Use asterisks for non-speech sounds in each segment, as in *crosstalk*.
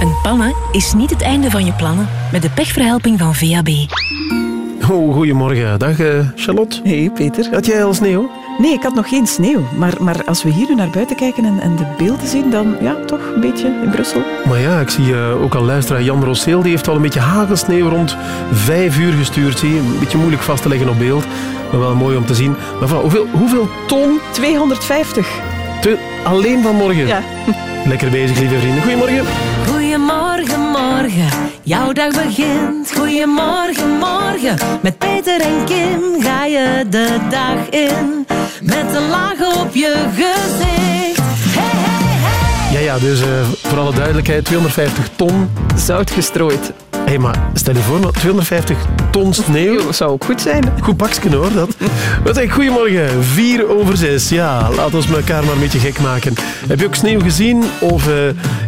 Een pannen is niet het einde van je plannen met de pechverhelping van VAB. Oh, goedemorgen. Dag eh, Charlotte. Hey Peter. Had jij al sneeuw? Nee, ik had nog geen sneeuw. Maar, maar als we hier nu naar buiten kijken en, en de beelden zien, dan ja, toch een beetje in Brussel. Maar ja, ik zie eh, ook al luisteraar Jan Rosseel, die heeft al een beetje hagelsneeuw rond vijf uur gestuurd. Zie je. Een beetje moeilijk vast te leggen op beeld, maar wel mooi om te zien. Maar vooral, hoeveel, hoeveel ton? 250. Te- alleen vanmorgen? Ja. Lekker bezig, lieve vrienden. Goedemorgen. Goedemorgen, morgen. Jouw dag begint. Goedemorgen, morgen. Met Peter en Kim ga je de dag in. Met een laag op je gezicht. Hey, hey, hey. Ja, ja, dus eh, voor alle duidelijkheid, 250 ton. Zout gestrooid. Hé, maar stel je voor, maar 250 ton sneeuw. Dat zou ook goed zijn. Goed pakje hoor, dat. Wat zeg, goedemorgen, 4 over 6. Ja, laat ons elkaar maar een beetje gek maken. Heb je ook sneeuw gezien? Of eh,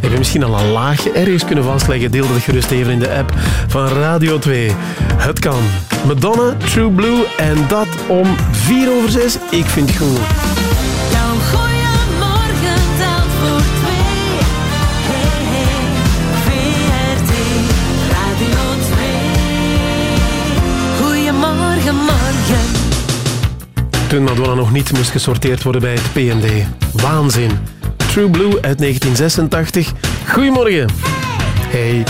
heb je misschien al een laagje ergens kunnen vastleggen? Deel dat gerust even in de app van Radio 2. Het kan. Madonna, True Blue en dat om 4 over 6. Ik vind het goed. Toen Madonna nog niet moest gesorteerd worden bij het PND. Waanzin. True Blue uit 1986. Goedemorgen. Hey.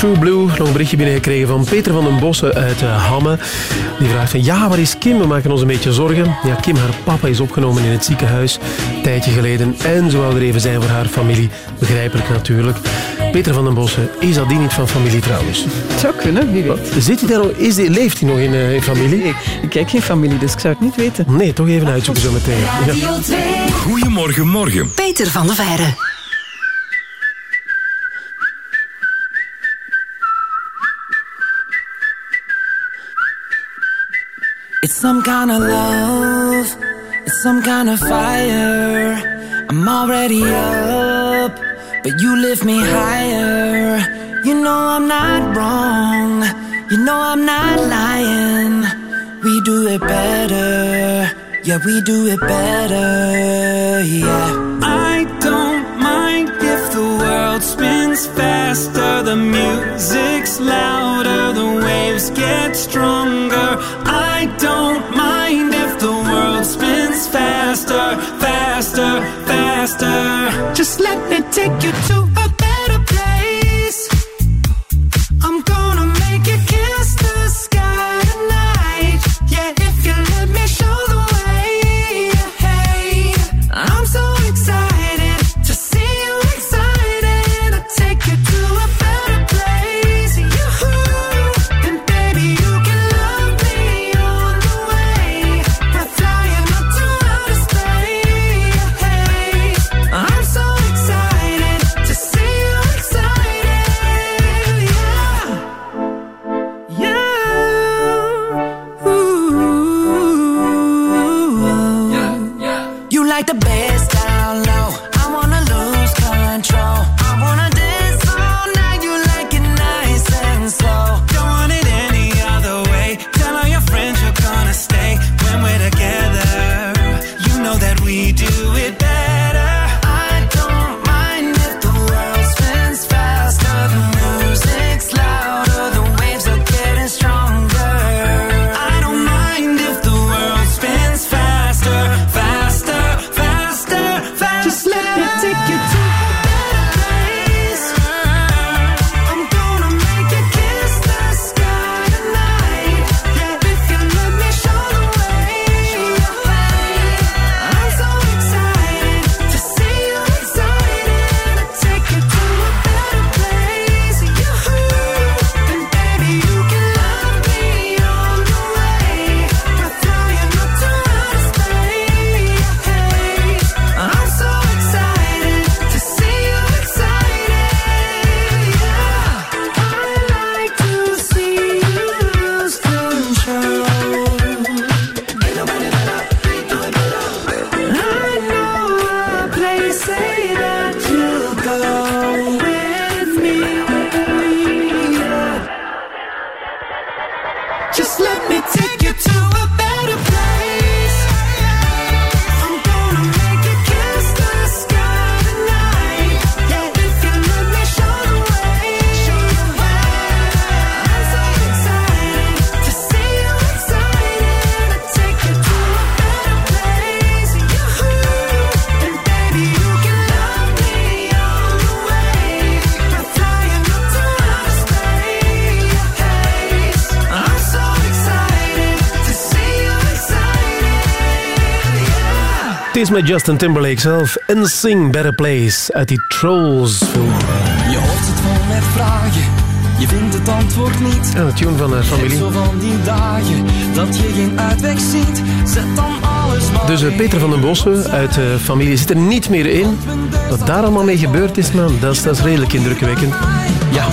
True Blue. Nog een berichtje binnengekregen van Peter van den Bossen uit uh, Hamme. Die vraagt van, ja, waar is Kim? We maken ons een beetje zorgen. Ja, Kim, haar papa is opgenomen in het ziekenhuis. Een tijdje geleden. En ze wou er even zijn voor haar familie. Begrijpelijk natuurlijk. Peter van den Bossen, is dat die niet van familie trouwens? Het zou kunnen, wie weet. Zit hij daar nog, is die, leeft hij nog in, uh, in familie? Ik, ik, kijk geen familie, dus ik zou het niet weten. Nee, toch even uitzoeken zo meteen. Ja. Goedemorgen, morgen. Peter van der Veijden. It's some kind of love, it's some kind of fire. I'm already up, but you lift me higher. You know I'm not wrong, you know I'm not lying. We do it better, yeah, we do it better, yeah. I don't mind if the world spins faster, the music's louder, the waves get stronger. I don't mind if the world spins faster, faster, faster. Just let me take you to a Met Justin Timberlake zelf. En Sing Better Place uit die Trolls film. Je hoort het vol met vragen, je vindt het antwoord niet. Ja, de tune van de Heb familie. zo van die dagen dat je geen uitweg ziet. Zet dan alles maar Dus eh, Peter van den Bossen uit de familie zit er niet meer in. Wat daar allemaal mee gebeurd is, man, dat is, dat is redelijk indrukwekkend. Ja.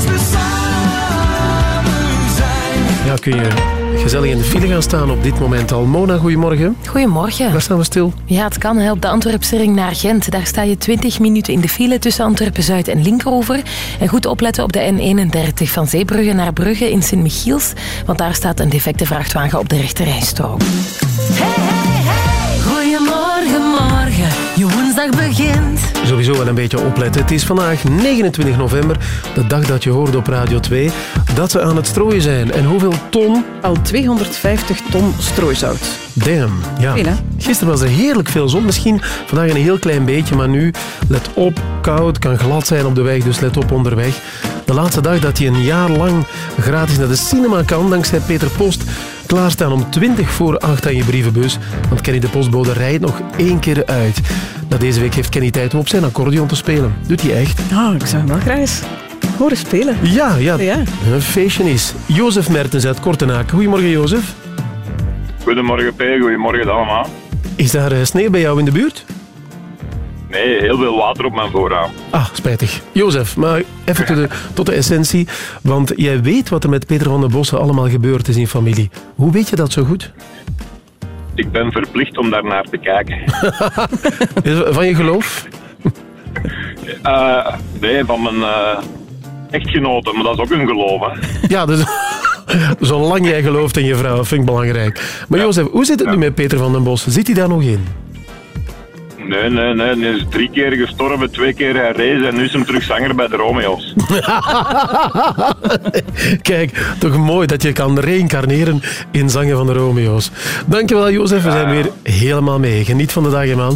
Ja, kun je gezellig in de file gaan staan op dit moment al. Mona, goedemorgen. Goedemorgen. Waar staan we stil? Ja, het kan hè, op de Antwerpse ring naar Gent. Daar sta je 20 minuten in de file tussen Antwerpen-Zuid en Linkeroever. En goed opletten op de N31 van Zeebrugge naar Brugge in Sint-Michiels. Want daar staat een defecte vrachtwagen op de rechterrijstrook. Hey, Je begint. Sowieso wel een beetje opletten. Het is vandaag 29 november, de dag dat je hoorde op Radio 2, dat ze aan het strooien zijn. En hoeveel ton? Al 250 ton strooisout. Damn. Ja. Veel, hè? Gisteren was er heerlijk veel zon. Misschien vandaag een heel klein beetje, maar nu, let op, koud, kan glad zijn op de weg, dus let op onderweg. De laatste dag dat hij een jaar lang gratis naar de cinema kan, dankzij Peter Post. Klaarstaan om 20 voor 8 aan je brievenbus. Want Kenny de Postbode rijdt nog één keer uit. Na deze week heeft Kenny tijd om op zijn accordeon te spelen. Doet hij echt? Nou, ik zou hem wel graag eens horen spelen. Ja, ja. Ja. Een feestje is. Jozef Mertens uit Kortenaak. Goedemorgen, Jozef. Goedemorgen P, goedemorgen allemaal. Is daar eh, sneeuw bij jou in de buurt? Nee, heel veel water op mijn voorraam. Ah, spijtig. Jozef, maar even tot de, *laughs* tot de essentie. Want jij weet wat er met Peter van den Bossen allemaal gebeurd is in familie. Hoe weet je dat zo goed? Ik ben verplicht om daar naar te kijken. *laughs* Van je geloof? *laughs* Eh, nee, van mijn eh, echtgenote, maar dat is ook een geloof. Hè. Ja, dus zolang jij gelooft in je vrouw, vind ik belangrijk. Maar Jozef, hoe zit het nu met Peter van den Bossen? Zit hij daar nog in? Nee, nee, nee. Hij is drie keer gestorven, twee keer herrezen en nu is hem terug zanger bij de Romeo's. *laughs* Kijk, toch mooi dat je kan reïncarneren in Zangen van de Romeo's. Dankjewel, Jozef. We zijn weer helemaal mee. Geniet van de dag, man.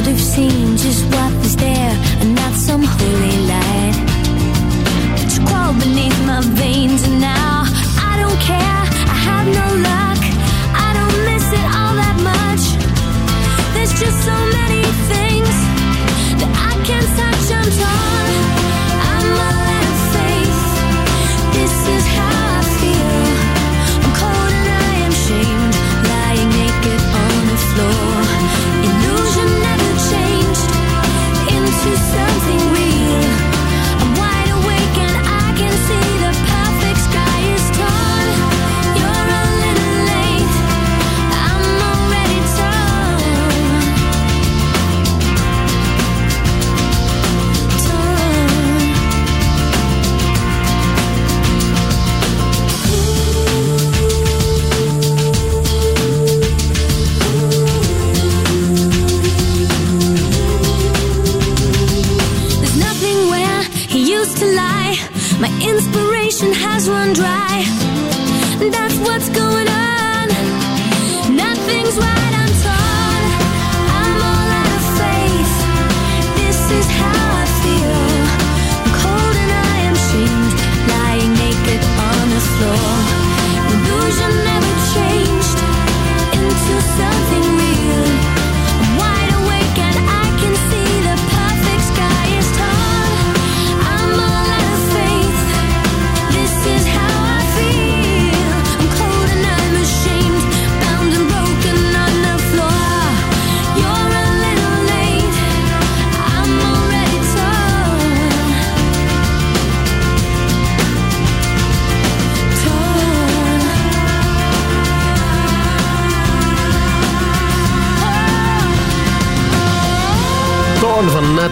I should have seen just what was there and not some holy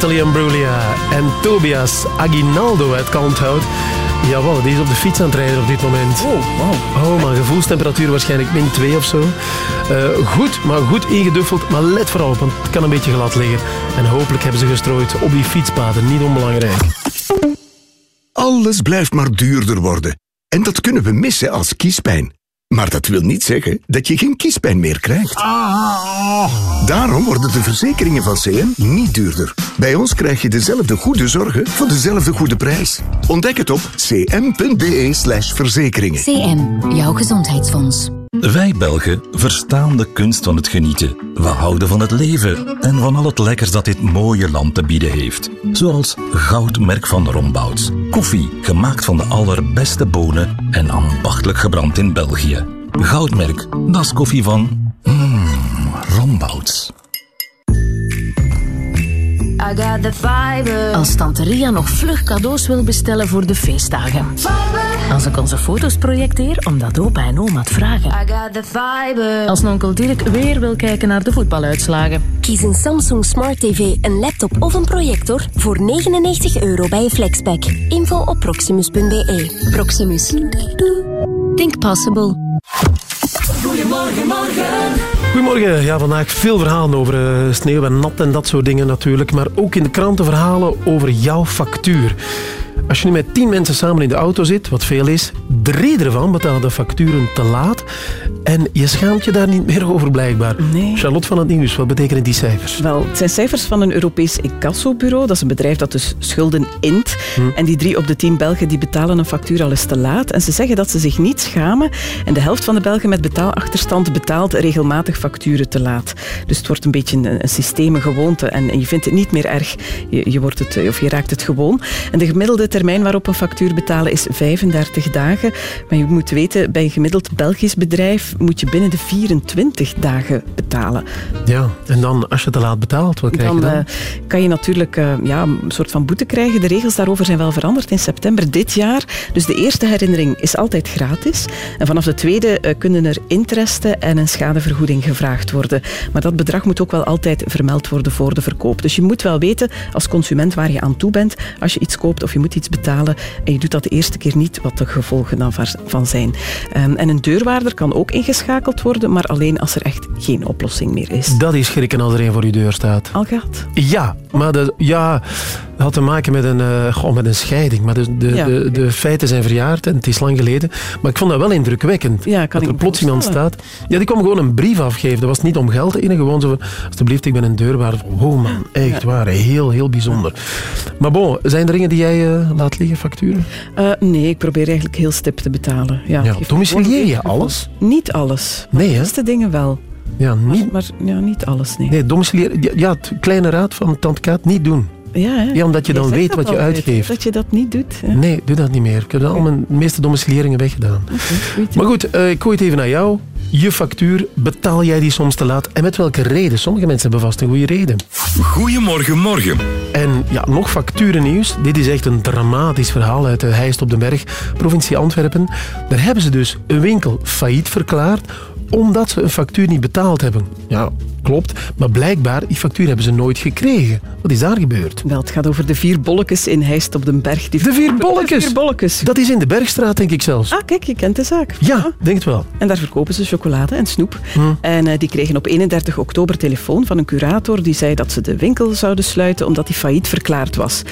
Natalie Imbruglia en Tobias Aguinaldo uit Kalmthout. Jawel, die is op de fiets aan het rijden op dit moment. Oh, wow. Oh, maar gevoelstemperatuur waarschijnlijk min 2 of zo. Eh, goed, maar goed ingeduffeld. Maar let vooral op, want het kan een beetje glad liggen. En hopelijk hebben ze gestrooid op die fietspaden. Niet onbelangrijk. Alles blijft maar duurder worden. En dat kunnen we missen als kiespijn. Maar dat wil niet zeggen dat je geen kiespijn meer krijgt. Daarom worden de verzekeringen van CM niet duurder. Bij ons krijg je dezelfde goede zorgen voor dezelfde goede prijs. Ontdek het op cm.be slash verzekeringen. CM, jouw gezondheidsfonds. Wij Belgen verstaan de kunst van het genieten. We houden van het leven en van al het lekkers dat dit mooie land te bieden heeft. Zoals Goudmerk van Rombouts. Koffie, gemaakt van de allerbeste bonen en ambachtelijk gebrand in België. Goudmerk, dat is koffie van... Mmm, Rombouts. Als Tante Ria nog vlug cadeaus wil bestellen voor de feestdagen. Als ik onze foto's projecteer, omdat opa en oma het vragen. Als onkel Dirk weer wil kijken naar de voetbaluitslagen. Kies een Samsung Smart TV, een laptop of een projector voor 99 euro bij je Flexpack. Info op proximus.be. Proximus. Think possible. Goedemorgen, morgen. Goedemorgen. Ja, vandaag veel verhalen over eh, sneeuw en nat en dat soort dingen natuurlijk. Maar ook in de kranten verhalen over jouw factuur. Als je nu met tien mensen samen in de auto zit, wat veel is, drie ervan betalen de facturen te laat. En je schaamt je daar niet meer over blijkbaar. Nee. Charlotte van het Nieuws, wat betekenen die cijfers? Wel, het zijn cijfers van een Europees incassobureau. Dat is een bedrijf dat dus schulden int. En die drie op de tien Belgen die betalen een factuur al eens te laat. En ze zeggen dat ze zich niet schamen. En de helft van de Belgen met betaalachterstand betaalt regelmatig facturen te laat. Dus het wordt een beetje een, een systeem, een gewoonte. En, en je vindt het niet meer erg. Je, je, wordt het, of je raakt het gewoon. En de gemiddelde termijn waarop een factuur betalen is 35 dagen. Maar je moet weten, bij een gemiddeld Belgisch bedrijf moet je binnen de 24 dagen betalen. Ja, en dan als je te laat betaalt, wat krijg je dan? eh, kan je natuurlijk eh, ja, een soort van boete krijgen. De regels daarover zijn wel veranderd in september dit jaar. Dus de eerste herinnering is altijd gratis. En vanaf de tweede eh, kunnen er interesten en een schadevergoeding gevraagd worden. Maar dat bedrag moet ook wel altijd vermeld worden voor de verkoop. Dus je moet wel weten als consument waar je aan toe bent als je iets koopt of je moet iets betalen. En je doet dat de eerste keer niet, wat de gevolgen dan van zijn. Ehm, en een deurwaarder kan ook ingeschakeld worden, maar alleen als er echt geen oplossing meer is. Dat is schrikken als er een voor je deur staat. Al gehad? Ja, maar de, ja, had te maken met een, goh, met een scheiding. Maar de, de, Ja. de, de feiten zijn verjaard en het is lang geleden. Maar ik vond dat wel indrukwekkend. Ja, dat er plots iemand staat. Ja, die kwam gewoon een brief afgeven. Dat was niet om geld in. Gewoon zo van, alsjeblieft, ik ben een deurwaarder. Oh man, echt waar. Heel, heel bijzonder. Maar bon, zijn er dingen die jij eh, laat liggen, facturen? Eh, nee, ik probeer eigenlijk heel stip te betalen. Ja, Ja, domicilieer je alles? Niet alles. Nee, hè? De meeste dingen wel. Ja, niet, Maar ja, niet alles, nee. nee, domiciliëren. Ja, Ja, het kleine raad van Tante Kaat, niet doen. Ja, hè? Ja, omdat je dan weet wat je uitgeeft. Dat je dat niet doet. Ja. Nee, doe dat niet meer. Ik heb al mijn meeste domicilieringen weggedaan. goed, Maar goed, eh, ik gooi het even naar jou. Je factuur, betaal jij die soms te laat? En met welke reden? Sommige mensen hebben vast een goede reden. Goedemorgen, morgen. En ja, nog facturennieuws. Dit is echt een dramatisch verhaal uit de Heist op den Berg, provincie Antwerpen. Daar hebben ze dus een winkel failliet verklaard omdat ze een factuur niet betaald hebben. Ja, klopt. Maar blijkbaar, die factuur hebben ze nooit gekregen. Wat is daar gebeurd? Wel, het gaat over de vier bolletjes in Heist op den Berg. Die De vier bolletjes? De vier bolletjes. Dat is in de Bergstraat, denk ik zelfs. Ah, kijk, je kent de zaak. Ja, denk het wel. En daar verkopen ze chocolade en snoep. Hm. En eh, die kregen op 31 oktober telefoon van een curator die zei dat ze de winkel zouden sluiten omdat die failliet verklaard was.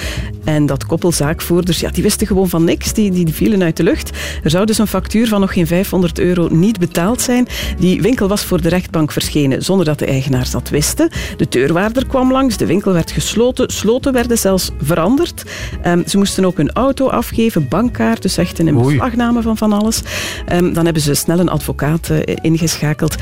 En dat koppel zaakvoerders, ja, die wisten gewoon van niks. Die, die, vielen uit de lucht. Er zou dus een factuur van nog geen 500 euro niet betaald zijn. Die winkel was voor de rechtbank verschenen zonder dat de eigenaars dat wisten. De deurwaarder kwam langs, de winkel werd gesloten. Sloten werden zelfs veranderd. Ehm, ze moesten ook hun auto afgeven, bankkaart, dus echt een beslagname van van alles. Ehm, dan hebben ze snel een advocaat eh, ingeschakeld.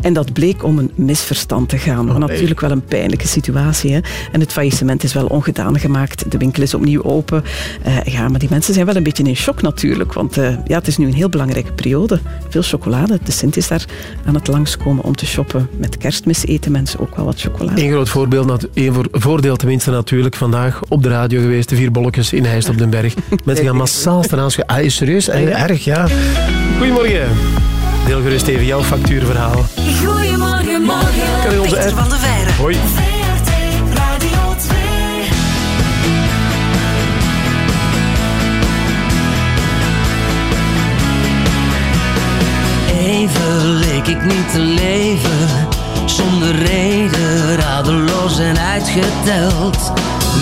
En dat bleek om een misverstand te gaan. Maar natuurlijk wel een pijnlijke situatie. Hè? En het faillissement is wel ongedaan gemaakt. De winkel is opnieuw open. Eh, ja, maar die mensen zijn wel een beetje in shock natuurlijk. Want eh, ja, het is nu een heel belangrijke periode. Veel chocolade. De Sint is daar aan het langskomen om te shoppen. Met kerstmis eten mensen ook wel wat chocolade. Eén groot voorbeeld, voor, voordeel tenminste natuurlijk, vandaag op de radio geweest, de vier bolletjes in Heist op den Berg. *laughs* Mensen gaan massaal staan aanschrijven. Ah, is serieus? Eh, Erg, ja. Goedemorgen. Deel gerust even jouw factuurverhaal. Goedemorgen, morgen. Kan in onze Peter app. van de Veire. Hoi. VRT Radio 2. Even leek ik niet te leven, zonder reden, radeloos en uitgeteld.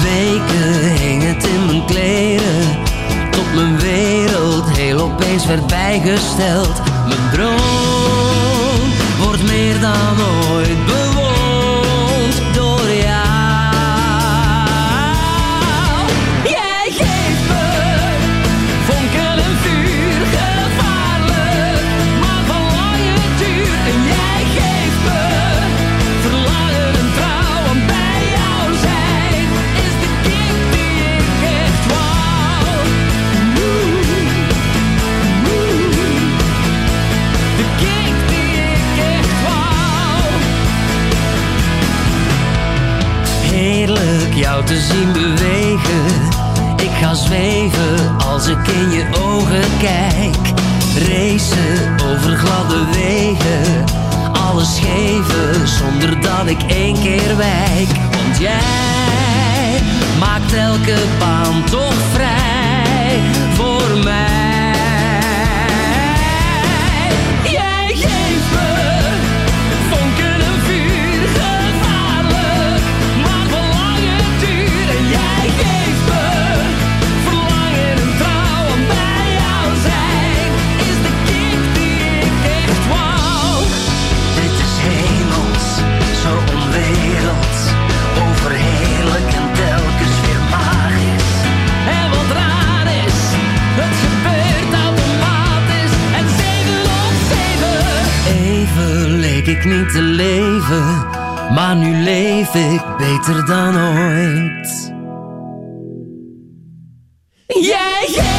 Weken hing het in mijn kleren. Tot mijn wereld heel opeens werd bijgesteld. Mijn droom wordt meer dan ooit te zien bewegen. Ik ga zweven als ik in je ogen kijk. Racen over gladde wegen. Alles geven zonder dat ik één keer wijk. Want jij maakt elke baan toch vrij voor mij. niet te leven, maar nu leef ik beter dan ooit. Jij yeah, yeah.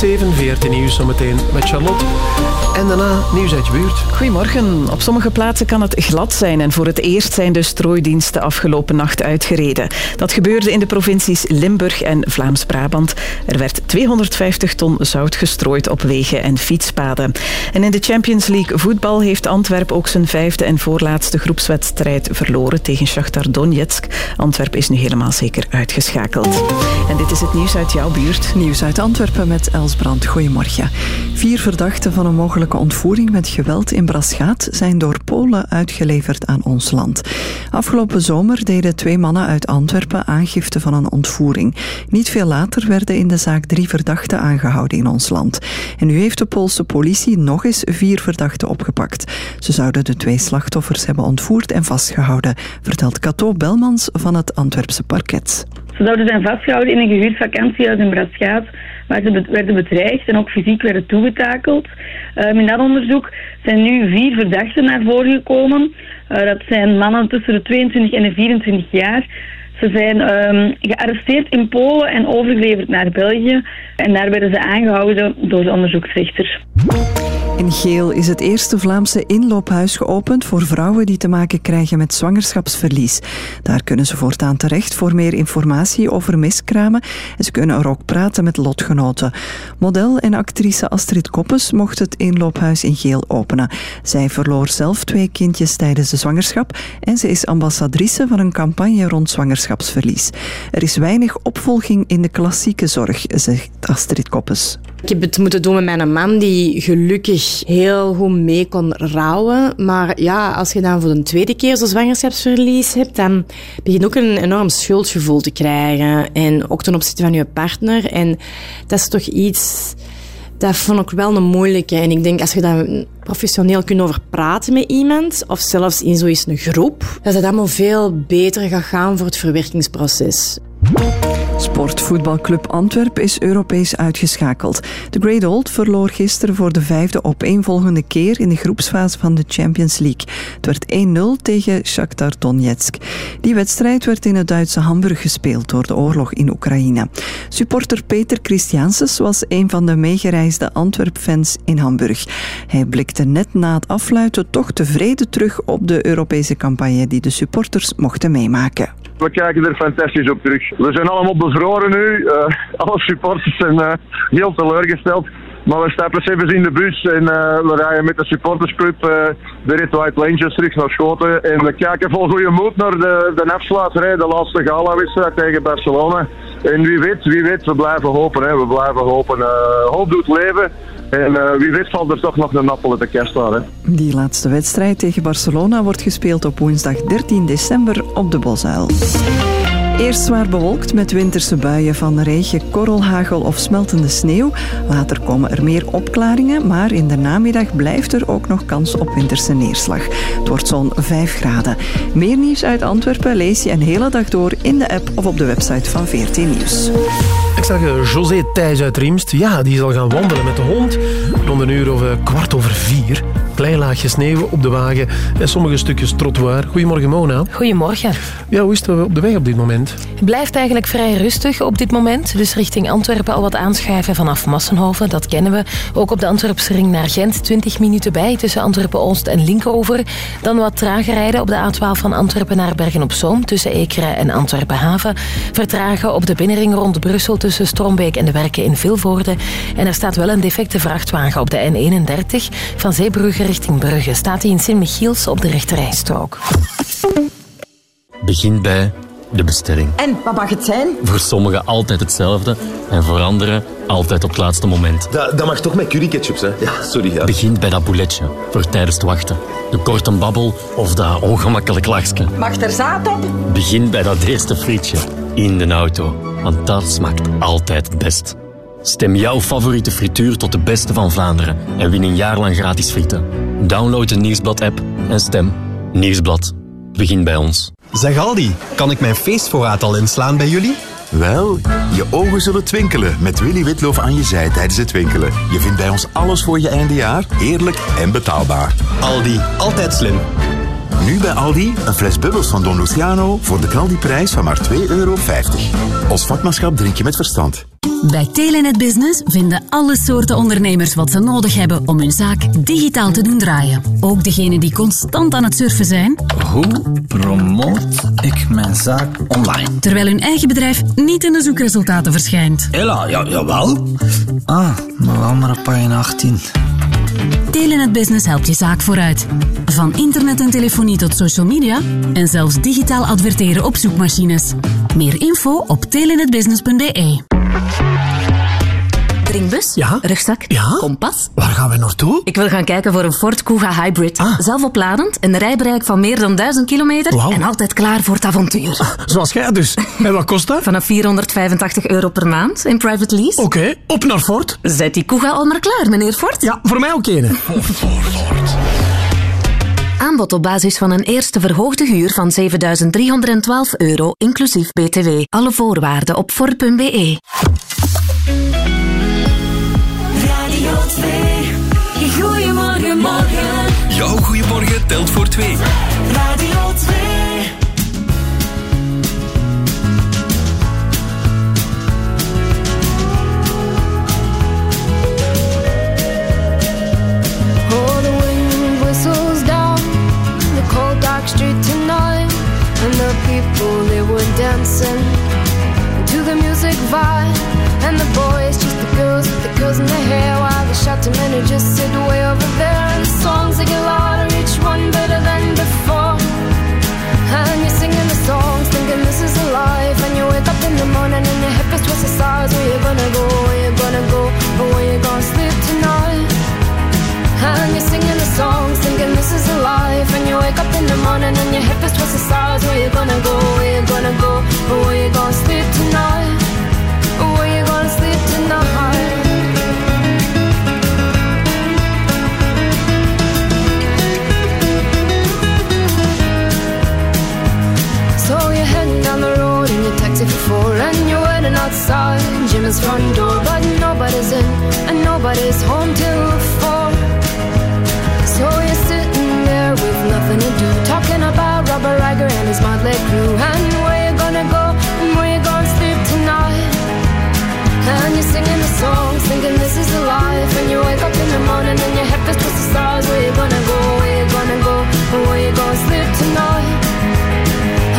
Half zeven, VRT Nieuws zometeen met Charlotte. En daarna nieuws uit je buurt. Goedemorgen. Op sommige plaatsen kan het glad zijn en voor het eerst zijn de strooidiensten afgelopen nacht uitgereden. Dat gebeurde in de provincies Limburg en Vlaams-Brabant. Er werd 250 ton zout gestrooid op wegen en fietspaden. En in de Champions League voetbal heeft Antwerp ook zijn vijfde en voorlaatste groepswedstrijd verloren tegen Shakhtar Donetsk. Antwerp is nu helemaal zeker uitgeschakeld. En dit is het nieuws uit jouw buurt. Nieuws uit Antwerpen met Els Brandt. Goedemorgen. Vier verdachten van een ontvoering met geweld in Braschaat zijn door Polen uitgeleverd aan ons land. Afgelopen zomer deden twee mannen uit Antwerpen aangifte van een ontvoering. Niet veel later werden in de zaak drie verdachten aangehouden in ons land. En nu heeft de Poolse politie nog eens vier verdachten opgepakt. Ze zouden de twee slachtoffers hebben ontvoerd en vastgehouden, vertelt Cato Belmans van het Antwerpse parket. Ze zouden zijn vastgehouden in een gehuurd vakantiehuis in Braschaat, waar ze werden bedreigd en ook fysiek werden toegetakeld. Ehm, in dat onderzoek zijn nu vier verdachten naar voren gekomen. Eh, dat zijn mannen tussen de 22 en de 24 jaar. Ze zijn ehm, gearresteerd in Polen en overgeleverd naar België. En daar werden ze aangehouden door de onderzoeksrechter. In Geel is het eerste Vlaamse inloophuis geopend voor vrouwen die te maken krijgen met zwangerschapsverlies. Daar kunnen ze voortaan terecht voor meer informatie over miskramen en ze kunnen er ook praten met lotgenoten. Model en actrice Astrid Koppes mocht het inloophuis in Geel openen. Zij verloor zelf twee kindjes tijdens de zwangerschap en ze is ambassadrice van een campagne rond zwangerschapsverlies. Er is weinig opvolging in de klassieke zorg, zegt Astrid Koppes. Ik heb het moeten doen met mijn man, die gelukkig heel goed mee kon rouwen. Maar ja, als je dan voor de tweede keer zo'n zwangerschapsverlies hebt, dan begin je ook een enorm schuldgevoel te krijgen. En ook ten opzichte van je partner. En dat is toch iets... Dat vond ik wel een moeilijke. En ik denk, als je daar professioneel kunt over praten met iemand, of zelfs in zoiets een groep, dat het allemaal veel beter gaat gaan voor het verwerkingsproces. Sportvoetbalclub Antwerp is Europees uitgeschakeld. De Great Old verloor gisteren voor de vijfde opeenvolgende keer in de groepsfase van de Champions League. Het werd 1-0 tegen Shakhtar Donetsk. Die wedstrijd werd in het Duitse Hamburg gespeeld door de oorlog in Oekraïne. Supporter Peter Christianses was een van de meegereisde Antwerp-fans in Hamburg. Hij blikte net na het afluiten toch tevreden terug op de Europese campagne die de supporters mochten meemaken. We kijken er fantastisch op terug. We zijn allemaal bevroren nu. Eh, alle supporters zijn eh, heel teleurgesteld. Maar we stappen even in de bus en eh, we rijden met de supportersclub eh, de Red White Rangers terug naar Schoten. En we kijken vol goede moed naar de, de afsluiter, hè, de laatste gala-wedstrijd tegen Barcelona. En wie weet, wie weet, we blijven hopen. We blijven hopen. Eh, hoop doet leven. En wie weet valt er toch nog een appel uit de kerst aan. Die laatste wedstrijd tegen Barcelona wordt gespeeld op woensdag 13 december op de Bosuil. Eerst zwaar bewolkt met winterse buien van regen, korrelhagel of smeltende sneeuw. Later komen er meer opklaringen, maar in de namiddag blijft er ook nog kans op winterse neerslag. Het wordt zo'n 5 graden. Meer nieuws uit Antwerpen lees je een hele dag door in de app of op de website van VRT Nieuws. Ik zag eh, José Thijs uit Riemst. Ja, die zal gaan wandelen met de hond. Rond een uur of eh, kwart over vier. Klein laagje sneeuw op de wagen en sommige stukjes trottoir. Goedemorgen, Mona. Goedemorgen. Ja, hoe is het op de weg op dit moment? Het blijft eigenlijk vrij rustig op dit moment. Dus richting Antwerpen al wat aanschuiven vanaf Massenhoven. Dat kennen we. Ook op de Antwerpse ring naar Gent. 20 minuten bij tussen Antwerpen-Oost en Linkeroever. Dan wat trager rijden op de A12 van Antwerpen naar Bergen-op-Zoom. Tussen Ekeren en Antwerpen-Haven. Vertragen op de binnenring rond Brussel tussen Strombeek en de Werken in Vilvoorde. En er staat wel een defecte vrachtwagen op de N31 van Zeebrugge richting Brugge. Staat hij in Sint-Michiels op de rechterrijstrook. Begin bij de bestelling. En wat mag het zijn? Voor sommigen altijd hetzelfde en voor anderen altijd op het laatste moment. Dat, dat mag toch met curry ketchup, hè? Ja, sorry. Ja. Begint bij dat bouletje voor tijdens het wachten. De korte babbel of dat ongemakkelijk lachje. Mag er zaad op? Begin bij dat eerste frietje in de auto, want dat smaakt altijd het best. Stem jouw favoriete frituur tot de beste van Vlaanderen en win een jaar lang gratis frieten. Download de Nieuwsblad-app en stem. Nieuwsblad. Begin bij ons. Zeg Aldi, kan ik mijn feestvoorraad al inslaan bij jullie? Wel, je ogen zullen twinkelen met Willy Witloof aan je zij tijdens het winkelen. Je vindt bij ons alles voor je eindejaar, heerlijk en betaalbaar. Aldi, altijd slim. Nu bij Aldi een fles bubbels van Don Luciano voor de knaldiprijs van maar 2,50 euro. Ons vakmanschap drink je met verstand. Bij Telenet Business vinden alle soorten ondernemers wat ze nodig hebben om hun zaak digitaal te doen draaien. Ook degenen die constant aan het surfen zijn, Hoe promoot ik mijn zaak online? terwijl hun eigen bedrijf niet in de zoekresultaten verschijnt. Hela, ja, jawel. Ah, maar wel maar op pagina 18. Telenet Business helpt je zaak vooruit. Van internet en telefonie tot social media en zelfs digitaal adverteren op zoekmachines. Meer info op telenetbusiness.be. Drinkbus, Ja? rugzak, Ja? kompas. Waar gaan we naartoe? Ik wil gaan kijken voor een Ford Kuga Hybrid. Zelfopladend, een rijbereik van meer dan 1000 kilometer Wauw. en altijd klaar voor het avontuur. Zoals jij dus. *laughs* En wat kost dat? Vanaf 485 euro per maand in private lease. Oké, op naar Ford. Zet die Kuga al maar klaar, meneer Ford. Ja, voor mij ook een. *laughs* Aanbod op basis van een eerste verhoogde huur van 7312 euro, inclusief BTW. Alle voorwaarden op Ford.be. Radio 2. Goedemorgen, morgen. Jouw goeiemorgen telt voor twee. Radio dark street tonight, and the people they were dancing to the music vibe, and the boys just the girls with the girls in their hair, while the shouting men who just sit up in your hip is twisted sides. Where you gonna go? Where you gonna go? Or where you gonna sleep tonight? Where you gonna sleep tonight? So you're heading down the road in your taxi for four And you're waiting outside Jim's front door But nobody's in and nobody's home till Robert Riger and his motley crew And where you gonna go and where you gonna sleep tonight And you're singing the songs Thinking this is the life And you wake up in the morning and your head feels twisted stars Where you gonna go, where you gonna go And where you gonna sleep tonight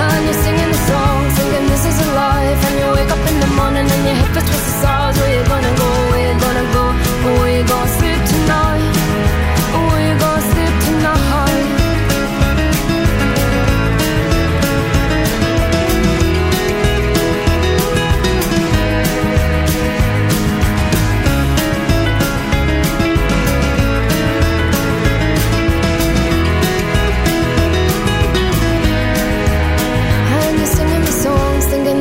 and you're singing the song, thinking this is a life. And you wake up in the morning and your hip is twisted sides. Where you gonna go? Where you gonna go? Or where you gonna sleep tonight?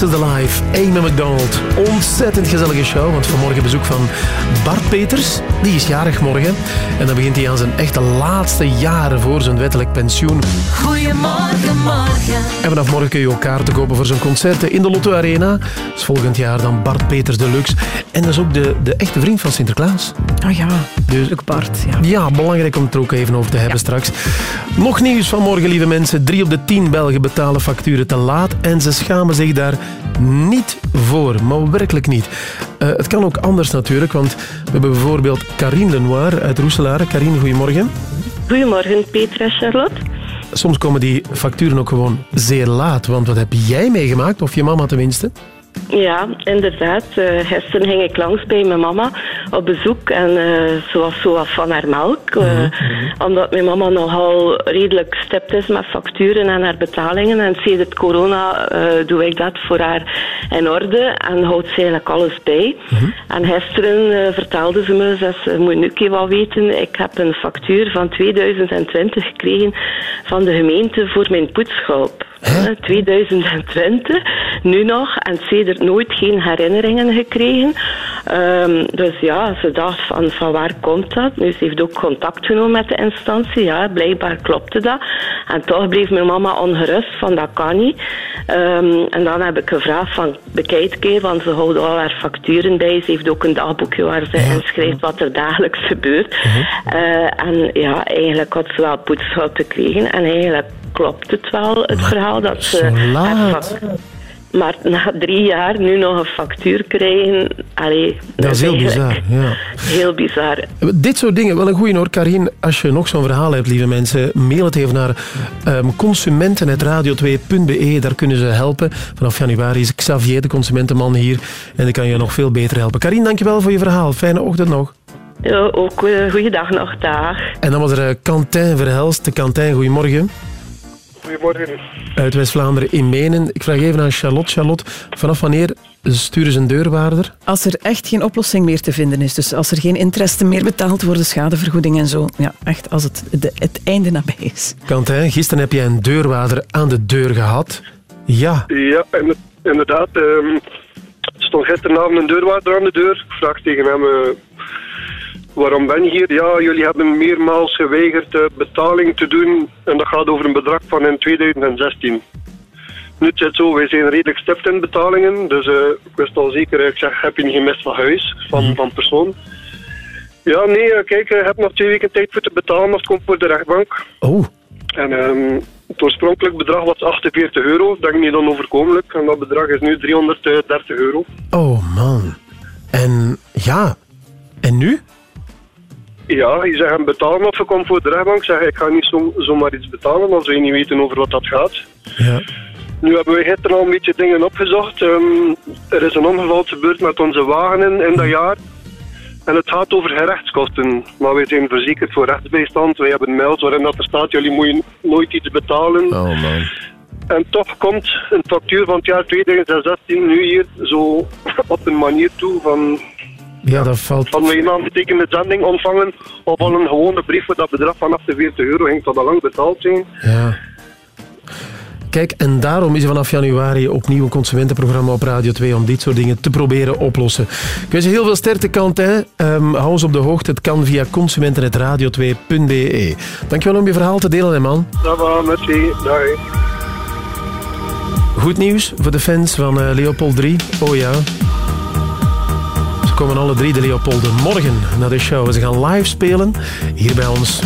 This is the Life, Amy McDonald. Ontzettend gezellige show, want vanmorgen bezoek van Bart Peters. Die is jarig morgen. En dan begint hij aan zijn echte laatste jaren voor zijn wettelijk pensioen. Goedemorgen, morgen. En vanaf morgen kun je ook kaarten kopen voor zijn concerten in de Lotto Arena. Dat is volgend jaar dan Bart Peters Deluxe. En dat is ook de, de echte vriend van Sinterklaas. Ah ja, dus, Bart. Ja. ja, belangrijk om het er ook even over te hebben straks. Nog nieuws van morgen, lieve mensen. Drie op de tien Belgen betalen facturen te laat en ze schamen zich daar niet voor. Maar werkelijk niet. Eh, het kan ook anders natuurlijk, want we hebben bijvoorbeeld Karine Lenoir uit Roeselare. Karine, goedemorgen. Goedemorgen, Petra Charlotte. Soms komen die facturen ook gewoon zeer laat. Want wat heb jij meegemaakt, of je mama tenminste? Ja, inderdaad. Eh, gisteren ging ik langs bij mijn mama op bezoek en eh, ze was zo wat van haar melk. eh, Omdat mijn mama nogal redelijk stipt is met facturen en haar betalingen. En sinds corona eh, doe ik dat voor haar in orde en houdt ze eigenlijk alles bij. En gisteren vertelde ze me, ze ze moet nu een keer wat weten, ik heb een factuur van 2020 gekregen van de gemeente voor mijn poetsschulp. Eh, 2020, nu nog, en sedert nooit geen herinneringen gekregen. Ehm, dus ja, ze dacht van, van waar komt dat? Nu, ze heeft ook contact genomen met de instantie, ja, blijkbaar klopte dat. En toch bleef mijn mama ongerust van, dat kan niet. Ehm, en dan heb ik gevraagd van, bekijk keer, want ze houden al haar facturen bij. Ze heeft ook een dagboekje waar ze inschrijft wat er dagelijks gebeurt. Eh, en ja, eigenlijk had ze wel poetshulp gekregen. En eigenlijk klopt het wel, het verhaal dat ze... laat. Maar na drie jaar nu nog een factuur krijgen, allee, Dat is heel bizar. Ja. Heel bizar. Dit soort dingen, wel een goeie hoor. Karin, als je nog zo'n verhaal hebt, lieve mensen, mail het even naar ehm consumenten.radio2.be. Daar kunnen ze helpen. Vanaf januari is Xavier de consumentenman hier en die kan je nog veel beter helpen. Karin, dankjewel voor je verhaal. Fijne ochtend nog. Ja, ook uh, goeiedag nog, dag. En dan was er eh, Quentin Verhelst. Quentin, goedemorgen. Goedemorgen. Uit West-Vlaanderen in Menen. Ik vraag even aan Charlotte. Charlotte, vanaf wanneer sturen ze een deurwaarder? Als er echt geen oplossing meer te vinden is, dus als er geen interesse meer betaald wordt, schadevergoeding en zo. Ja, echt als het, de, het einde nabij is. Quentin, gisteren heb jij een deurwaarder aan de deur gehad. Ja, Ja, in- inderdaad. ehm, er stond gisteravond een deurwaarder aan de deur. Ik vraag tegen hem, eh, waarom ben je hier? Ja, jullie hebben meermaals geweigerd eh, betaling te doen. En dat gaat over een bedrag van in 2016. Nu het zit zo, wij zijn redelijk stipt in betalingen. Dus eh, ik wist al zeker, ik zeg, heb je niet gemist van huis, van, van persoon? Ja, nee, eh, kijk, je hebt nog twee weken tijd voor te betalen, maar het komt voor de rechtbank. Oh. En ehm, het oorspronkelijk bedrag was 48 euro, denk niet onoverkomelijk. En dat bedrag is nu 330 euro. Oh man. En ja, en nu? Ja, je zegt hem betalen of je komt voor de rechtbank. Zeg ik ga niet zo, zomaar iets betalen als we niet weten over wat dat gaat. Ja. Nu hebben we gisteren al een beetje dingen opgezocht. Ehm, er is een ongeval gebeurd met onze wagen in dat jaar. En het gaat over gerechtskosten. Maar wij zijn verzekerd voor rechtsbijstand. Wij hebben mails waarin dat er staat, jullie moeten nooit iets betalen. Oh man. En toch komt een factuur van het jaar 2016 nu hier zo op een manier toe van, Ja, dat valt... van we een aangetekende zending ontvangen of al een gewone brief voor dat bedrag van 48 euro ging dat al lang betaald zijn. Ja. Kijk, en daarom is er vanaf januari opnieuw een consumentenprogramma op Radio 2 om dit soort dingen te proberen oplossen. Ik wens je heel veel sterkte, Quentin. Ehm hou ons op de hoogte. Het kan via consumenten.radio2.be. Dankjewel om je verhaal te delen, hè, man. Was merci. Dag. Goed nieuws voor de fans van eh, Leopold 3. Oh ja. Komen alle drie, de Leopolden, morgen naar de show. Ze gaan live spelen hier bij ons.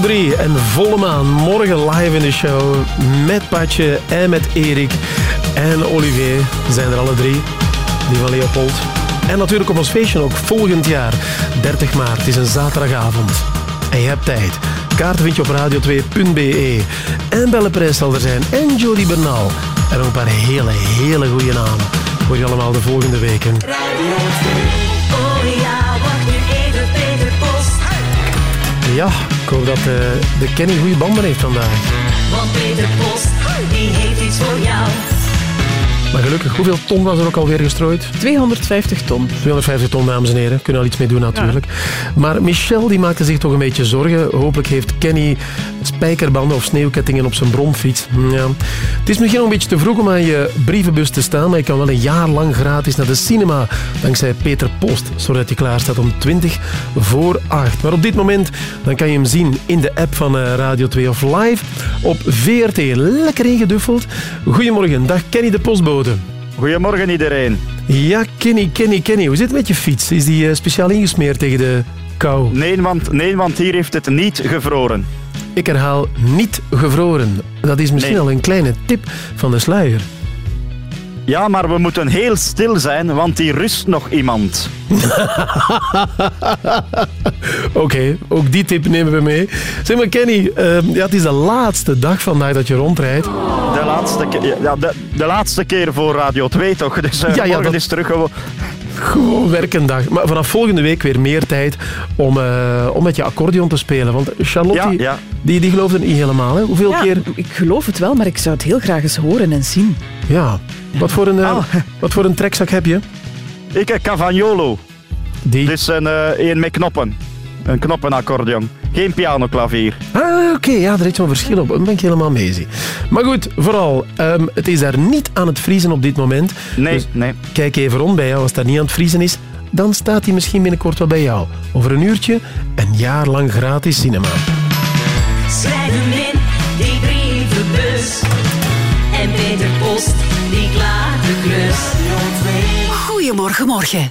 03 en volle maan. Morgen live in de show met Patje en met Erik en Olivier. Zijn er alle drie. Die van Leopold. En natuurlijk op ons feestje ook volgend jaar. 30 maart is een zaterdagavond. En je hebt tijd. Kaarten vind je op radio2.be. En Bellenprijsstelder zal er zijn. En Jody Bernal. En ook een paar hele, hele goede namen. Voor je allemaal de volgende weken. Radio Oh ja, wacht nu even, Peter Post. Ja ik hoop dat eh, de Kenny goede banden heeft vandaag. Want Peter Post, die heeft iets voor jou. Maar gelukkig, hoeveel ton was er ook alweer gestrooid? 250 ton. 250 ton, dames en heren. Kunnen al iets mee doen natuurlijk. Maar Michel die maakte zich toch een beetje zorgen. Hopelijk heeft Kenny spijkerbanden of sneeuwkettingen op zijn bromfiets. Ja. Het is misschien nog een beetje te vroeg om aan je brievenbus te staan, maar je kan wel een jaar lang gratis naar de cinema dankzij Peter Post, zodat hij klaar staat om 20 voor 8. Maar op dit moment dan kan je hem zien in de app van eh, Radio 2 of live op VRT. Lekker ingeduffeld. Goedemorgen, dag Kenny de Postbode. Goedemorgen iedereen. Ja, Kenny, Kenny, Kenny. Hoe zit het met je fiets? Is die eh, speciaal ingesmeerd tegen de kou? Nee want, nee, want hier heeft het niet gevroren. Ik herhaal, niet gevroren. Dat is misschien Nee. al een kleine tip van de sluier. Ja, maar we moeten heel stil zijn, want hier rust nog iemand. *laughs* Oké, ook die tip nemen we mee. Zeg maar, Kenny, eh, ja, het is de laatste dag vandaag dat je rondrijdt. De laatste, ja, de, de laatste keer voor Radio 2 toch? Dus eh, Ja, ja, morgen dat- is terug gewoon. Gewoon werkendag. Maar vanaf volgende week weer meer tijd om, eh, om met je accordeon te spelen. Want Charlotte, Ja, die, ja. Die, die geloofde niet helemaal. Hè? Hoeveel Ja, keer? Ik geloof het wel, maar ik zou het heel graag eens horen en zien. Ja. Wat voor een, eh, *laughs* wat voor een trekzak heb je? Ik heb Cavagnolo. Die? Dus een, eh, een met knoppen. Een knoppenaccordeon. Geen pianoklavier. Ah, oké, ja, er is zo'n verschil op. Dan ben ik helemaal mee. zie. Maar goed, vooral, ehm, het is daar niet aan het vriezen op dit moment. Nee, Dus nee. Kijk even rond bij jou. Als het daar niet aan het vriezen is, dan staat hij misschien binnenkort wel bij jou. Over een uurtje, een jaar lang gratis cinema. Schrijf hem in, die brievenbus. En Peter Post, die klaart de klus. Goedemorgen, morgen.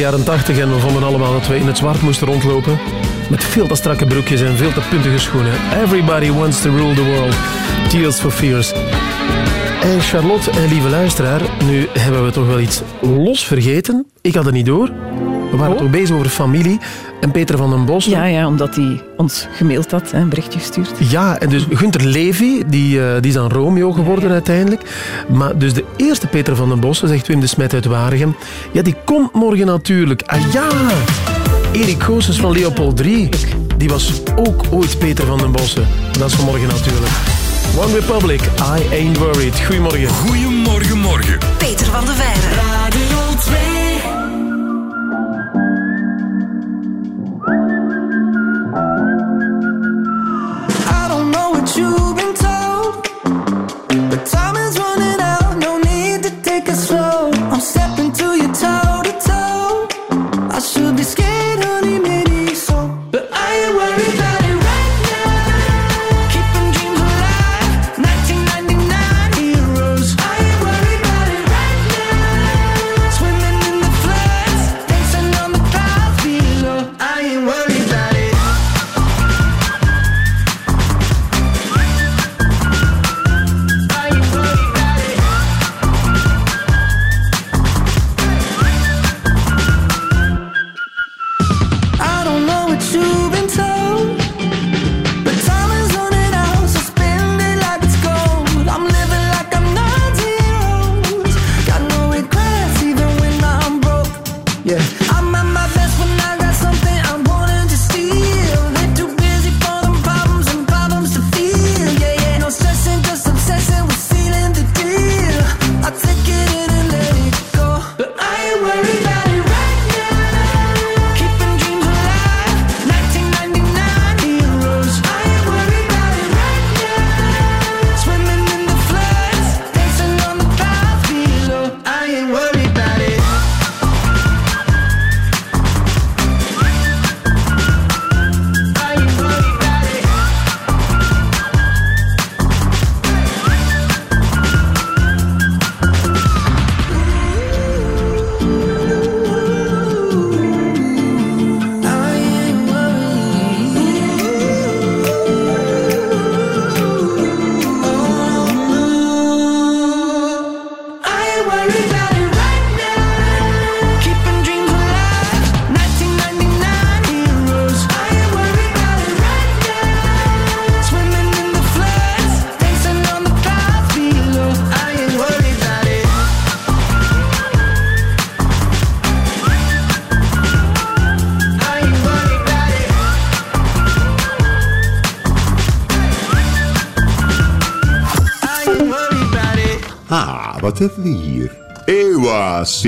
De jaren 80 en we vonden allemaal dat we in het zwart moesten rondlopen. Met veel te strakke broekjes en veel te puntige schoenen. Everybody wants to rule the world. Tears for Fears. En Charlotte, en lieve luisteraar, nu hebben we toch wel iets los vergeten. Ik had het niet door. We waren toch bezig over familie. En Peter van den Bos. Ja, ja, omdat hij ons gemaild had, een berichtje gestuurd. Ja, en dus Gunther Levy, die, eh, die is dan Romeo geworden uiteindelijk. Maar dus de eerste Peter van den Bossen, zegt Wim de Smet uit Waregem, ja, die komt morgen natuurlijk. Ah ja, Erik Goossens van Leopold 3, die was ook ooit Peter van den Bossen. Dat is vanmorgen natuurlijk. One Republic, I Ain't Worried. Goedemorgen. Goedemorgen, morgen. Peter van de Veijren. Radio 2.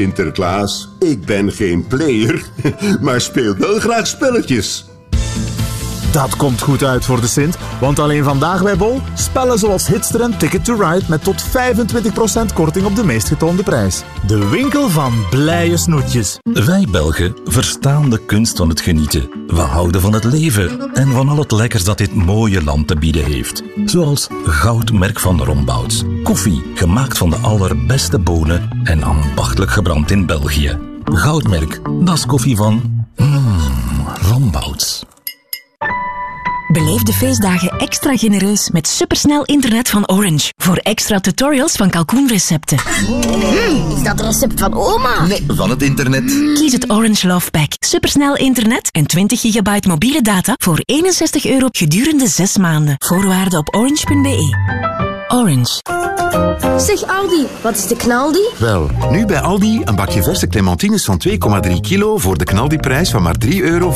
Sinterklaas. Ik ben geen player, *laughs* maar speel wel graag spelletjes. Dat komt goed uit voor de Sint, want alleen vandaag bij Bol spellen zoals Hitster en Ticket to Ride met tot 25% korting op de meest getoonde prijs. De winkel van blije snoetjes. Wij Belgen verstaan de kunst van het genieten. We houden van het leven en van al het lekkers dat dit mooie land te bieden heeft. Zoals Goudmerk van Rombouts. Koffie, gemaakt van de allerbeste bonen en ambachtelijk gebrand in België. Goudmerk, dat is koffie van... Mmm, Rombouts. Beleef de feestdagen extra genereus met supersnel internet van Orange. Voor extra tutorials van kalkoenrecepten. is dat recept van oma? Nee, van het internet. Kies het Orange Love Pack. Supersnel internet en 20 gigabyte mobiele data voor 61 euro gedurende 6 maanden. Voorwaarden op orange.be. Orange. Zeg Aldi, wat is de knaldi? Wel, nu bij Aldi een bakje verse clementines van 2,3 kilo voor de knaldiprijs van maar 3,50 euro.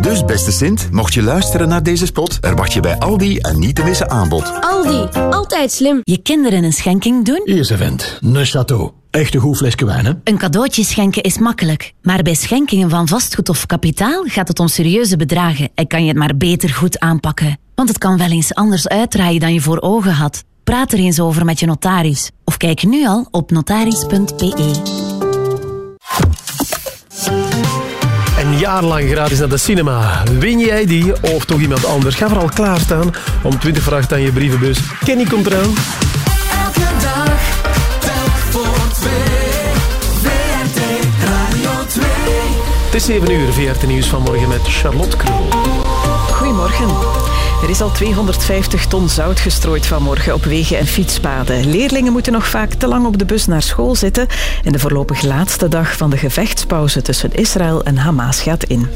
Dus beste Sint, mocht je luisteren naar deze spot, er wacht je bij Aldi een niet te missen aanbod. Aldi, altijd slim. Je kinderen een schenking doen? Eerste vent, een château. Echt een goed flesje wijn, hè? Een cadeautje schenken is makkelijk. Maar bij schenkingen van vastgoed of kapitaal gaat het om serieuze bedragen en kan je het maar beter goed aanpakken. Want het kan wel eens anders uitdraaien dan je voor ogen had. Praat er eens over met je notaris. Of kijk nu al op notaris.be. Een jaar lang gratis naar de cinema. Win jij die of toch iemand anders? Ga vooral klaarstaan om 20 vragen aan je brievenbus. Kenny komt eraan. Elke dag, telk voor twee. VRT Radio 2. Het is 7 uur, VRT Nieuws vanmorgen met Charlotte Krul. Goedemorgen. Er is al 250 ton zout gestrooid vanmorgen op wegen en fietspaden. Leerlingen moeten nog vaak te lang op de bus naar school zitten. En de voorlopig laatste dag van de gevechtspauze tussen Israël en Hamas gaat in.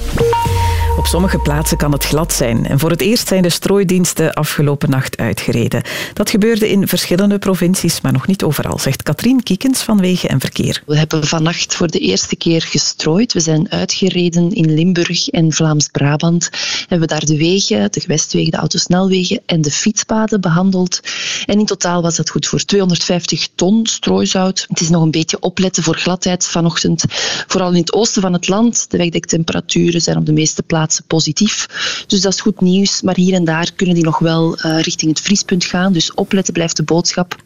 Op sommige plaatsen kan het glad zijn. En voor het eerst zijn de strooidiensten afgelopen nacht uitgereden. Dat gebeurde in verschillende provincies, maar nog niet overal, zegt Katrien Kiekens van Wegen en Verkeer. We hebben vannacht voor de eerste keer gestrooid. We zijn uitgereden in Limburg en Vlaams-Brabant. Hebben we daar de wegen, de gewestwegen, de autosnelwegen en de fietspaden behandeld. En in totaal was dat goed voor 250 ton strooizout. Het is nog een beetje opletten voor gladheid vanochtend. Vooral in het oosten van het land. De wegdektemperaturen zijn op de meeste plaatsen positief. Dus dat is goed nieuws. Maar hier en daar kunnen die nog wel eh, richting het vriespunt gaan. Dus opletten blijft de boodschap.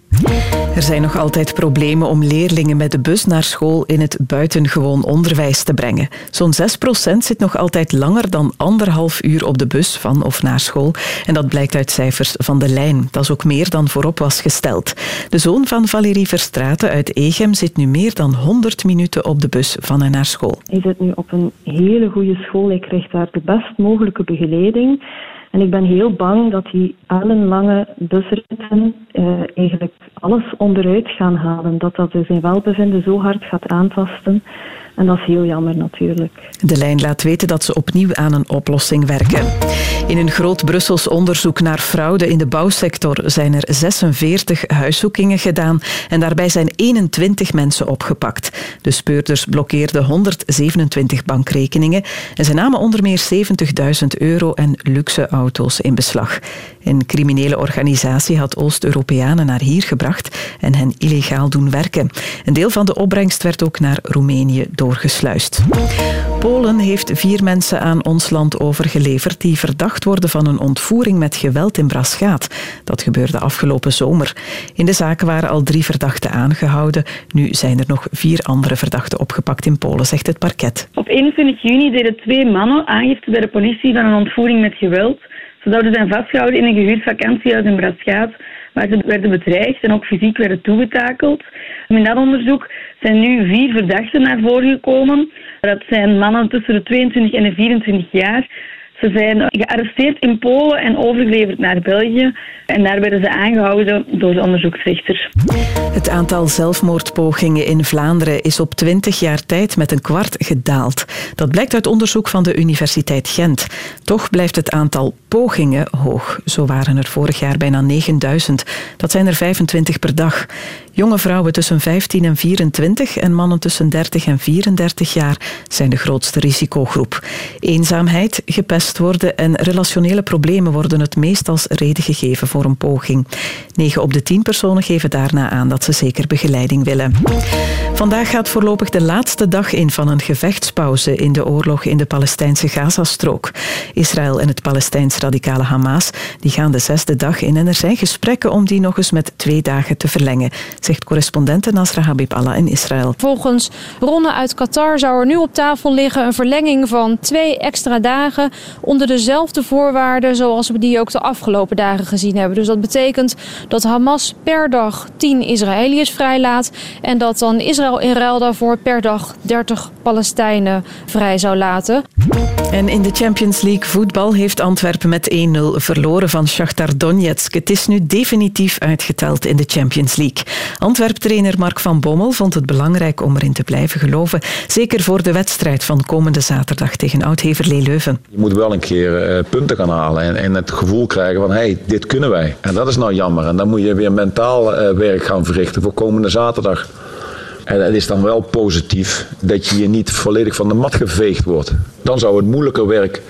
Er zijn nog altijd problemen om leerlingen met de bus naar school in het buitengewoon onderwijs te brengen. Zo'n 6% zit nog altijd langer dan anderhalf uur op de bus van of naar school. En dat blijkt uit cijfers van de lijn. Dat is ook meer dan voorop was gesteld. De zoon van Valerie Verstraeten uit Egem zit nu meer dan 100 minuten op de bus van en naar school. Hij zit nu op een hele goede school. Hij krijgt daar de best mogelijke begeleiding. En ik ben heel bang dat die ellenlange busritten eh, eigenlijk alles onderuit gaan halen. Dat dat zijn welbevinden zo hard gaat aantasten. En dat is heel jammer natuurlijk. De lijn laat weten dat ze opnieuw aan een oplossing werken. In een groot Brussels onderzoek naar fraude in de bouwsector zijn er 46 huiszoekingen gedaan en daarbij zijn 21 mensen opgepakt. De speurders blokkeerden 127 bankrekeningen en ze namen onder meer 70.000 euro en luxe auto's in beslag. Een criminele organisatie had Oost-Europeanen naar hier gebracht en hen illegaal doen werken. Een deel van de opbrengst werd ook naar Roemenië Polen heeft vier mensen aan ons land overgeleverd die verdacht worden van een ontvoering met geweld in Braschaat. Dat gebeurde afgelopen zomer. In de zaak waren al drie verdachten aangehouden. Nu zijn er nog vier andere verdachten opgepakt in Polen, zegt het parket. Op 21 juni deden twee mannen aangifte bij de politie van een ontvoering met geweld. Ze zouden zijn vastgehouden in een gehuurd vakantiehuis in Braschaat, waar ze werden bedreigd en ook fysiek werden toegetakeld. In dat onderzoek zijn nu vier verdachten naar voren gekomen. Dat zijn mannen tussen de 22 en de 24 jaar. Ze zijn gearresteerd in Polen en overgeleverd naar België. En daar werden ze aangehouden door de onderzoeksrechter. Het aantal zelfmoordpogingen in Vlaanderen is op 20 jaar tijd met een kwart gedaald. Dat blijkt uit onderzoek van de Universiteit Gent. Toch blijft het aantal pogingen hoog. Zo waren er vorig jaar bijna 9000. Dat zijn er 25 per dag. Jonge vrouwen tussen 15 en 24 en mannen tussen 30 en 34 jaar zijn de grootste risicogroep. Eenzaamheid, gepest worden en relationele problemen worden het meest als reden gegeven voor een poging. 9 op de 10 personen geven daarna aan dat ze zeker begeleiding willen. Vandaag gaat voorlopig de laatste dag in van een gevechtspauze in de oorlog in de Palestijnse Gazastrook. Israël en het Palestijns radicale Hamas die gaan de zesde dag in en er zijn gesprekken om die nog eens met twee dagen te verlengen, zegt correspondente Nasra Habib Allah in Israël. Volgens bronnen uit Qatar zou er nu op tafel liggen een verlenging van twee extra dagen onder dezelfde voorwaarden zoals we die ook de afgelopen dagen gezien hebben. Dus dat betekent dat Hamas per dag 10 Israëliërs vrijlaat en dat dan Israël in ruil daarvoor per dag 30 Palestijnen vrij zou laten. En in de Champions League voetbal heeft Antwerpen met 1-0 verloren van Shakhtar Donetsk. Het is nu definitief uitgeteld in de Champions League. Antwerp-trainer Mark van Bommel vond het belangrijk om erin te blijven geloven. Zeker voor de wedstrijd van komende zaterdag tegen Oud-Heverlee Leuven. Je moet wel een keer eh, punten gaan halen en, het gevoel krijgen van hé, hey, dit kunnen wij. En dat is nou jammer. En dan moet je weer mentaal eh, werk gaan verrichten voor komende zaterdag. En het is dan wel positief dat je hier niet volledig van de mat geveegd wordt. Dan zou het moeilijker werk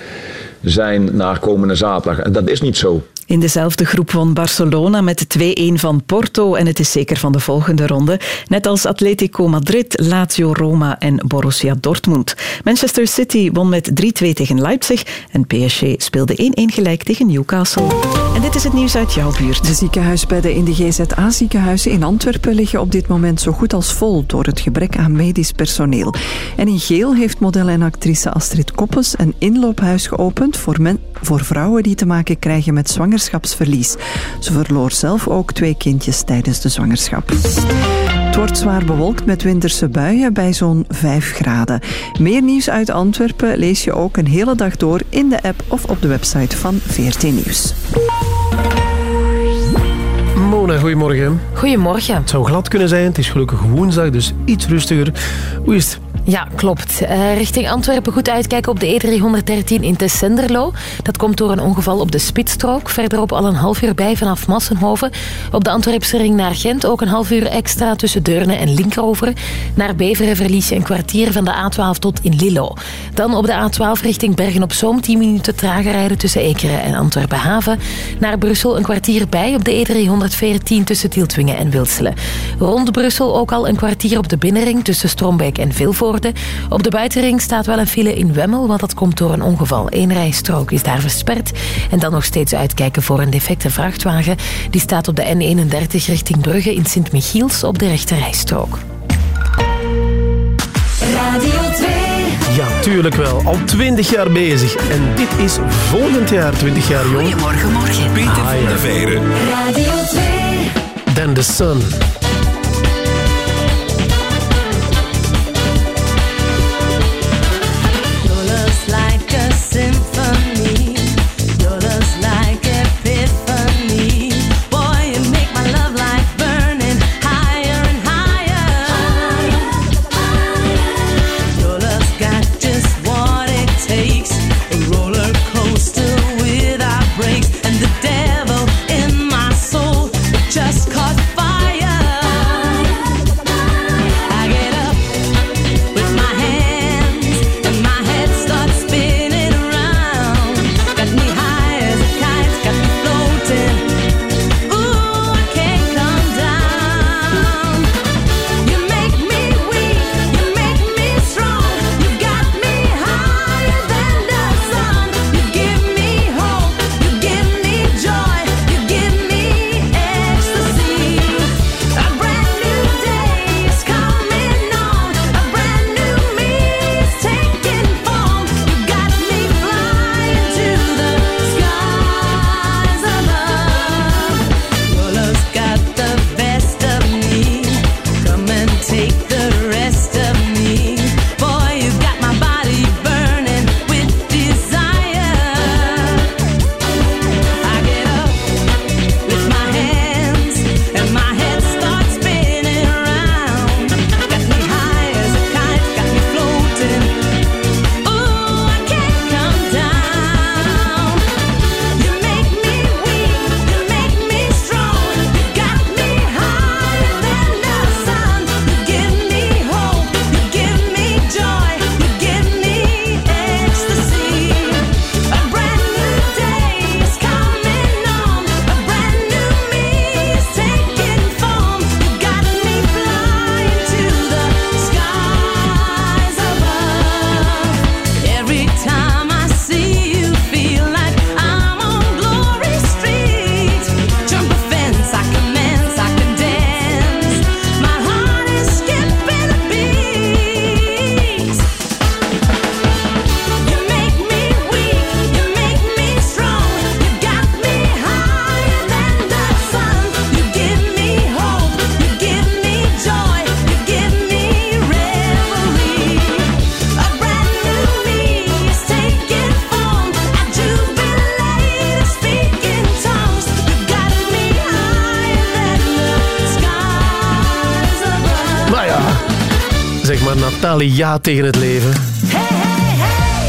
zijn naar komende zaterdag. En dat is niet zo. In dezelfde groep won Barcelona met 2-1 van Porto en het is zeker van de volgende ronde. Net als Atletico Madrid, Lazio Roma en Borussia Dortmund. Manchester City won met 3-2 tegen Leipzig en PSG speelde 1-1 gelijk tegen Newcastle. En dit is het nieuws uit jouw buurt. De ziekenhuisbedden in de GZA-ziekenhuizen in Antwerpen liggen op dit moment zo goed als vol door het gebrek aan medisch personeel. En in Geel heeft model en actrice Astrid Koppes een inloophuis geopend voor, voor vrouwen die te maken krijgen met zwangerschapsverlies. Ze verloor zelf ook twee kindjes tijdens de zwangerschap. Het wordt zwaar bewolkt met winterse buien bij zo'n 5 graden. Meer nieuws uit Antwerpen lees je ook een hele dag door in de app of op de website van VRT Nieuws. Mona, goedemorgen. Goedemorgen. Het zou glad kunnen zijn. Het is gelukkig woensdag, dus iets rustiger. Hoe is het? Ja, klopt. Eh, richting Antwerpen goed uitkijken op de E313 in Tessenderlo. Dat komt door een ongeval op de Spitstrook. Verderop al een half uur bij vanaf Massenhoven. Op de Antwerpse ring naar Gent ook een half uur extra tussen Deurne en Linkeroever. Naar Beveren verlies je een kwartier van de A12 tot in Lillo. Dan op de A12 richting Bergen-op-Zoom 10 minuten trager rijden tussen Ekeren en Antwerpen-Haven. Naar Brussel een kwartier bij op de E314 tussen Tieltwingen en Wilselen. Rond Brussel ook al een kwartier op de binnenring tussen Strombeek en Vilvoorde. Op de buitenring staat wel een file in Wemmel, want dat komt door een ongeval. Eén rijstrook is daar versperd. En dan nog steeds uitkijken voor een defecte vrachtwagen. Die staat op de N31 richting Brugge in Sint-Michiels op de rechte rijstrook. Radio 2. Ja, tuurlijk wel. Al 20 jaar bezig. En dit is volgend jaar 20 jaar jong. Goedemorgen, morgen. Peter Ah, van ja. der Veijren. Radio 2. Then the sun. Ja tegen het leven.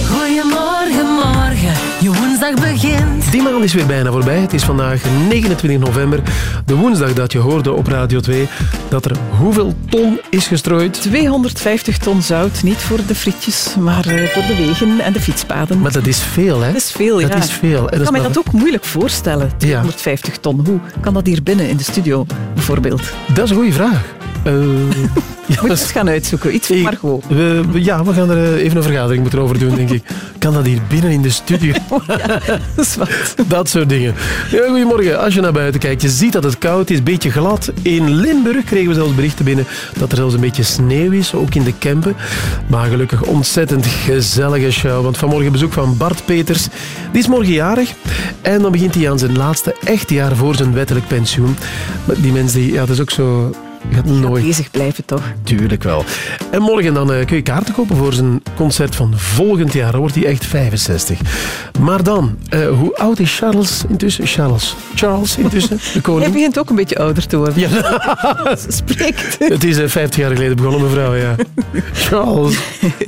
Goedemorgen, morgen. Je woensdag begint. Die maand is weer bijna voorbij. Het is vandaag 29 november, de woensdag dat je hoorde op Radio 2 dat er hoeveel ton is gestrooid? 250 ton zout, niet voor de frietjes, maar eh, voor de wegen en de fietspaden. Maar dat is veel, hè? Dat is veel, ja. Dat is veel. En dat kan mij maar- dat ook moeilijk voorstellen, 250 ton. Hoe kan dat hier binnen in de studio, bijvoorbeeld? Dat is een goede vraag. Eh, ja, *laughs* Moet je eens gaan uitzoeken, iets voor Margot. we, we- ja, we gaan er eh, even een vergadering moeten over doen, denk ik. Kan dat hier binnen in de studio? *laughs* dat is wat. Dat soort dingen. Ja, goedemorgen. Als je naar buiten kijkt, je ziet dat het koud is, een beetje glad. In Limburg kregen we zelfs berichten binnen dat er zelfs een beetje sneeuw is, ook in de Kempen. Maar gelukkig ontzettend gezellige show. Want vanmorgen bezoek van Bart Peters. Die is morgen jarig. En dan begint hij aan zijn laatste echt jaar voor zijn wettelijk pensioen. Die mensen, die, ja, dat is ook zo... gaat nooit. bezig blijven, toch? Tuurlijk wel. En morgen dan eh, kun je kaarten kopen voor zijn concert van volgend jaar. Dan wordt hij echt 65. Maar dan, eh, hoe oud is Charles intussen? Charles. Charles intussen, de *laughs* koning. begint ook een beetje ouder te worden. Ja. *laughs* Spreekt. Het is eh, 50 jaar geleden begonnen, mevrouw. Ja. *laughs* Charles.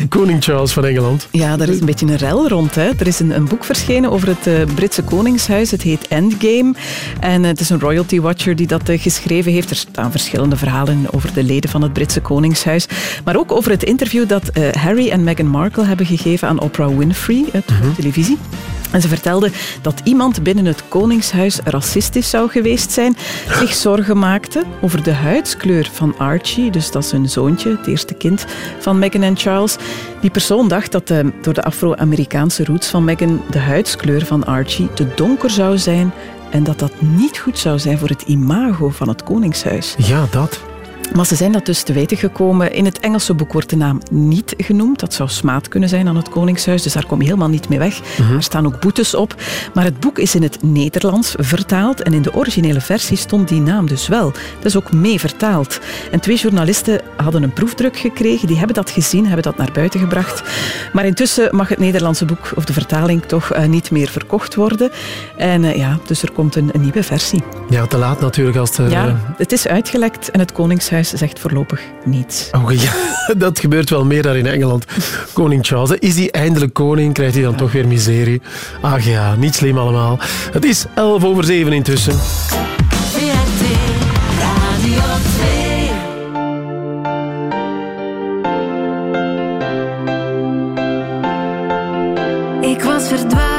Koning Charles van Engeland. Ja, daar is een beetje een rel rond. Hè. Er is een, een boek verschenen over het eh, Britse Koningshuis. Het heet Endgame. En eh, het is een royalty watcher die dat eh, geschreven heeft. Er staan verschillende verhalen over de leden van het Britse Koningshuis. Maar ook over het interview dat eh, Harry en Meghan Markle hebben gegeven aan Oprah Winfrey uit Mhm. televisie. En ze vertelde dat iemand binnen het Koningshuis racistisch zou geweest zijn, zich zorgen maakte over de huidskleur van Archie, dus dat is hun zoontje, het eerste kind van Meghan en Charles. Die persoon dacht dat eh, door de Afro-Amerikaanse roots van Meghan de huidskleur van Archie te donker zou zijn en dat dat niet goed zou zijn voor het imago van het Koningshuis. Ja, dat. Maar ze zijn dat dus te weten gekomen. In het Engelse boek wordt de naam niet genoemd. Dat zou smaad kunnen zijn aan het Koningshuis, dus daar kom je helemaal niet mee weg. Mhm. Er staan ook boetes op. Maar het boek is in het Nederlands vertaald en in de originele versie stond die naam dus wel. Dat is ook mee vertaald. En twee journalisten hadden een proefdruk gekregen, die hebben dat gezien, hebben dat naar buiten gebracht. Maar intussen mag het Nederlandse boek, of de vertaling, toch eh, niet meer verkocht worden. En eh, ja, dus er komt een, een nieuwe versie. Ja, te laat natuurlijk als het... eh, Ja, het is uitgelekt en het Koningshuis zegt voorlopig niets. Oh, ja, *laughs* dat gebeurt wel meer daar in Engeland. Koning Charles, is hij eindelijk koning, krijgt hij dan toch weer miserie. Ach ja, niet slim allemaal. Het is 11 over 7 intussen. VRT Radio 2. Ik was verdwaald,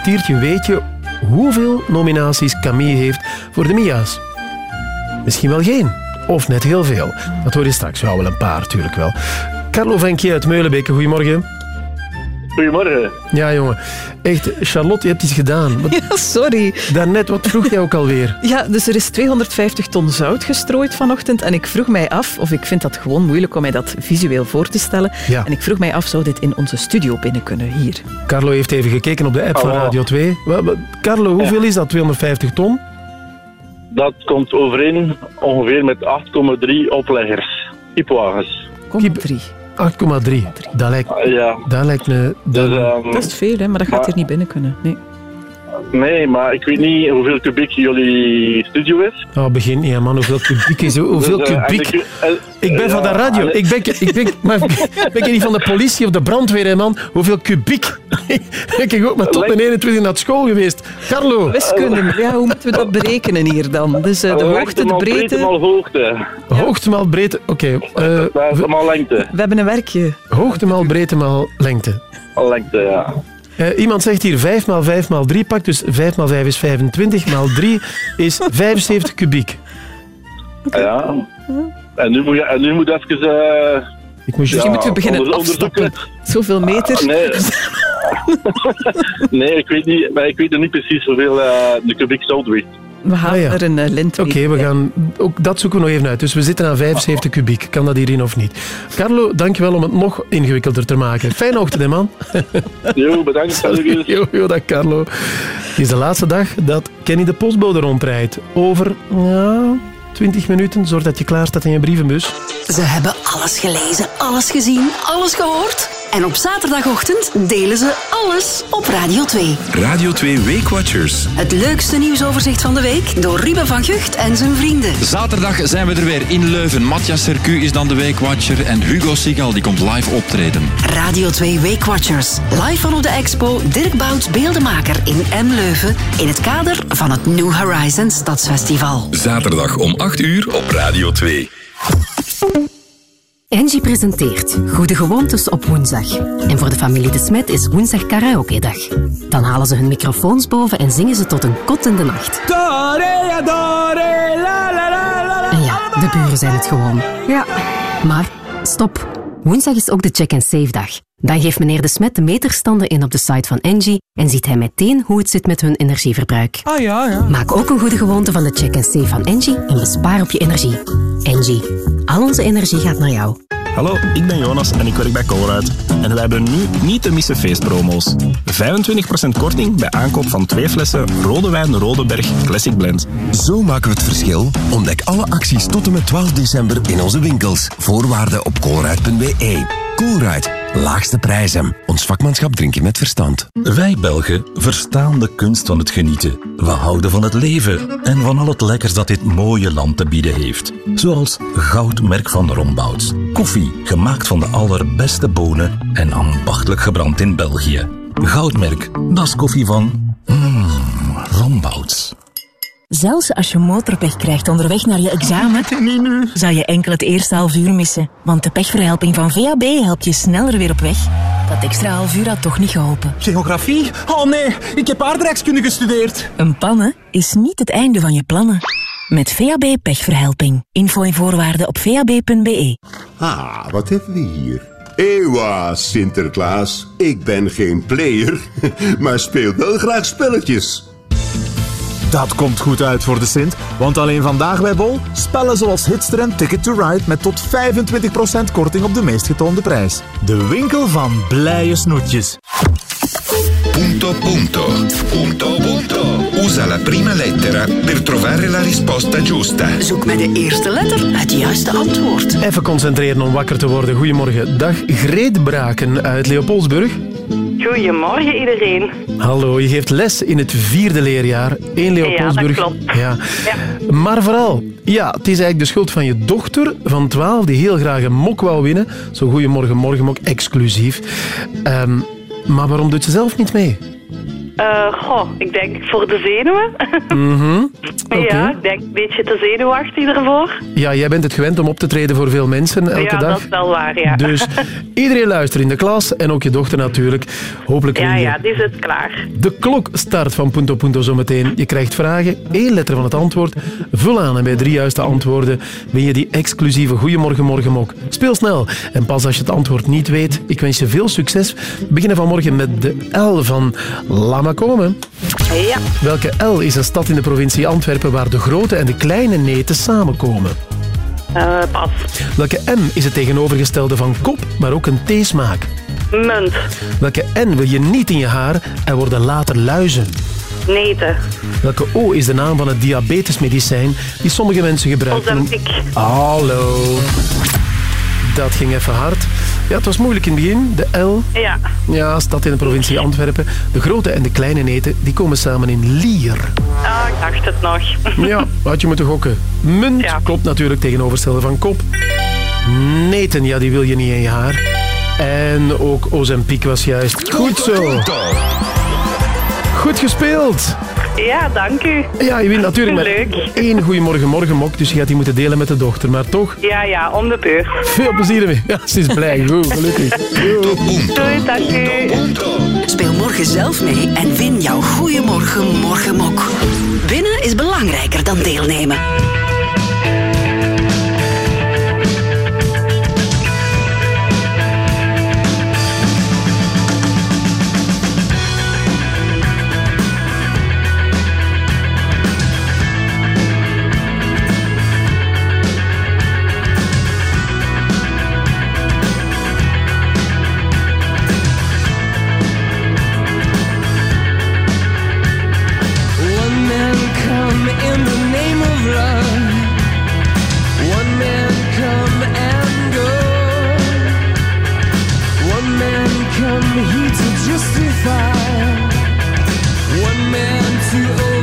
kwartiertje weet je hoeveel nominaties Camille heeft voor de Mia's. misschien wel geen. Of net heel veel. Dat hoor je straks. Wel een paar, natuurlijk wel. Carlo Venkie uit Meulenbeke, goedemorgen. Goedemorgen. Ja, jongen. Echt, Charlotte, je hebt iets gedaan. Wat, Ja, sorry. daarnet, wat vroeg jij ook alweer? *laughs* Ja, dus er is 250 ton zout gestrooid vanochtend. En ik vroeg mij af, of ik vind dat gewoon moeilijk om mij dat visueel voor te stellen. Ja. En ik vroeg mij af, zou dit in onze studio binnen kunnen, hier? Carlo heeft even gekeken op de app van. Radio 2. Wa- wa- Carlo, hoeveel is dat? 250 ton? Dat komt overeen ongeveer met 8,3 opleggers. Kiepwagens. 8,3. 8,3. Dat lijkt, Ja. dat lijkt me... Dat, Dus, ehm, Dat is veel, hè, maar dat gaat maar- hier niet binnen kunnen. Nee. Nee, maar ik weet niet hoeveel kubiek jullie studio is. Oh, begin niet, man. Hoeveel kubiek is *laughs* Hoeveel Dus, eh, en kubiek? ik- eh, Ik ben van de ja, radio. Ik ben, ik ben, maar *laughs* ben je niet van de politie of de brandweer, hè, man? Hoeveel kubiek? *laughs* ik ben ook maar tot mijn 21 naar school geweest. Carlo. Wiskunde, ja, hoe moeten we dat berekenen hier dan? Dus eh, de hoogte, de maal breedte breedte... maal hoogte. Hoogte maal breedte. Oké. eh, is allemaal lengte. We hebben een werkje. hoogte maal breedte maal lengte. Al lengte, ja. Eh, iemand zegt hier 5 maal 5 maal 3 pak, dus 5 maal 5 is 25, maal 3 is 75 kubiek. Ja. En nu moet je, en nu moet je even... eh, Ik moet Misschien moeten we beginnen afstappen. Zoveel meter. Ah, nee. *laughs* nee, ik weet, niet, maar ik weet nog niet precies hoeveel eh, de kubiek zout weegt. We halen Ah, ja. er een eh, lint Oké, we gaan ook dat zoeken we nog even uit. Dus we zitten aan 75 kubiek. Kan dat hierin of niet? Carlo, dankjewel om het nog ingewikkelder te maken. Fijne ochtend, hè, man. *laughs* Jo, bedankt. *laughs* Jo, jo, dag Carlo. Het is de laatste dag dat Kenny de postbode rondrijdt. Over ja, 20 minuten. Zorg dat je klaar staat in je brievenbus. Ze hebben alles gelezen, alles gezien, alles gehoord. En op zaterdagochtend delen ze alles op Radio 2. Radio 2 Weekwatchers. Het leukste nieuwsoverzicht van de week door Ruben van Gucht en zijn vrienden. Zaterdag zijn we er weer in Leuven. Matthias Sercu is dan de weekwatcher en Hugo Sigal die komt live optreden. Radio 2 Weekwatchers. Live van op de expo Dirk Bouts Beeldenmaker in M Leuven. In het kader van het New Horizons Stadsfestival. Zaterdag om 8 uur op Radio 2. Angie presenteert Goede Gewoontes op woensdag. En voor de familie De Smet is woensdag karaoke-dag. Dan halen ze hun microfoons boven en zingen ze tot een kot in de nacht. En ja, de buren zijn het gewoon. Ja. Maar stop. Woensdag is ook de check-and-save-dag. Dan geeft meneer De Smet de meterstanden in op de site van Engie en ziet hij meteen hoe het zit met hun energieverbruik. Ah ja, ja. Maak ook een goede gewoonte van de check-and-save van Engie en bespaar op je energie. Engie. Al onze energie gaat naar jou. Hallo, ik ben Jonas en ik werk bij Colruyt. En wij hebben nu niet te missen feestpromo's. 25% korting bij aankoop van twee flessen Rode Wijn Rodeberg Classic Blend. Zo maken we het verschil. Ontdek alle acties tot en met 12 december in onze winkels. Voorwaarden op colruyt.be. Colruyt, laagste prijzen. Ons vakmanschap drink je met verstand. Wij Belgen verstaan de kunst van het genieten. We houden van het leven en van al het lekkers dat dit mooie land te bieden heeft. Zoals Goudmerk van Rombouts. Koffie, gemaakt van de allerbeste bonen en ambachtelijk gebrand in België. Goudmerk, dat is koffie van... Mmm, Rombouts. Zelfs als je motorpech krijgt onderweg naar je examen, zou je enkel het eerste half uur missen. Want de pechverhelping van VAB helpt je sneller weer op weg. Dat extra half uur had toch niet geholpen. Geografie? Oh nee, ik heb aardrijkskunde gestudeerd. Een pannen is niet het einde van je plannen. Met VAB pechverhelping. Info en voorwaarden op vab.be. Ah, wat hebben we hier? Ewa, Sinterklaas. Ik ben geen player, *laughs* maar speel wel graag spelletjes. Dat komt goed uit voor de Sint, want alleen vandaag bij Bol spellen zoals Hitster en Ticket to Ride met tot 25% korting op de meest getoonde prijs. De winkel van blije snoetjes. Punto punto. Punto punto. Usa la prima lettera per trovare la risposta giusta. Zoek met de eerste letter het juiste antwoord. Even concentreren om wakker te worden. Goedemorgen. Dag Greet Braken uit Leopoldsburg. Goedemorgen iedereen. Hallo, je geeft les in het vierde leerjaar in Leopoldsburg. Ja, dat klopt. Ja. Maar vooral, ja, het is eigenlijk de schuld van je dochter van 12 die heel graag een mok wou winnen. Zo'n goeiemorgen morgenmok, exclusief. Ehm, maar waarom doet ze zelf niet mee? Eh, goh, ik denk voor de zenuwen. *laughs* Oké. Ja, ik denk een beetje te zenuwachtig ervoor. Ja, jij bent het gewend om op te treden voor veel mensen elke ja, dag. dat is wel waar, ja. Dus *laughs* iedereen luistert in de klas en ook je dochter natuurlijk. Hopelijk ja, ja, die zit klaar. De klok start van Punto Punto zometeen. Je krijgt vragen, één letter van het antwoord. Vul aan en bij drie juiste antwoorden win je die exclusieve Goeiemorgen Morgenmok. Speel snel en pas als je het antwoord niet weet. Ik wens je veel succes. We beginnen vanmorgen met de L van Lama Komen. Ja. Welke L is een stad in de provincie Antwerpen waar de grote en de kleine neten samenkomen? Eh, pas. Welke M is het tegenovergestelde van kop, maar ook een theesmaak? Munt. Welke N wil je niet in je haar en worden later luizen? Neten. Welke O is de naam van het diabetesmedicijn die sommige mensen gebruiken? Ozempic. Hallo. Dat ging even hard. Ja, het was moeilijk in het begin. De L. Ja. Ja, stad in de provincie Antwerpen. De grote en de kleine neten die komen samen in Lier. Ah, ik dacht het nog. Ja, had je moeten gokken. Munt klopt natuurlijk tegenovergestelde van kop. Neten, ja, die wil je niet in je haar. En ook Ozempic was juist. Goed zo. Goed gespeeld. Ja, dank u. Ja, je wint natuurlijk met Leuk. één Goeiemorgen Morgenmok, dus je gaat die moeten delen met de dochter. Maar toch, Ja, ja, om de beurt. veel plezier ermee. Ja, ze is blij. Goed, gelukkig. Doei, dank u. Speel morgen zelf mee en win jouw Goeiemorgen Morgenmok. Winnen is belangrijker dan deelnemen. One man to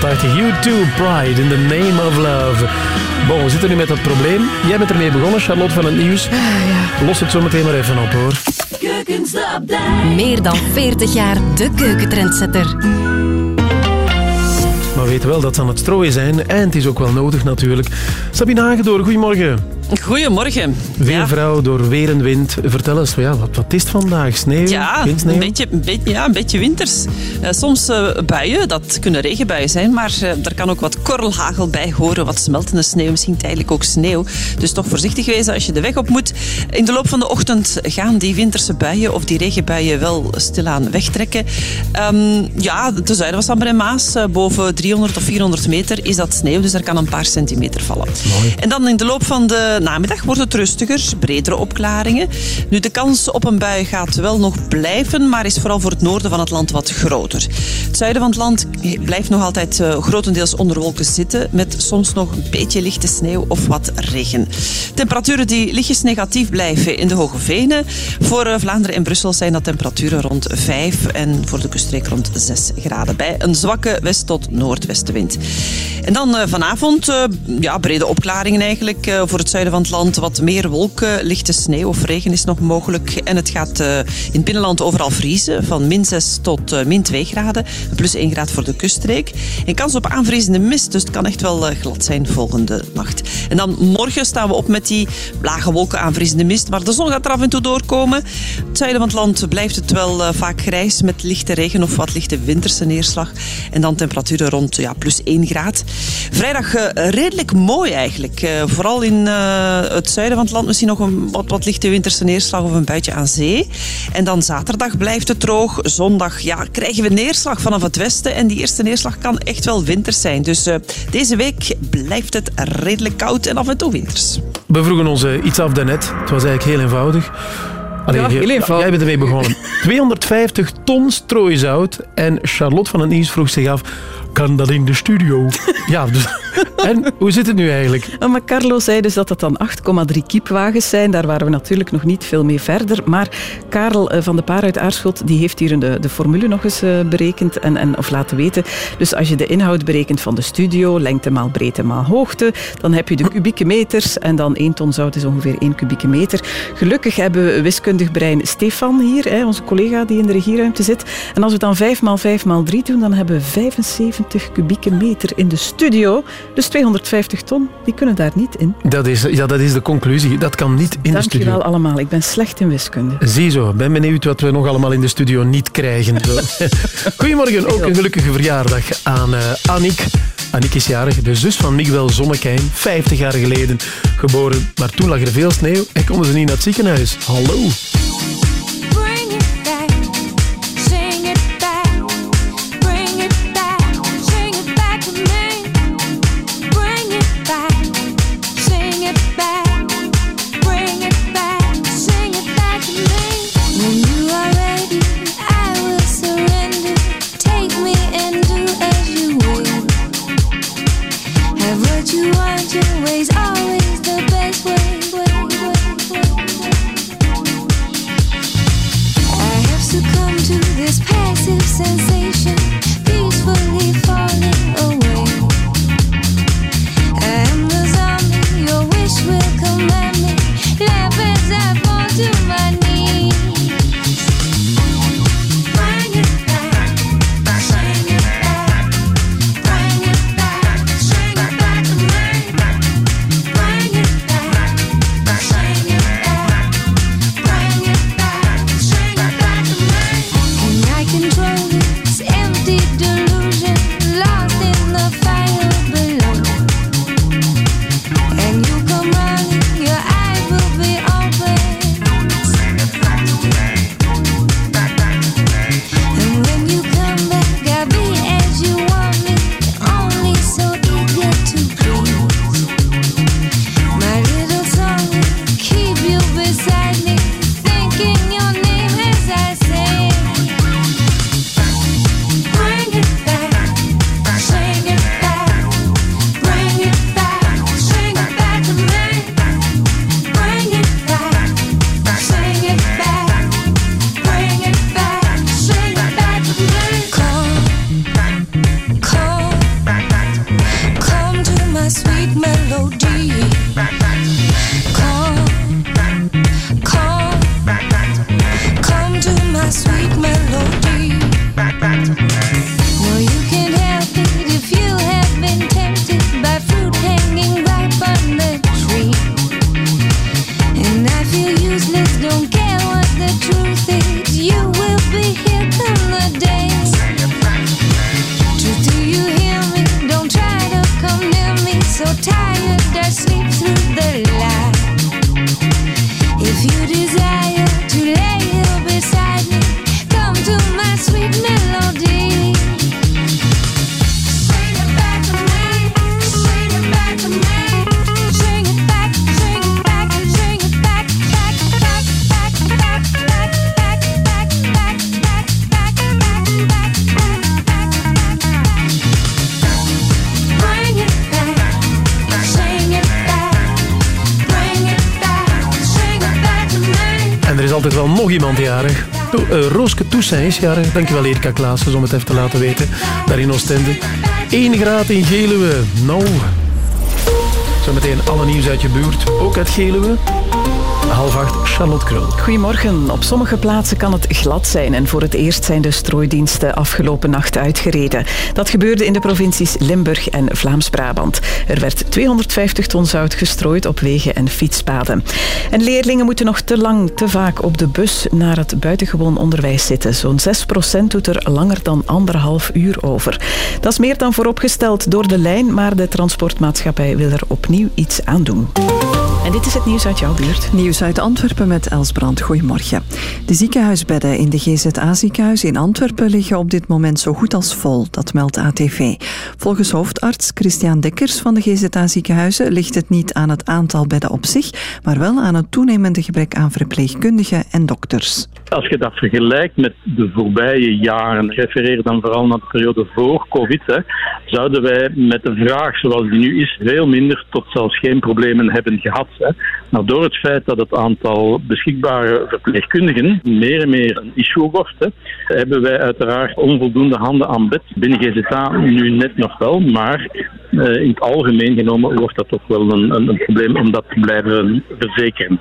80. You too, Pride, in the name of love. Bon, we zitten nu met dat probleem. Jij bent ermee begonnen, Charlotte van het Nieuws. Los het zo meteen maar even op, hoor. Meer dan 40 jaar de keukentrendsetter. Maar we weten wel dat ze aan het strooien zijn. En het is ook wel nodig natuurlijk. Sabine Hagedoor, goedemorgen. Goedemorgen. Weervrouw door weer en wind. Vertel eens, ja, wat, wat is het vandaag? Sneeuw? Ja, sneeuw? een beetje, een beetje, ja, een beetje winters. Eh, soms eh, buien, dat kunnen regenbuien zijn, maar eh, er kan ook wat korrelhagel bij horen, wat smeltende sneeuw, misschien tijdelijk ook sneeuw. Dus toch voorzichtig wezen als je de weg op moet. In de loop van de ochtend gaan die winterse buien of die regenbuien wel stilaan wegtrekken. Ehm, ja, ten zuiden van Sambre en Maas, boven 300 of 400 meter, is dat sneeuw, dus er kan een paar centimeter vallen. En dan in de loop van de namiddag wordt het rustiger, bredere opklaringen. Nu, de kans op een bui gaat wel nog blijven, maar is vooral voor het noorden van het land wat groter. Het zuiden van het land blijft nog altijd eh, grotendeels onder wolken zitten, met soms nog een beetje lichte sneeuw of wat regen. Temperaturen die lichtjes negatief blijven in de Hoge Venen. Voor eh, Vlaanderen en Brussel zijn dat temperaturen rond 5 en voor de kuststreek rond 6 graden. Bij een zwakke west- tot noordwestenwind. En dan eh, vanavond, eh, ja, brede opklaringen eigenlijk. eh, voor het zuiden van het land wat meer wolken, lichte sneeuw of regen is nog mogelijk. En het gaat in het binnenland overal vriezen, van min 6 tot min 2 graden. Plus 1 graad voor de kuststreek. En kans op aanvriezende mist, dus het kan echt wel glad zijn volgende nacht. En dan morgen staan we op met die lage wolken aanvriezende mist. Maar de zon gaat er af en toe doorkomen. Het zuiden van het land blijft het wel vaak grijs met lichte regen of wat lichte winterse neerslag. En dan temperaturen rond ja, plus 1 graad. Vrijdag eh, redelijk mooi eigenlijk. Eh, vooral in eh, het zuiden van het land misschien nog een wat, wat lichte winterse neerslag of een buitje aan zee. En dan zaterdag blijft het droog. Zondag ja, krijgen we neerslag vanaf het westen. En die eerste neerslag kan echt wel winters zijn. Dus eh, deze week blijft het redelijk koud en af en toe winters. We vroegen ons iets af daarnet. Het was eigenlijk heel eenvoudig. Allee, Ja, heel eenvoudig. Jij bent ermee begonnen. *laughs* 250 ton strooizout. En Charlotte van het Nieuws vroeg zich af... Kan dat in de studio? *laughs* ja, dus... En hoe zit het nu eigenlijk? Ah, Maar Carlo zei dus dat het dan 8,3 kiepwagens zijn. Daar waren we natuurlijk nog niet veel mee verder. Maar Karel eh, van de Paar uit Aarschot die heeft hier de, de formule nog eens eh, berekend en, en, of laten weten. Dus als je de inhoud berekent van de studio, lengte maal breedte maal hoogte, dan heb je de kubieke meters en dan 1 ton zout is ongeveer 1 kubieke meter. Gelukkig hebben we wiskundig brein Stefan hier, hè, onze collega die in de regieruimte zit. En als we dan 5 maal 5 maal 3 doen, dan hebben we 75 kubieke meter in de studio. Dus 250 ton, die kunnen daar niet in. Dat is, ja, dat is de conclusie. Dat kan niet in de Dank je studio. wel allemaal. Ik ben slecht in wiskunde. Ziezo, ben benieuwd wat we nog allemaal in de studio niet krijgen. *laughs* Goedemorgen, ook een gelukkige verjaardag aan eh Annick. Annick is jarig, de zus van Miguel Zonnekijn, 50 jaar geleden geboren. Maar toen lag er veel sneeuw en konden ze niet naar het ziekenhuis. Hallo. Jarig. Dankjewel Erika Klaassen om het even te laten weten. Daar in Oostende. 1 graad in Geluwe. Nou. Zometeen alle nieuws uit je buurt. Ook uit Geluwe. Half acht, Charlotte Krul. Goedemorgen. Op sommige plaatsen kan het glad zijn en voor het eerst zijn de strooidiensten afgelopen nacht uitgereden. Dat gebeurde in de provincies Limburg en Vlaams-Brabant. Er werd 250 ton zout gestrooid op wegen en fietspaden. En leerlingen moeten nog te lang, te vaak op de bus naar het buitengewoon onderwijs zitten. Zo'n 6% doet er langer dan anderhalf uur over. Dat is meer dan vooropgesteld door de lijn, maar de transportmaatschappij wil er opnieuw iets aan doen. En dit is het nieuws uit jouw buurt. Nieuws uit Antwerpen met Els Brand. Goedemorgen. De ziekenhuisbedden in de GZA-ziekenhuis in Antwerpen liggen op dit moment zo goed als vol. Dat meldt ATV. Volgens hoofdarts Christian Dekkers van de GZA-ziekenhuizen ligt het niet aan het aantal bedden op zich, maar wel aan het toenemende gebrek aan verpleegkundigen en dokters. Als je dat vergelijkt met de voorbije jaren, refereer dan vooral naar de periode voor COVID, hè, zouden wij met de vraag zoals die nu is, veel minder tot zelfs geen problemen hebben gehad. Hè. Door het feit dat het aantal beschikbare verpleegkundigen meer en meer een issue wordt, hè, hebben wij uiteraard onvoldoende handen aan bed. Binnen GZA nu net nog wel, maar eh, in het algemeen genomen wordt dat toch wel een, een, een probleem om dat te blijven verzekeren.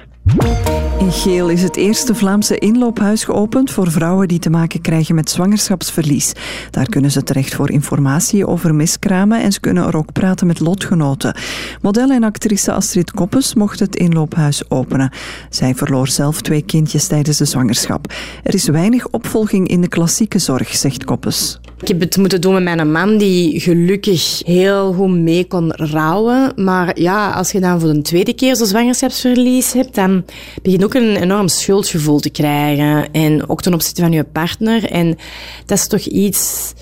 In Geel is het eerste Vlaamse inloophuis geopend voor vrouwen die te maken krijgen met zwangerschapsverlies. Daar kunnen ze terecht voor informatie over miskramen en ze kunnen er ook praten met lotgenoten. Model en actrice Astrid Koppes mocht het inloophuis openen. Zij verloor zelf twee kindjes tijdens de zwangerschap. Er is weinig opvolging in de klassieke zorg, zegt Koppes. Ik heb het moeten doen met mijn man, die gelukkig heel goed mee kon rouwen. Maar ja, als je dan voor de tweede keer zo'n zwangerschapsverlies hebt, dan begin je ook een enorm schuldgevoel te krijgen. En ook ten opzichte van je partner. En dat is toch iets...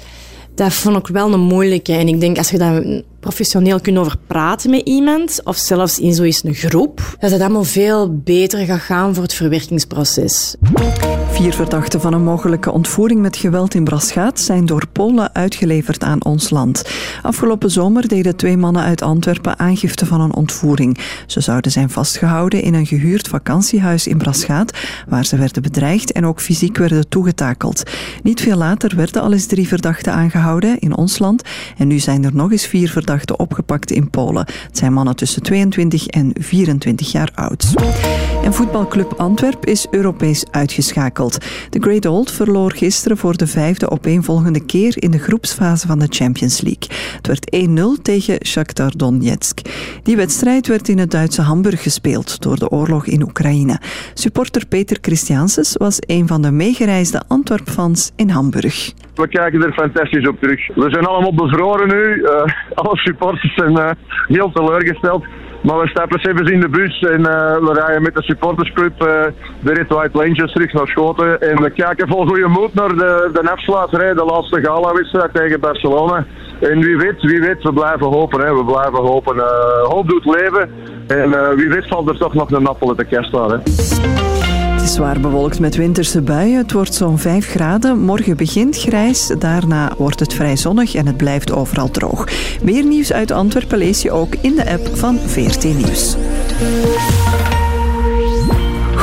Dat vond ik wel een moeilijke. En ik denk, als je daar professioneel kunt over praten met iemand, of zelfs in zoiets een groep, dat het allemaal veel beter gaat gaan voor het verwerkingsproces. Vier verdachten van een mogelijke ontvoering met geweld in Braschaat zijn door Polen uitgeleverd aan ons land. Afgelopen zomer deden twee mannen uit Antwerpen aangifte van een ontvoering. Ze zouden zijn vastgehouden in een gehuurd vakantiehuis in Braschaat, waar ze werden bedreigd en ook fysiek werden toegetakeld. Niet veel later werden al eens drie verdachten aangehouden in ons land en nu zijn er nog eens vier verdachten opgepakt in Polen. Het zijn mannen tussen 22 en 24 jaar oud. En voetbalclub Antwerp is Europees uitgeschakeld. De Great Old verloor gisteren voor de vijfde opeenvolgende keer in de groepsfase van de Champions League. Het werd 1-0 tegen Shakhtar Donetsk. Die wedstrijd werd in het Duitse Hamburg gespeeld door de oorlog in Oekraïne. Supporter Peter Christianses was een van de meegereisde Antwerp-fans in Hamburg. We kijken er fantastisch op terug. We zijn allemaal bevroren nu. Eh, alle supporters zijn eh, heel teleurgesteld. Maar we stappen even in de bus en eh, we rijden met de supportersclub eh, de Red White Rangers terug naar Schoten. En we kijken vol goede moed naar de, de afsluiterij, de laatste gala-wedstrijd tegen Barcelona. En wie weet, wie weet, we blijven hopen. We blijven hopen. Eh, hoop doet leven. En wie weet valt er toch nog een appel uit de kerst aan. Is zwaar bewolkt met winterse buien. Het wordt zo'n 5 graden. Morgen begint grijs. Daarna wordt het vrij zonnig en het blijft overal droog. Meer nieuws uit Antwerpen lees je ook in de app van VRT Nieuws.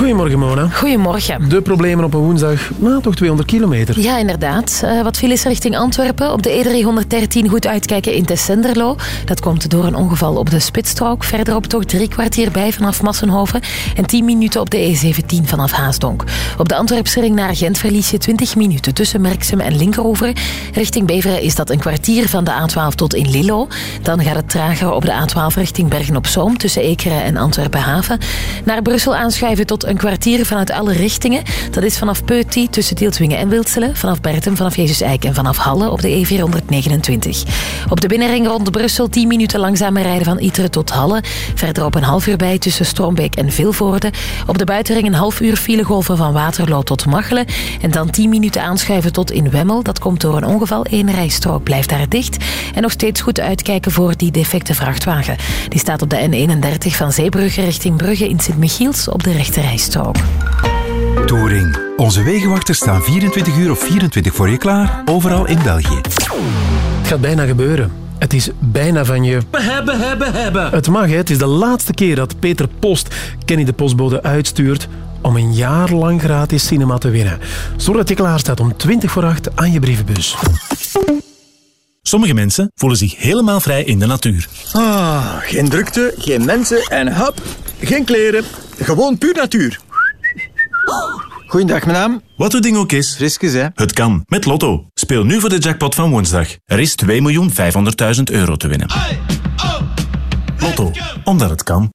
Goedemorgen, Mona. Goedemorgen. De problemen op een woensdag, nou toch 200 kilometer. Ja, inderdaad. Eh, wat files richting Antwerpen. Op de E313 goed uitkijken in Tessenderlo. Dat komt door een ongeval op de spitsstrook. Verderop toch drie kwartier bij vanaf Massenhoven. En 10 minuten op de E17 vanaf Haasdonk. Op de Antwerpse ring naar Gent verlies je 20 minuten tussen Merksem en Linkeroever. Richting Beveren is dat een kwartier van de A12 tot in Lillo. Dan gaat het trager op de A12 richting Bergen-op-Zoom tussen Ekeren en Antwerpen-Haven. Naar Brussel aanschuiven tot een kwartier vanuit alle richtingen. Dat is vanaf Peuty tussen Tieltwingen en Wilselen, vanaf Bertem, vanaf Jezus Eik en vanaf Halle op de E429. Op de binnenring rond Brussel 10 minuten langzamer rijden van Iteren tot Halle. Verderop een half uur bij tussen Strombeek en Vilvoorde. Op de buitenring een half uur filegolven van Waterloo tot Machelen. En dan 10 minuten aanschuiven tot in Wemmel. Dat komt door een ongeval. Eén rijstrook blijft daar dicht. En nog steeds goed uitkijken voor die defecte vrachtwagen. Die staat op de N31 van Zeebrugge richting Brugge in Sint-Michiels op de rechte rijstrook. Touring. Onze wegenwachters staan 24 uur of 24 voor je klaar, overal in België. Het gaat bijna gebeuren. Het is bijna van je. Hebben, hebben, hebben. Het mag, hè. Het is de laatste keer dat Peter Post Kenny de Postbode uitstuurt om een jaar lang gratis cinema te winnen. Zorg dat je klaar staat om 20 voor 8 aan je brievenbus. Sommige mensen voelen zich helemaal vrij in de natuur. Ah, geen drukte, geen mensen en hop, geen kleren. Gewoon puur natuur. Goeiedag, mijn naam. Wat uw ding ook is, Riskus, hè? het kan. Met Lotto. Speel nu voor de jackpot van woensdag. Er is 2.500.000 euro te winnen. Lotto, omdat het kan.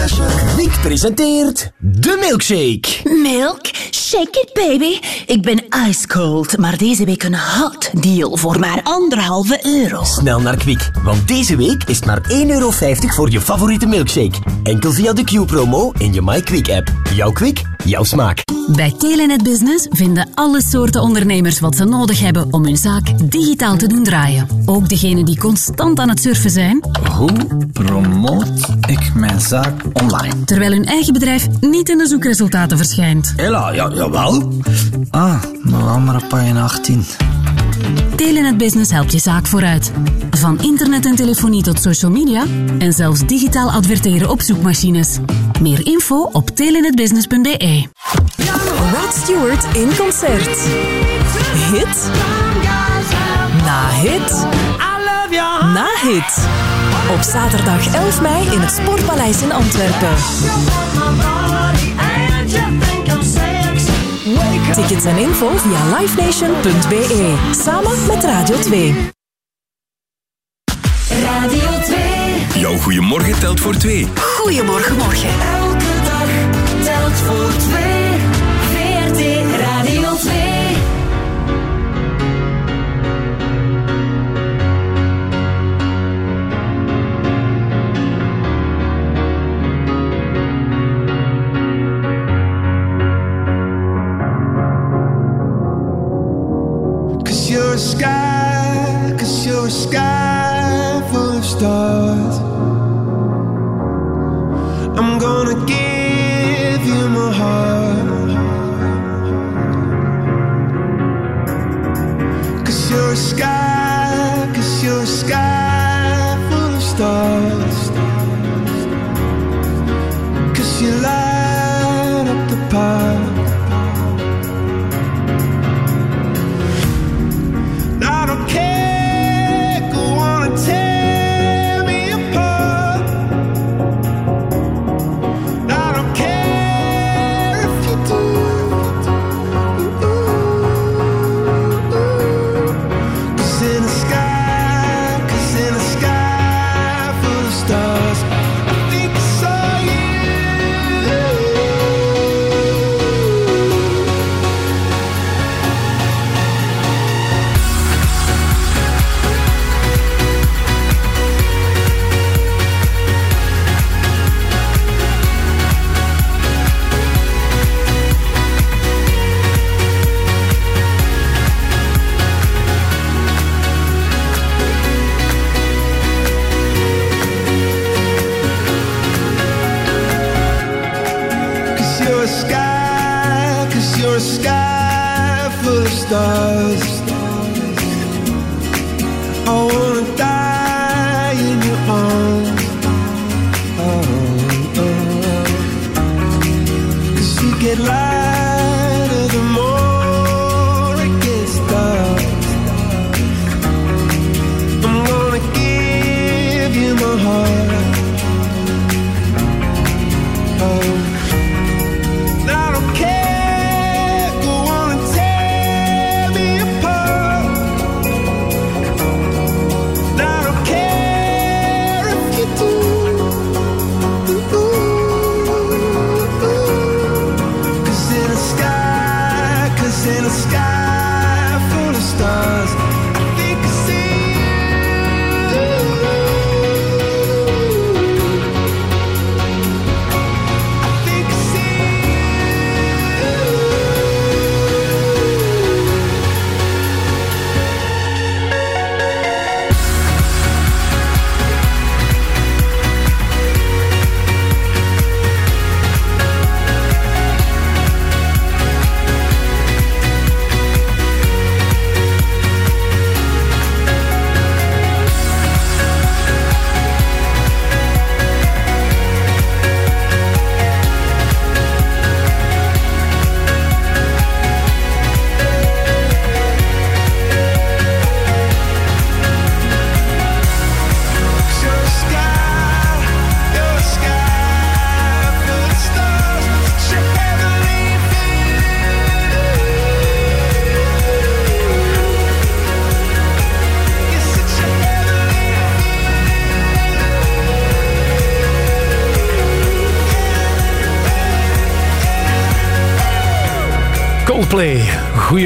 Kwik presenteert de milkshake. Milk? Shake it, baby. Ik ben ice cold, maar deze week een hot deal voor maar anderhalve euro. Snel naar Kwik, want deze week is het maar 1,50 euro voor je favoriete milkshake. Enkel via de Q-promo in je MyQuick-app. Jouw Kwik, jouw smaak. Bij Telenet Business vinden alle soorten ondernemers wat ze nodig hebben om hun zaak digitaal te doen draaien. Ook degenen die constant aan het surfen zijn, Hoe promoot ik mijn zaak online? terwijl hun eigen bedrijf niet in de zoekresultaten verschijnt. Hela, ja, jawel. Ah, nog wel maar op pagina 18. Telenet Business helpt je zaak vooruit. Van internet en telefonie tot social media en zelfs digitaal adverteren op zoekmachines. Meer info op telenetbusiness.be. Rod Stewart in concert. Hit. Na hit. Na hit. Op zaterdag 11 mei in het Sportpaleis in Antwerpen. Tickets en info via livenation.be. Samen met Radio 2. Radio 2. Jouw goeiemorgen telt voor twee. Goedemorgen, morgen. Elke dag telt voor twee.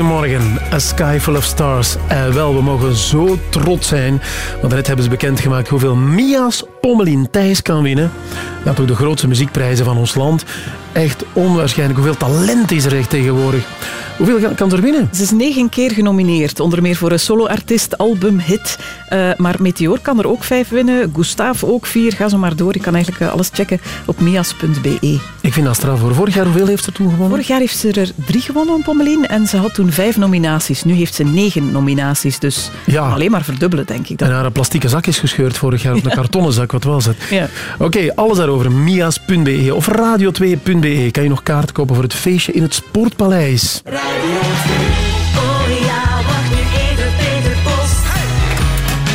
Goedemorgen. A Sky Full of Stars. Eh, wel, we mogen zo trots zijn. Want net hebben ze bekendgemaakt hoeveel Mia's Pommelien Thijs kan winnen. Dat toch de grootste muziekprijzen van ons land. Echt onwaarschijnlijk. Hoeveel talent is er echt tegenwoordig. Hoeveel kan- er winnen? Ze is negen keer genomineerd, onder meer voor een soloartiest, album, hit. Eh, maar Meteor kan er ook vijf winnen, Gustave ook vier. Ga zo maar door. Je kan eigenlijk eh, alles checken op mias.be. Ik vind dat straf voor. Vorig jaar, hoeveel heeft ze toen gewonnen? Vorig jaar heeft ze er drie gewonnen, Pommelien. En ze had toen vijf nominaties. Nu heeft ze negen nominaties. Dus Ja. alleen maar verdubbelen, denk ik. Dan. En haar plastieke zak is gescheurd vorig jaar, of een kartonnen zak, wat was het? Ja. Oké, alles daarover. Mias.be of radio2.be. Kan je nog kaarten kopen voor het feestje in het Sportpaleis.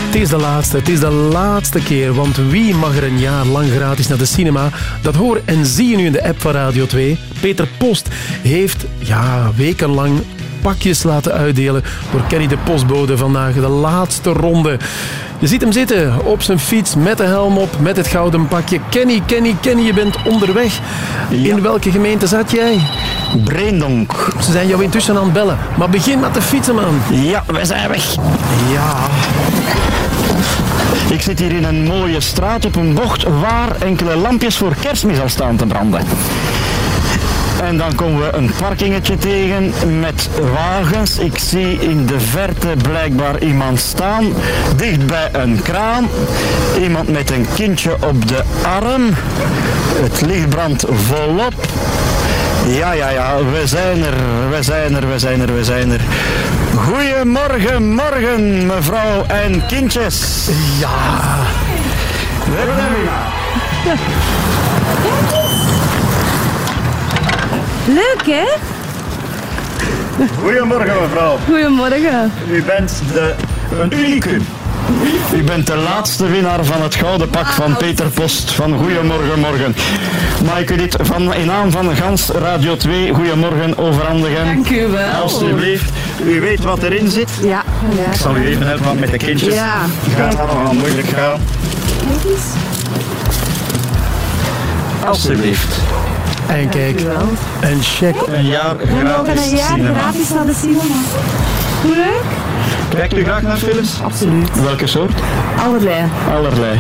Het is de laatste, het is de laatste keer, want wie mag er een jaar lang gratis naar de cinema? Dat hoor en zie je nu in de app van Radio 2. Peter Post heeft ja, wekenlang pakjes laten uitdelen door Kenny de Postbode vandaag, de laatste ronde. Je ziet hem zitten op zijn fiets met de helm op, met het gouden pakje. Kenny, Kenny, Kenny, je bent onderweg. In welke gemeente zat jij? Breendonk. Ze zijn jou intussen aan het bellen. Maar begin met de fietsen, man. Ja, wij zijn weg. Ja. Ik zit hier in een mooie straat op een bocht waar enkele lampjes voor kerstmis al staan te branden. En dan komen we een parkingetje tegen met wagens. Ik zie in de verte blijkbaar iemand staan, dicht bij een kraan. Iemand met een kindje op de arm. Het licht brandt volop. Ja, ja, ja, we zijn er, we zijn er, we zijn er, we zijn er. Goedemorgen, morgen, mevrouw en kindjes. Ja. We hebben een winnaar. Leuk, hè? Goedemorgen, mevrouw. Goedemorgen. U bent de, een unicum. U bent de laatste winnaar van het gouden pak van Peter Post van Goedemorgen Morgen. Mag ik u dit van, in naam van Gans Radio 2 Goedemorgen overhandigen? Dank u wel. Alsjeblieft. U weet wat erin zit? Ja. Ik zal u even helpen met de kindjes. Ja. Het gaat allemaal moeilijk gaan. Alsjeblieft. En kijk, een cheque. Een jaar gratis cinema. naar de cinema. Hoe leuk? Kijkt u graag naar films? Absoluut. Welke soort? Allerlei. Allerlei.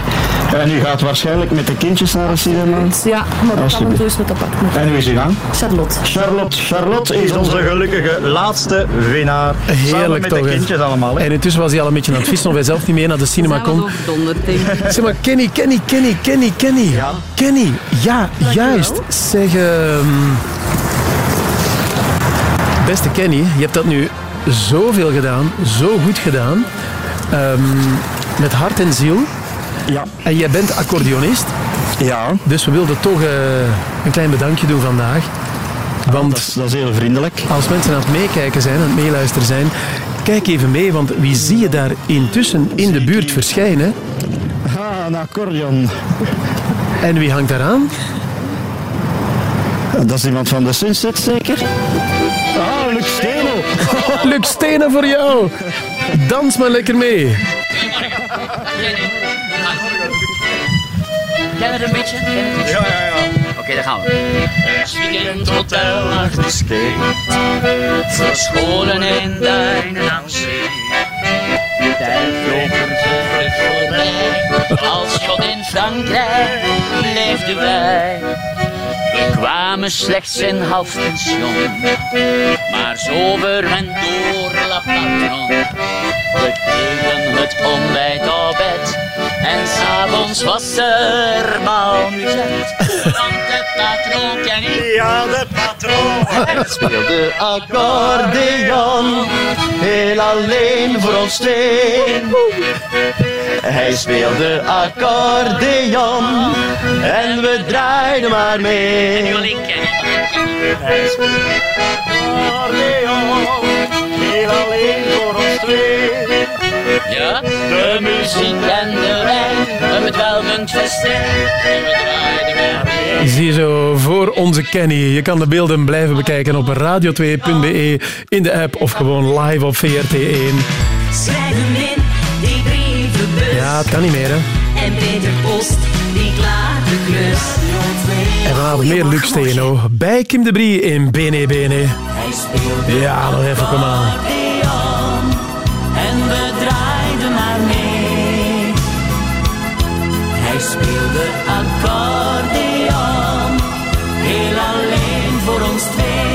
En u gaat waarschijnlijk met de kindjes naar de cinema? Ja, maar dat kan Alsjeblieft. dus met pak. En hoe is uw naam? Charlotte. Charlotte. Charlotte is onze gelukkige laatste winnaar. Samen Heerlijk met toch, de kindjes allemaal. En intussen was hij al een beetje aan het vissen of hij zelf niet meer naar de cinema kon. Zeg maar, Kenny, Kenny, Kenny, Kenny, Kenny. Kenny, ja, juist. Zeg, ehm, beste Kenny, je hebt dat nu zoveel gedaan, zo goed gedaan, ehm, met hart en ziel. Ja. En jij bent accordeonist. Ja. Dus we wilden toch eh, een klein bedankje doen vandaag. Want dat, is, dat is heel vriendelijk. Als mensen aan het meekijken zijn, aan het meeluisteren zijn, kijk even mee, want wie zie je daar intussen in de buurt verschijnen? Ah, een accordeon. En wie hangt daaraan? Dat is iemand van de Sunset zeker? Ah, Luc Steno. Luc Stenen voor jou. Dans maar lekker mee. *laughs* Ken het een beetje? Ken het een beetje? Ja, ja, ja. Oké, daar gaan we. Het weekend hotel achter de skate. Verscholen in duinen aan zee. De tijd vlogen zo vlug voorbij. Als God in Frankrijk leefden wij. We kwamen slechts in half pension. Maar sober en door la patron. We kregen het ontbijt op bed. En s'avonds was er balmuziek. Want de patroon ken ik. Ja, de patroon. Hij *laughs* speelde accordeon. Heel alleen voor ons twee. Hij speelde accordeon. En we draaiden maar mee. En nu ik. Hij speelde accordeon. Heel alleen voor ons twee. Ja, de muziek en de wijn. Een bedwelmend festijn. En we draaiden maar mee. Zie je zo voor onze Kenny. Je kan de beelden blijven bekijken op radio2.be in de app of gewoon live op VRT1. Schrijf hem in, die. Ja, het kan niet meer, hè? En Peter Post, die klaart de klus. En vanavond meer Luc Steno bij Kim de Brie in Bene Bene. Hij speelde Ja, nog even, kom aan. en we draaiden maar mee. Hij speelde accordeon, heel alleen voor ons twee.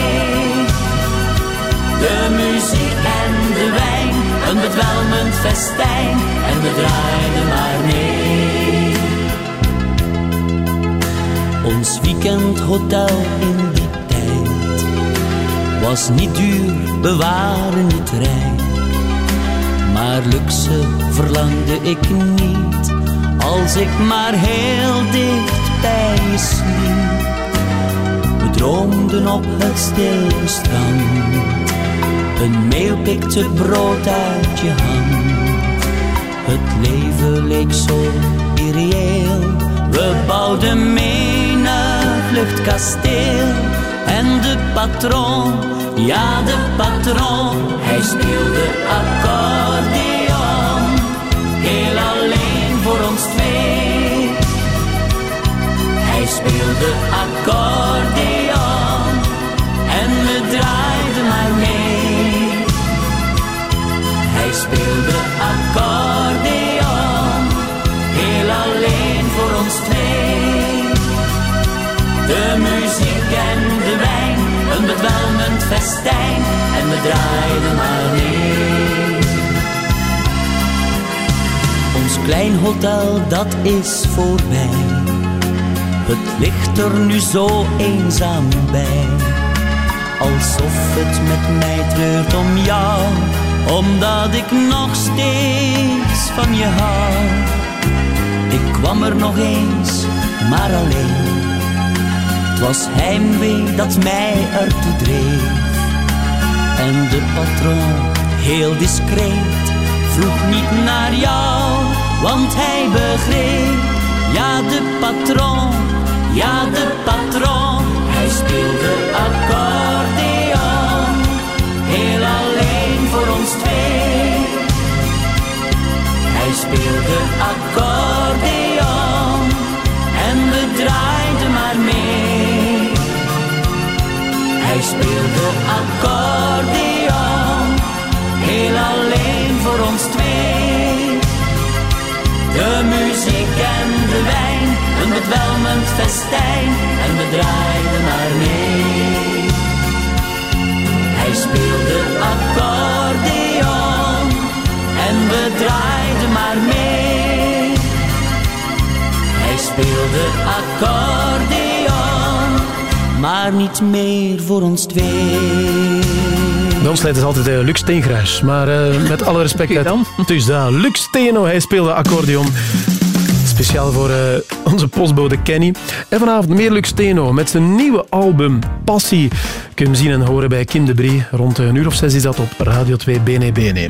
De muziek en de wijn, een bedwelmend festijn we draaiden maar mee. Ons weekendhotel in die tijd was niet duur, we waren niet rijk. Maar luxe verlangde ik niet, als ik maar heel dicht bij je sliep. We droomden op het stille strand, een mail pikte brood uit je hand. Het leven leek zo irreëel, we bouwden menig luchtkasteel. En de patroon, ja de patroon, hij speelde accordeon. Heel alleen voor ons twee. Hij speelde accordeon en we draaiden maar mee. Ons klein hotel, dat is voorbij. Het ligt er nu zo eenzaam bij. Alsof het met mij treurt om jou, omdat ik nog steeds van je hou. Ik kwam er nog eens, maar alleen. Het was heimwee dat mij ertoe dreef. En de patroon, heel discreet, vroeg niet naar jou, want hij begreep. Ja, de patroon, ja, de patroon, hij speelde accordeon. Heel alleen voor ons twee. Hij speelde accordeon Hij speelde accordeon, heel alleen voor ons twee. De muziek en de wijn, een bedwelmend festijn en we draaiden maar mee. Hij speelde accordeon en we draaiden maar mee. Hij speelde accordeon, maar niet meer voor ons twee. Bij ons leidt het altijd uh, Lux Steengruis. Maar eh, met alle respect... uit- Dus *laughs* daar, Lux Steno, hij speelde accordeon. Speciaal voor eh, onze postbode Kenny. En vanavond meer Lux Steno met zijn nieuwe album Passie. Kun je hem zien en horen bij Kim de Brie. Rond een uur of zes is dat op Radio 2 Bene Bene.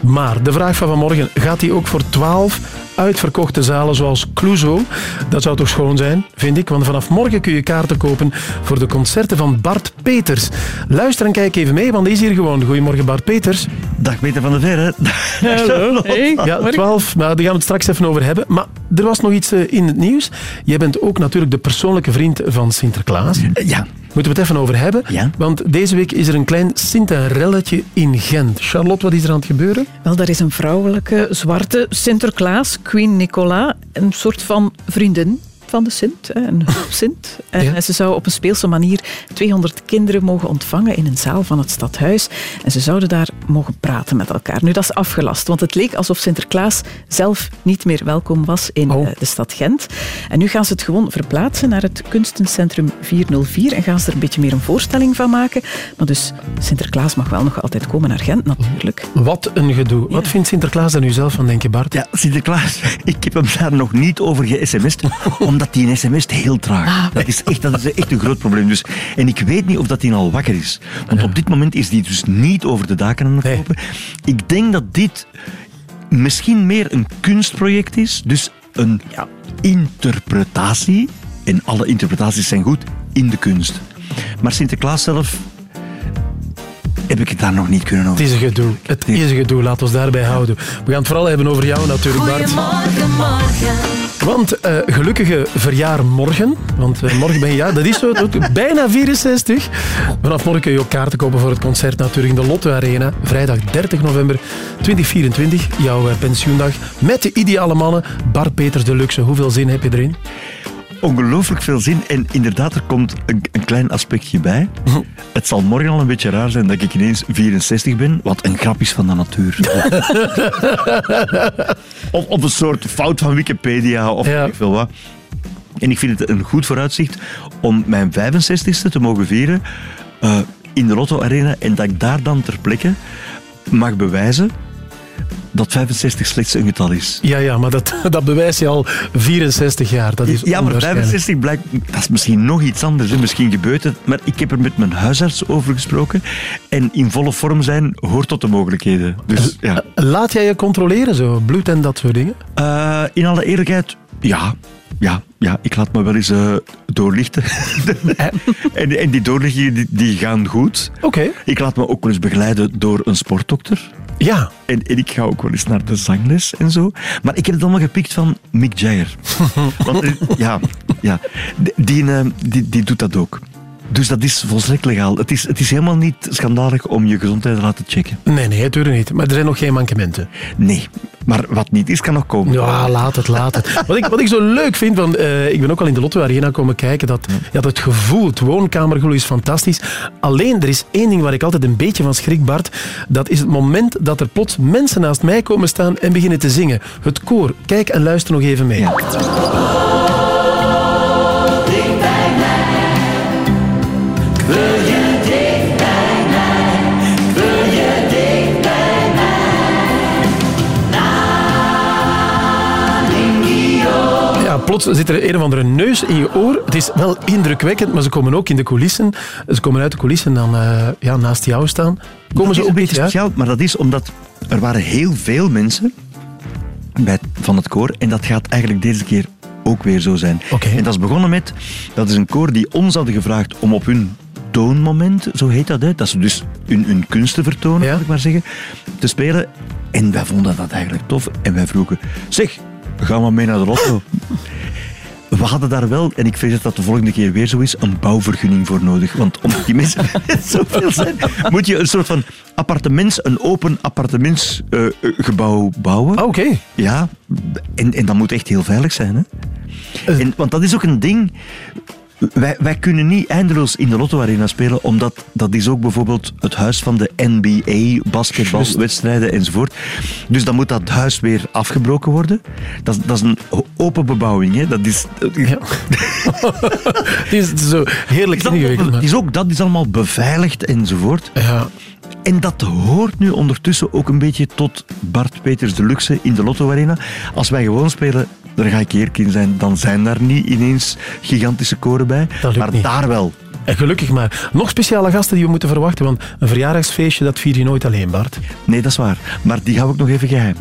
Maar de vraag van vanmorgen, gaat die ook voor 12 uitverkochte zalen zoals Clouseau? Dat zou toch schoon zijn, vind ik. Want vanaf morgen kun je kaarten kopen voor de concerten van Bart Peters. Luister en kijk even mee, want die is hier gewoon. Goedemorgen Bart Peters. Dag Peter van der Verre. *laughs* Hallo. ja, 12, maar daar gaan we het straks even over hebben. Maar er was nog iets eh, in het nieuws. Jij bent ook natuurlijk de persoonlijke vriend van Sinterklaas. Ja. Moeten we het even over hebben? Ja. Want deze week is er een klein Sinterelletje in Gent. Charlotte, wat is er aan het gebeuren? Wel, daar is een vrouwelijke zwarte Sinterklaas, Queen Nicola, een soort van vriendin van de Sint, een Sint. En ze zou op een speelse manier 200 kinderen mogen ontvangen in een zaal van het stadhuis. En ze zouden daar mogen praten met elkaar. Nu, dat is afgelast, want het leek alsof Sinterklaas zelf niet meer welkom was in eh, de stad Gent. En nu gaan ze het gewoon verplaatsen naar het kunstencentrum 404 en gaan ze er een beetje meer een voorstelling van maken. Maar dus Sinterklaas mag wel nog altijd komen naar Gent, natuurlijk. Wat een gedoe. Wat vindt Sinterklaas er nu zelf van, denk je Bart? Ja, Sinterklaas, *laughs* ik heb hem daar nog niet over ge-sms'd, *laughs* omdat die een sms't heel traag. dat, is echt, dat is echt een groot probleem. Dus, en ik weet niet of dat hij al wakker is. Want op dit moment is hij dus niet over de daken aan het lopen. Ik denk dat dit misschien meer een kunstproject is, dus een interpretatie. En alle interpretaties zijn goed in de kunst. Maar Sinterklaas zelf heb ik het daar nog niet kunnen Het over. is een gedoe. Het is een gedoe. Laat ons daarbij houden. We gaan het vooral hebben over jou natuurlijk, Bart. Goedemorgen, morgen. Want eh, gelukkige verjaar morgen. Want eh, morgen ben je, ja, dat is zo, bijna 64. Vanaf morgen kun je ook kaarten kopen voor het concert natuurlijk in de Lotto Arena. Vrijdag 30 november 2024, jouw eh, pensioendag. Met de ideale mannen, Bart Peters Deluxe. Hoeveel zin heb je erin? Ongelooflijk veel zin. En inderdaad, er komt een, een klein aspectje bij. *laughs* Het zal morgen al een beetje raar zijn dat ik ineens 64 ben, wat een grap is van de natuur. *laughs* of, of een soort fout van Wikipedia of weet ik veel wat. En ik vind het een goed vooruitzicht om mijn 65ste te mogen vieren eh, in de Lotto Arena en dat ik daar dan ter plekke mag bewijzen dat 65 slechts een getal is. Ja, ja, maar dat, *laughs* dat bewijs je al 64 jaar. Dat is Ja, maar onwaarschijnlijk. 65 blijkt... Dat is misschien nog iets anders. Hè. Misschien gebeurt het. Maar ik heb er met mijn huisarts over gesproken. En in volle vorm zijn hoort tot de mogelijkheden. Dus ja. Laat jij je controleren, zo? Bloed en dat soort dingen? Eh, in alle eerlijkheid, ja. Ja, ja, ik laat me wel eens eh, doorlichten. *laughs* en, en die doorlichtingen die, die gaan goed. Oké. Ik laat me ook wel eens begeleiden door een sportdokter. Ja. En, ik ga ook wel eens naar de zangles en zo. Maar ik heb het allemaal gepikt van Mick Jagger. *laughs* Want eh, ja, ja eh, die, die doet dat ook. Dus dat is volstrekt legaal. Het is, het is helemaal niet schandalig om je gezondheid te laten checken. Nee, nee, natuurlijk niet. Maar er zijn nog geen mankementen. Nee, maar wat niet is, kan nog komen. Ja, laat het, laat het. Wat ik, wat ik zo leuk vind, van, eh, ik ben ook al in de Lotto Arena komen kijken, dat, ja, dat gevoel, het woonkamergevoel is fantastisch. Alleen, er is één ding waar ik altijd een beetje van schrik, Bart. Dat is het moment dat er plots mensen naast mij komen staan en beginnen te zingen. Het koor. Kijk en luister nog even mee. Plots zit er een of andere neus in je oor. Het is wel indrukwekkend, maar ze komen ook in de coulissen. Ze komen uit de coulissen dan eh, ja, naast jou staan. Komen dat ze is ook een beetje ja? speciaal, maar dat is omdat er waren heel veel mensen bij, van het koor en dat gaat eigenlijk deze keer ook weer zo zijn. En dat is begonnen met, dat is een koor die ons hadden gevraagd om op hun toonmoment, zo heet dat, hè, dat ze dus hun, hun kunsten vertonen, moet ik maar zeggen, te spelen. En wij vonden dat eigenlijk tof en wij vroegen, zeg, ga maar mee naar de lotto. *laughs* We hadden daar wel, en ik vrees dat dat de volgende keer weer zo is, een bouwvergunning voor nodig. Want omdat die mensen *laughs* zoveel zijn, moet je een soort van appartements, een open appartementsgebouw bouwen. Oké. Ja, en, en dat moet echt heel veilig zijn. Hè? En, want dat is ook een ding. Wij, wij kunnen niet eindeloos in de Lotto Arena spelen, omdat dat is ook bijvoorbeeld het huis van de NBA, basketbalwedstrijden enzovoort. Dus dan moet dat huis weer afgebroken worden. Dat, is- dat is een open bebouwing. Hè? Dat is, *laughs* Het is zo heerlijk ingewikkeld. is ook, dat is allemaal beveiligd enzovoort. Ja. En dat hoort nu ondertussen ook een beetje tot Bart Peters Deluxe in de Lotto Arena. Als wij gewoon spelen, daar ga ik eerlijk in zijn, dan zijn daar niet ineens gigantische koren bij. Maar daar wel. En gelukkig maar. Nog speciale gasten die we moeten verwachten, want een verjaardagsfeestje, dat vier je nooit alleen, Bart. Nee, dat is waar. Maar die hou ik nog even geheim.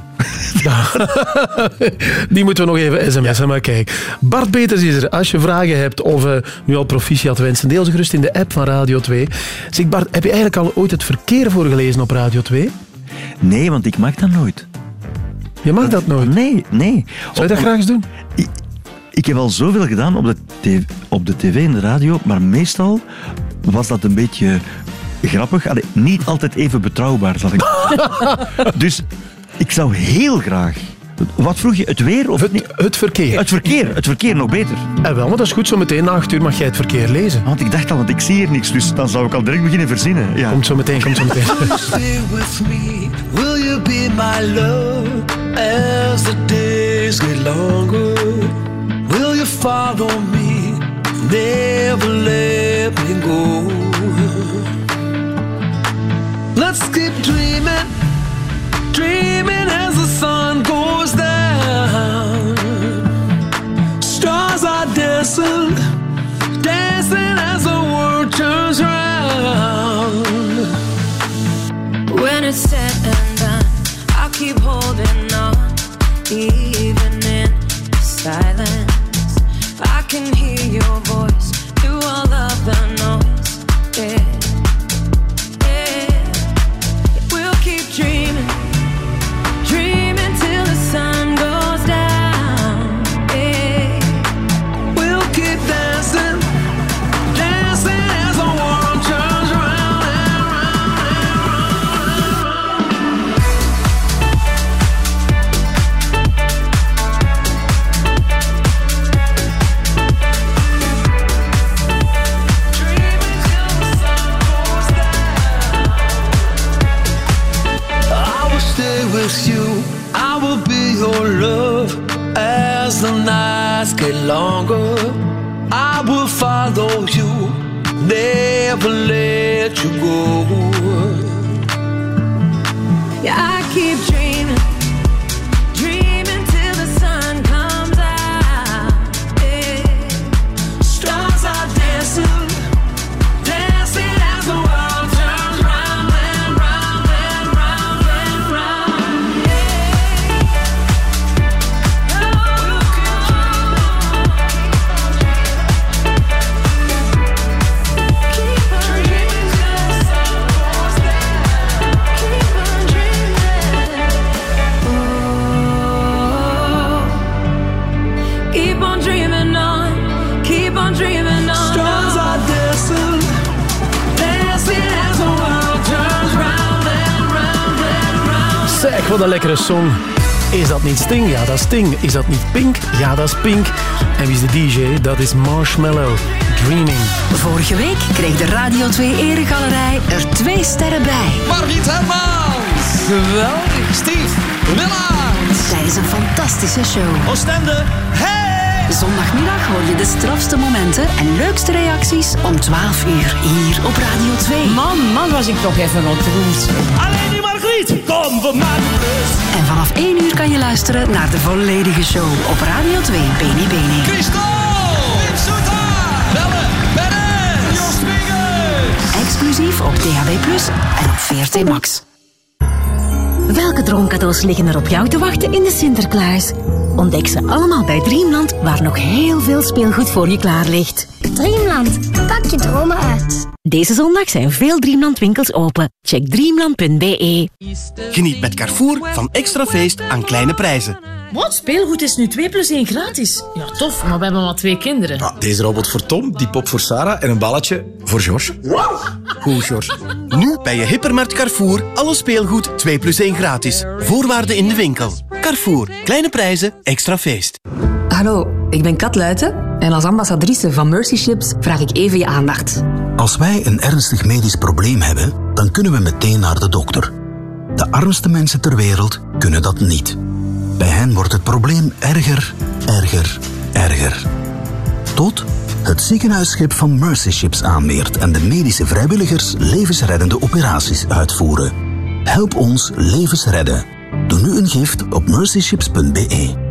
*laughs* Die moeten we nog even sms'en, maar kijk. Bart Peters is er. Als je vragen hebt of eh, nu al proficiat wensen, deel ze gerust in de app van Radio 2. Zeg Bart, heb je eigenlijk al ooit het verkeer voorgelezen op Radio 2? Nee, want ik mag dat nooit. Je mag dat nooit? Nee, nee. Zou je dat graag eens doen? Ik, ik heb al zoveel gedaan op de, tv, op de tv en de radio, maar meestal was dat een beetje grappig. Allee, niet altijd even betrouwbaar, zal ik *laughs* Dus ik zou heel graag... Wat vroeg je? Het weer? Of het, het verkeer. Het verkeer. Het verkeer nog beter. Eh, wel, maar dat is goed. Zo meteen na acht uur mag jij het verkeer lezen. Want ik dacht al, want ik zie hier niks, dus dan zou ik al direct beginnen verzinnen. Ja. Komt zo meteen, komt zo meteen. *laughs* Be my love as the days get longer? Will you follow me, never let me go? Let's keep dreaming, dreaming as the sun goes down. Stars are dancing, dancing as the world turns round. When it's even in silence. I can hear your voice through all of the noise. Yeah, Sting? Is. Is dat niet Pink? Ja, dat is Pink. En wie is de DJ? Dat is Marshmallow. Dreaming. Vorige week kreeg de Radio 2 Eregalerij er twee sterren bij. Margriet Hermans. Geweldig. Steve Willaert. Tijdens een fantastische show. Oostende. Hey! Zondagmiddag hoor je de strafste momenten en leukste reacties om 12 uur hier op Radio 2. Man, man, was ik toch even ontroerd. Alleen Kom, we maken rust. En vanaf 1 uur kan je luisteren naar de volledige show op Radio 2 Beni Beni. Christophe. Wim Soeta. Belle. Beres. Jos. Exclusief op DHB Plus en op VRT Max. Welke droomcadeaus liggen er op jou te wachten in de Sinterklaas? Ontdek ze allemaal bij Dreamland, waar nog heel veel speelgoed voor je klaar ligt. Dreamland, pak je dromen uit. Deze zondag zijn veel Dreamland winkels open. Check dreamland.be. Geniet met Carrefour van extra feest aan kleine prijzen. Wat? Speelgoed is nu 2 plus 1 gratis. Ja, tof, maar we hebben maar twee kinderen. Ah, deze robot voor Tom, die pop voor Sarah en een balletje voor George. Goed, George. Nu bij je hypermarkt Carrefour alle speelgoed 2 plus 1 gratis. Voorwaarden in de winkel. Carrefour, kleine prijzen, extra feest. Hallo, ik ben Kat Luiten en als ambassadrice van Mercy Ships vraag ik even je aandacht. Als wij een ernstig medisch probleem hebben, dan kunnen we meteen naar de dokter. De armste mensen ter wereld kunnen dat niet. Bij hen wordt het probleem erger, erger, erger. Tot het ziekenhuisschip van Mercy Ships aanmeert en de medische vrijwilligers levensreddende operaties uitvoeren. Help ons levens redden. Doe nu een gift op mercyships.be.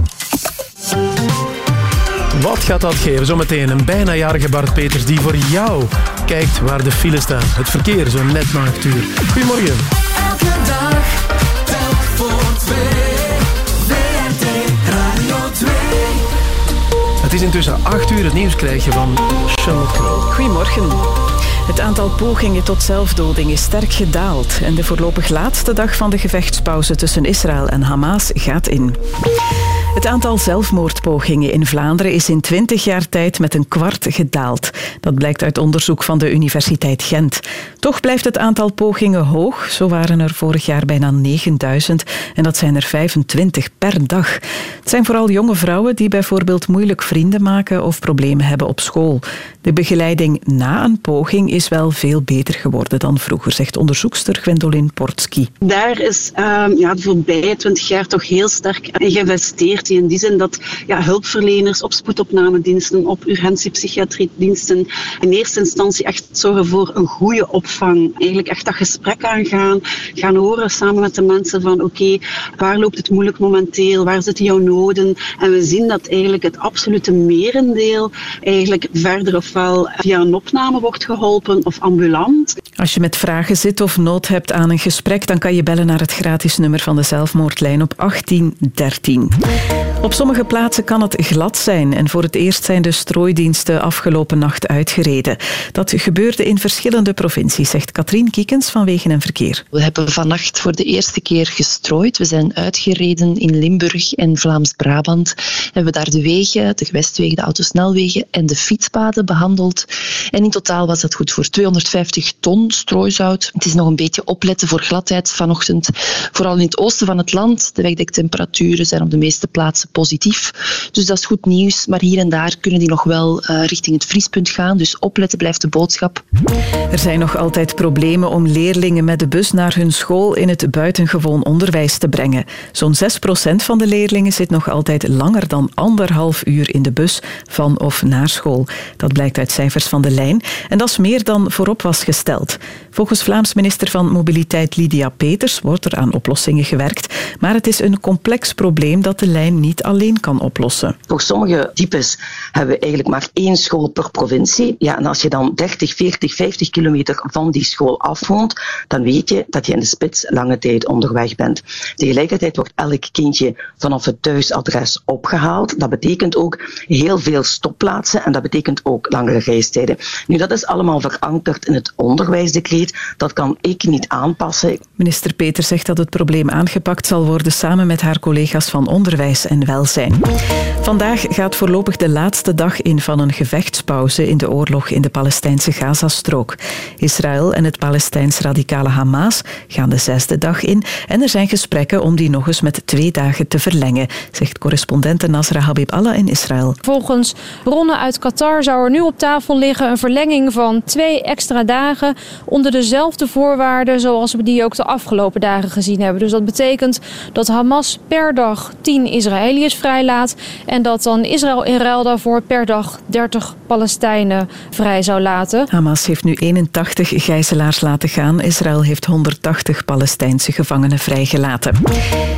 Wat gaat dat geven? Zometeen een bijna jarige Bart Peters die voor jou kijkt waar de files staan. Het verkeer zo net na acht uur. Goedemorgen. Elke dag, telk voor twee. VRT Radio 2. Het is intussen acht uur. Het nieuws krijg je van Charlotte Kroon. Goedemorgen. Het aantal pogingen tot zelfdoding is sterk gedaald en de voorlopig laatste dag van de gevechtspauze tussen Israël en Hamas gaat in. Het aantal zelfmoordpogingen in Vlaanderen is in 20 jaar tijd met een kwart gedaald. Dat blijkt uit onderzoek van de Universiteit Gent. Toch blijft het aantal pogingen hoog. Zo waren er vorig jaar bijna 9000 en dat zijn er 25 per dag. Het zijn vooral jonge vrouwen die bijvoorbeeld moeilijk vrienden maken of problemen hebben op school. De begeleiding na een poging is wel veel beter geworden dan vroeger, zegt onderzoekster Gwendolyn Portski. Daar is ehm, ja, de voorbije twintig jaar toch heel sterk in geïnvesteerd. In die zin dat ja, hulpverleners op spoedopnamediensten, op urgentiepsychiatriediensten in eerste instantie echt zorgen voor een goede opvang. Eigenlijk echt dat gesprek aangaan, gaan horen samen met de mensen van oké, waar loopt het moeilijk momenteel, waar zitten jouw noden? En we zien dat eigenlijk het absolute merendeel eigenlijk verder ofwel via een opname wordt geholpen of ambulant. Als je met vragen zit of nood hebt aan een gesprek, dan kan je bellen naar het gratis nummer van de zelfmoordlijn op 1813. Op sommige plaatsen kan het glad zijn en voor het eerst zijn de strooidiensten afgelopen nacht uitgereden. Dat gebeurde in verschillende provincies, zegt Katrien Kiekens van Wegen en Verkeer. We hebben vannacht voor de eerste keer gestrooid. We zijn uitgereden in Limburg en Vlaams-Brabant. Hebben we daar de wegen, de gewestwegen, de autosnelwegen en de fietspaden behandeld. En in totaal was dat goed voor 250 ton Het is nog een beetje opletten voor gladheid vanochtend. Vooral in het oosten van het land. De wegdektemperaturen zijn op de meeste plaatsen positief. Dus dat is goed nieuws. Maar hier en daar kunnen die nog wel eh, richting het vriespunt gaan. Dus opletten blijft de boodschap. Er zijn nog altijd problemen om leerlingen met de bus naar hun school in het buitengewoon onderwijs te brengen. Zo'n 6% van de leerlingen zit nog altijd langer dan anderhalf uur in de bus van of naar school. Dat blijkt uit cijfers van de lijn en dat is meer dan voorop was gesteld. Volgens Vlaams minister van Mobiliteit Lydia Peters wordt er aan oplossingen gewerkt, maar het is een complex probleem dat de lijn niet alleen kan oplossen. Voor sommige types hebben we eigenlijk maar één school per provincie. Ja, en als je dan 30, 40, 50 kilometer van die school afwoont, dan weet je dat je in de spits lange tijd onderweg bent. Tegelijkertijd wordt elk kindje vanaf het thuisadres opgehaald. Dat betekent ook heel veel stopplaatsen en dat betekent ook langere reistijden. Nu, dat is allemaal verankerd in het onderwijsdecreet. Dat kan ik niet aanpassen. Minister Peters zegt dat het probleem aangepakt zal worden samen met haar collega's van Onderwijs en Welzijn. Vandaag gaat voorlopig de laatste dag in van een gevechtspauze in de oorlog in de Palestijnse Gazastrook. Israël en het Palestijns radicale Hamas gaan de zesde dag in en er zijn gesprekken om die nog eens met twee dagen te verlengen, zegt correspondente Nasra Habib Allah in Israël. Volgens bronnen uit Qatar zou er nu op tafel liggen een verlenging van twee extra dagen onder dezelfde voorwaarden zoals we die ook de afgelopen dagen gezien hebben. Dus dat betekent dat Hamas per dag 10 Israëliërs vrijlaat en dat dan Israël in ruil daarvoor per dag 30 Palestijnen vrij zou laten. Hamas heeft nu 81 gijzelaars laten gaan. Israël heeft 180 Palestijnse gevangenen vrijgelaten.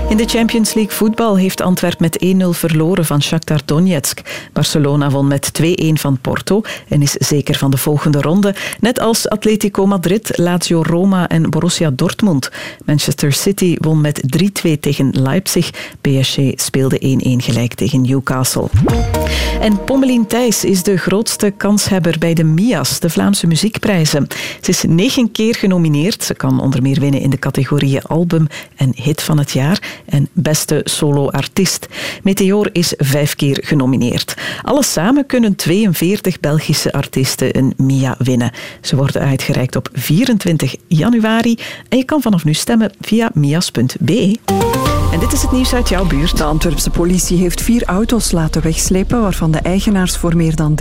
In de Champions League voetbal heeft Antwerp met 1-0 verloren van Shakhtar Donetsk. Barcelona won met 2-1 van Porto en is zeker van de volgende ronde. Net als Atletico Madrid, Lazio Roma en Borussia Dortmund. Manchester City won met 3-2 tegen Leipzig. PSG speelde 1-1 gelijk tegen Newcastle. En Pommelien Thijs is de grootste kanshebber bij de MIA's, de Vlaamse muziekprijzen. Ze is negen keer genomineerd. Ze kan onder meer winnen in de categorieën album en hit van het jaar en beste solo-artiest. Meteor is vijf keer genomineerd. Alles samen kunnen 42 Belgische artiesten een MIA winnen. Ze worden uitgereikt op 24 januari en je kan vanaf nu stemmen via mias.be. En dit is het nieuws uit jouw buurt. De Antwerpse politie heeft vier auto's laten wegslepen waarvan de eigenaars voor meer dan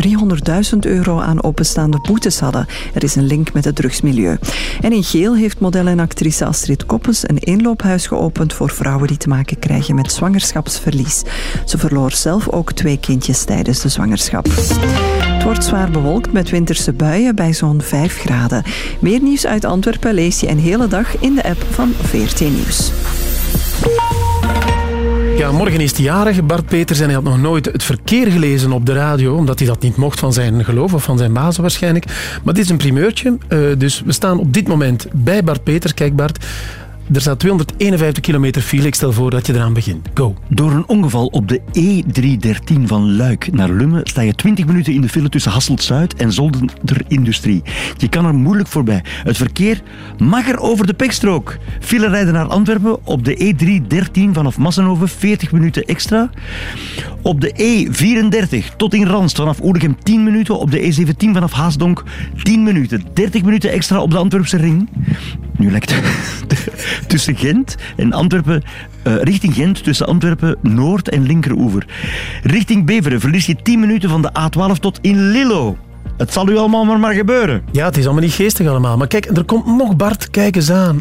300.000 euro aan openstaande boetes hadden. Er is een link met het drugsmilieu. En in Geel heeft model en actrice Astrid Koppens een inloophuis geopend voor vrouwen die te maken krijgen met zwangerschapsverlies. Ze verloor zelf ook twee kindjes tijdens de zwangerschap. Het wordt zwaar bewolkt met winterse buien bij zo'n 5 graden. Meer nieuws uit Antwerpen lees je een hele dag in de app van VRT Nieuws. Ja, morgen is hij jarig, Bart Peters, en hij had nog nooit het verkeer gelezen op de radio, omdat hij dat niet mocht van zijn geloof of van zijn bazen waarschijnlijk. Maar dit is een primeurtje, eh, dus we staan op dit moment bij Bart Peters. Kijk Bart, er staat 251 kilometer file. Ik stel voor dat je eraan begint. Go. Door een ongeval op de E313 van Luik naar Lummen sta je 20 minuten in de file tussen Hasselt-Zuid en Zolder Industrie. Je kan er moeilijk voorbij. Het verkeer mag er over de pekstrook. File rijden naar Antwerpen op de E313 vanaf Massenhoven 40 minuten extra. Op de E34 tot in Ranst vanaf Oerdegem 10 minuten. Op de E17 vanaf Haasdonk 10 minuten. 30 minuten extra op de Antwerpse ring. Nu lijkt tussen Gent en Antwerpen, eh, richting Gent, tussen Antwerpen, Noord en Linkeroever. Richting Beveren verlies je 10 minuten van de A12 tot in Lillo. Het zal u allemaal maar, maar gebeuren. Ja, het is allemaal niet geestig allemaal. Maar kijk, er komt nog Bart. Kijk eens aan.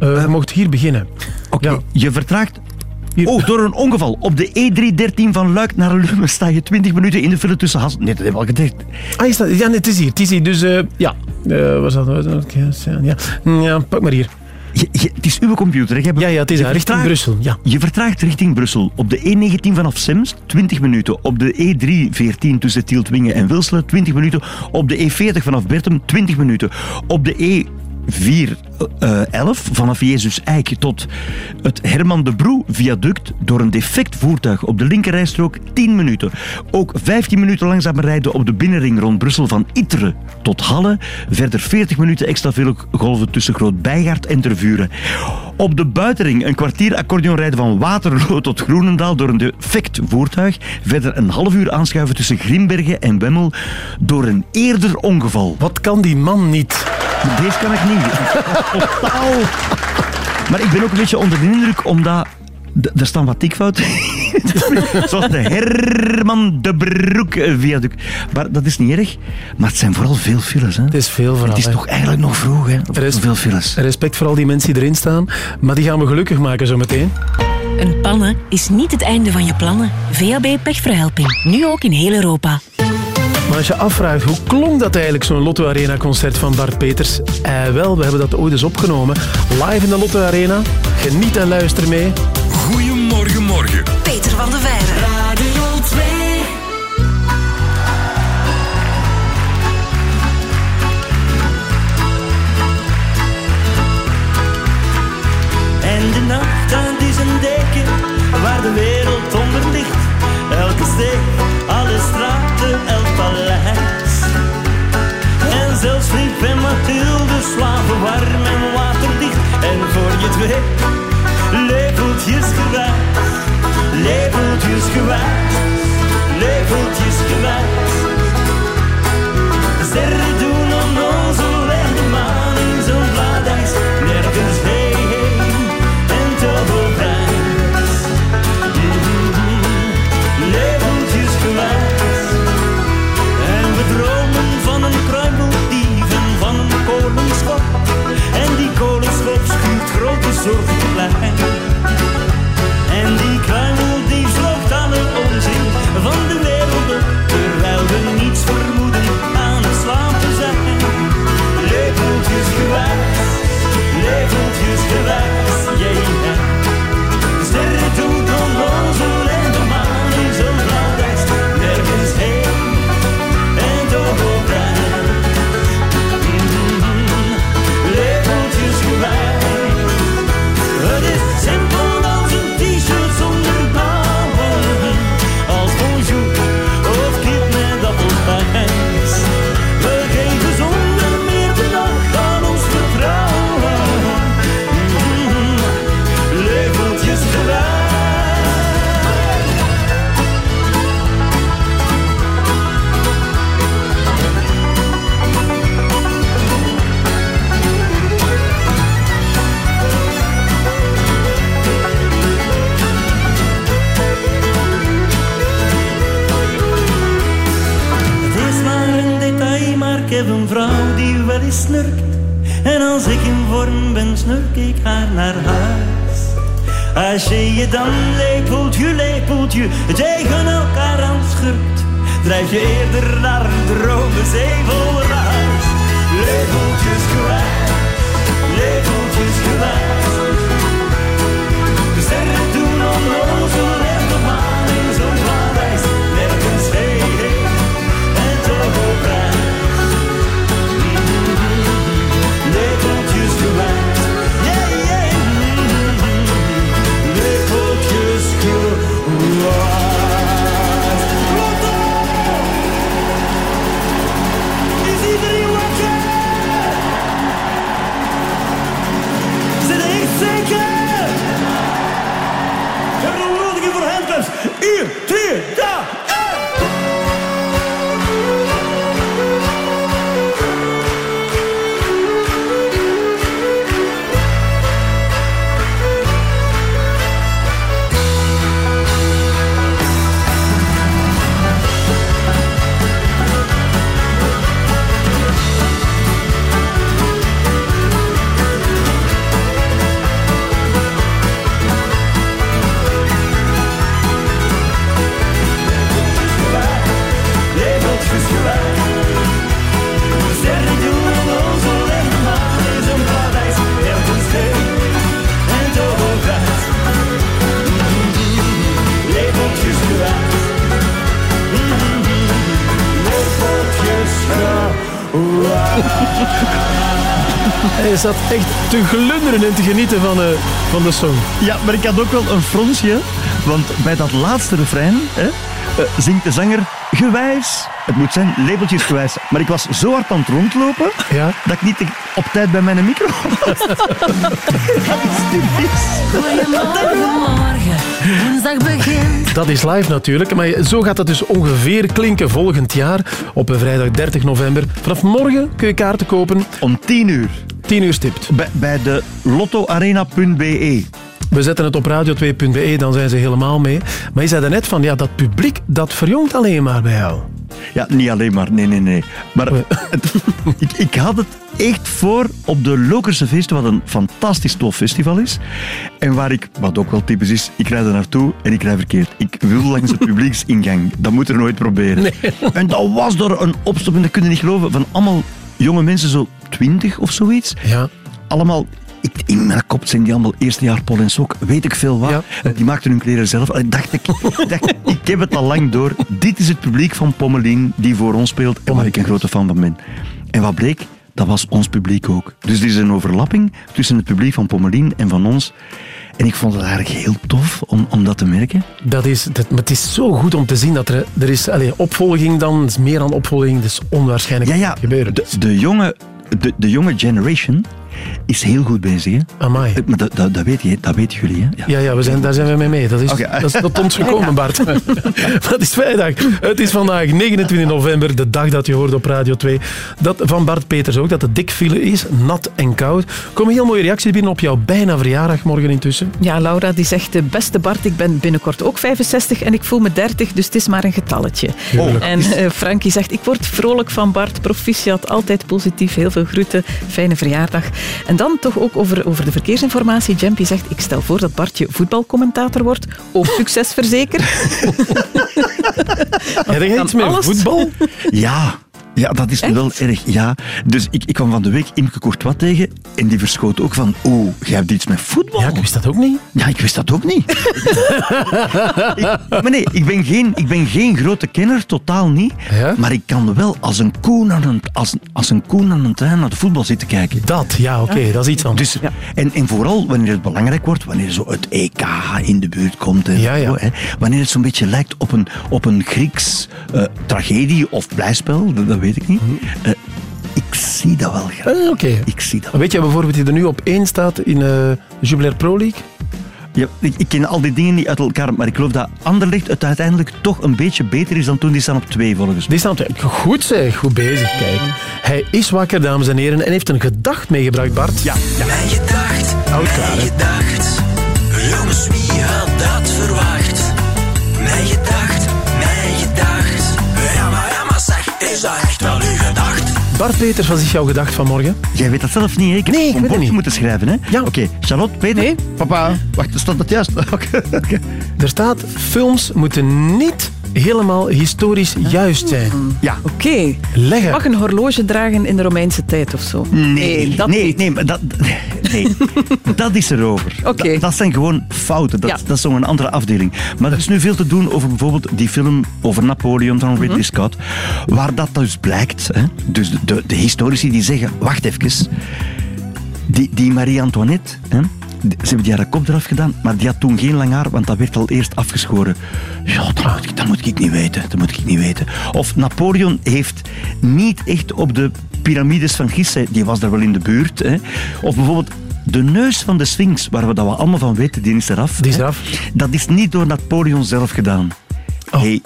Je mocht hier beginnen. Oké, je vertraagt... Oh, door een ongeval. Op de E313 van Luik naar Lummen sta je 20 minuten in de file tussen Has... Nee, dat heb ik al gezegd. Ah, is dat, ja, nee, het is hier. Het is hier. Dus eh, ja. Waar zat het? Ja. ja, pak maar hier. Je- je- het is uw computer. hè? Je hebt- Ja, ja, het is je daar, richting Brussel. Ja. Je vertraagt richting Brussel. Op de E19 vanaf Sems 20 minuten. Op de E314 tussen Tieltwingen en Wilselen 20 minuten. Op de E40 vanaf Bertum 20 minuten. Op de E4 eh, 11 vanaf Jezus Eik tot het Herman de Broe viaduct door een defect voertuig op de linkerrijstrook 10 minuten. Ook 15 minuten langzaam rijden op de binnenring rond Brussel van Itteren tot Halle. Verder 40 minuten extra veel golven tussen Groot-Bijgaard en Tervuren. Op de buitenring een kwartier accordeon rijden van Waterloo tot Groenendaal door een defect voertuig. Verder een half uur aanschuiven tussen Grimbergen en Wemmel door een eerder ongeval. Wat kan die man niet? Deze kan ik niet. Totaal. Maar ik ben ook een beetje onder de indruk, omdat... d- Er staan wat tikfouten. *laughs* Zoals de Herman de Broek eh, viaduct. Maar dat is niet erg. Maar het zijn vooral veel files. Hè. Het is veel vooral. Het is toch eigenlijk nog vroeg, hè? veel files. Respect voor al die mensen die erin staan. Maar die gaan we gelukkig maken zometeen. Een pannen is niet het einde van je plannen. VAB Pechverhelping. Nu ook in heel Europa. Maar als je afvraagt, hoe klonk dat eigenlijk, zo'n Lotto Arena concert van Bart Peters? Eh, wel, we hebben dat ooit eens opgenomen. Live in de Lotto Arena. Geniet en luister mee. Goedemorgen, morgen. Peter van de Veire. Friep en Mathilde slapen warm en waterdicht. En voor je het weet, lepeltjes gewijs. Lepeltjes gewijs. Vrouw die wel eens snurkt. En als ik in vorm ben, snurk ik haar naar huis. Als je je dan lepeltje, lepeltje tegen elkaar aanschurkt, drijf je eerder naar een droge zee vol ruis. Lepeltjes lepeltjes. Hij zat echt te glunderen en te genieten van, eh, van de song. Ja, maar ik had ook wel een fronsje, want bij dat laatste refrein hè, eh, zingt de zanger gewijs. Het moet zijn labeltjes gewijs. Maar ik was zo hard aan het rondlopen dat ik niet op tijd bij mijn micro was. dat is typisch. Goedemorgen, woensdag begint. Dat is live natuurlijk, maar zo gaat het dus ongeveer klinken volgend jaar op een vrijdag 30 november. Vanaf morgen kun je kaarten kopen. Om 10 uur. 10 uur stipt. Bij, bij de lottoarena.be. We zetten het op radio2.be, dan zijn ze helemaal mee. Maar je zei net van, ja, dat publiek, dat verjongt alleen maar bij jou. Ja, niet alleen maar. Nee, nee, nee. Maar *laughs* het- ik, ik had het echt voor op de Lokerse Feesten, wat een fantastisch tof festival is. En waar ik, wat ook wel typisch is, ik rijd er naartoe en ik rijd verkeerd. Ik wil langs de publieksingang. Dat moet er nooit proberen. En dat was door een opstop, en dat kun je niet geloven, van allemaal jonge mensen, zo twintig of zoiets. Ja. Allemaal... Ik, in mijn kop zijn die allemaal eerste jaar Pol en Sok, weet ik veel wat. Die maakten hun kleren zelf. En dacht, ik, ik *laughs* dacht, ik heb het al lang door. Dit is het publiek van Pommelien die voor ons speelt en waar ik een grote fan van ben. En wat bleek? Dat was ons publiek ook. Dus er is een overlapping tussen het publiek van Pommelien en van ons. En ik vond het eigenlijk heel tof om, om dat te merken. Dat is, dat, maar het is zo goed om te zien dat er, er is allee, opvolging dan, is meer dan opvolging, is onwaarschijnlijk Ja, ja, gebeuren. De, de, jonge, de, de jonge generation is heel goed bezig. Hè? Amai. Maar dat, dat, dat, weet je, dat weten jullie, hè? Ja, ja we zijn, daar zijn we mee mee. Dat is, dat is tot ons *laughs* gekomen, Bart. *laughs* Het is vrijdag. Het is vandaag 29 november, de dag dat je hoort op Radio 2. Dat van Bart Peters ook, dat het dik file is, nat en koud. Er komen heel mooie reacties binnen op jouw bijna verjaardag morgen intussen. Ja, Laura die zegt, eh, beste Bart, ik ben binnenkort ook 65 en ik voel me 30, dus het is maar een getalletje. En eh, Frankie zegt, ik word vrolijk van Bart, proficiat, altijd positief, heel veel groeten, fijne verjaardag. En dan toch ook over, over de verkeersinformatie. Jampy zegt, ik stel voor dat Bartje voetbalcommentator wordt, ook *laughs* succes verzekerd. Heb jij iets met alles. voetbal? Ja. Ja, dat is wel erg. Ja. Dus ik, ik kwam van de week Imke Courtois tegen en die verschoot ook van oeh, jij hebt iets met voetbal. Ja, ik wist dat ook niet. Ja, ik wist dat ook niet. *laughs* Ik- maar nee, ik ben, geen, ik ben geen grote kenner, totaal niet. Maar ik kan wel als een koen aan een, als, als een koen aan een trein naar de voetbal zitten kijken. Dat, ja, oké, dat is iets anders. Dus, en, en vooral wanneer het belangrijk wordt, wanneer zo het EK in de buurt komt. En Ja, ja. zo, hè, wanneer het zo'n beetje lijkt op een, op een Grieks eh, tragedie of blijspel, dat weet ik niet. Eh, ik zie dat wel graag. Eh, Oké. Ik zie dat. Weet je bijvoorbeeld die er nu op één staat in eh, de Jubilair Pro League? Ja, ik, ik ken al die dingen niet uit elkaar, maar ik geloof dat Anderlecht het uiteindelijk toch een beetje beter is dan toen. Die staan op twee volgens mij. Die staan op twee. Goed zeg, goed bezig, kijk. Hij is wakker, dames en heren, en heeft een gedacht meegebracht, Bart. Ja. Mijn gedacht, Oud mijn gedacht. Jongens, wie had dat verwacht? Is dat echt wel uw gedacht? Bart Peters, wat is jouw gedacht vanmorgen? Jij weet dat zelf niet, hè? Ik heb Nee, ik niet. moeten schrijven, hè? Ja. Oké, Charlotte, Peter, papa, wacht, staat dat juist? *laughs* Oké, oké. Er staat, films moeten niet helemaal historisch juist zijn. Ja. Oké. Leg uit. Mag een horloge dragen in de Romeinse tijd of zo? Nee, dat nee, niet. nee, maar dat, *laughs* nee, dat is erover. Oké. Dat, dat zijn gewoon fouten. Dat, Ja. dat is zo'n andere afdeling. Maar er is nu veel te doen over bijvoorbeeld die film over Napoleon van Ridley Mhm. Scott. Waar dat dus blijkt. Hè, dus de, de, de historici die zeggen, wacht even. Die, die Marie-Antoinette, hè, die- ze hebben die haar kop eraf gedaan, maar die had toen geen lang haar, want dat werd al eerst afgeschoren. Ja, dat moet, ik, dat moet ik niet weten. Dat moet ik niet weten. Of Napoleon heeft niet echt op de piramides van Gizeh, die was daar wel in de buurt. Hè. Of bijvoorbeeld de neus van de Sphinx, waar we dat we allemaal van weten, die is eraf. Die is eraf. Dat is niet door Napoleon zelf gedaan. Hey,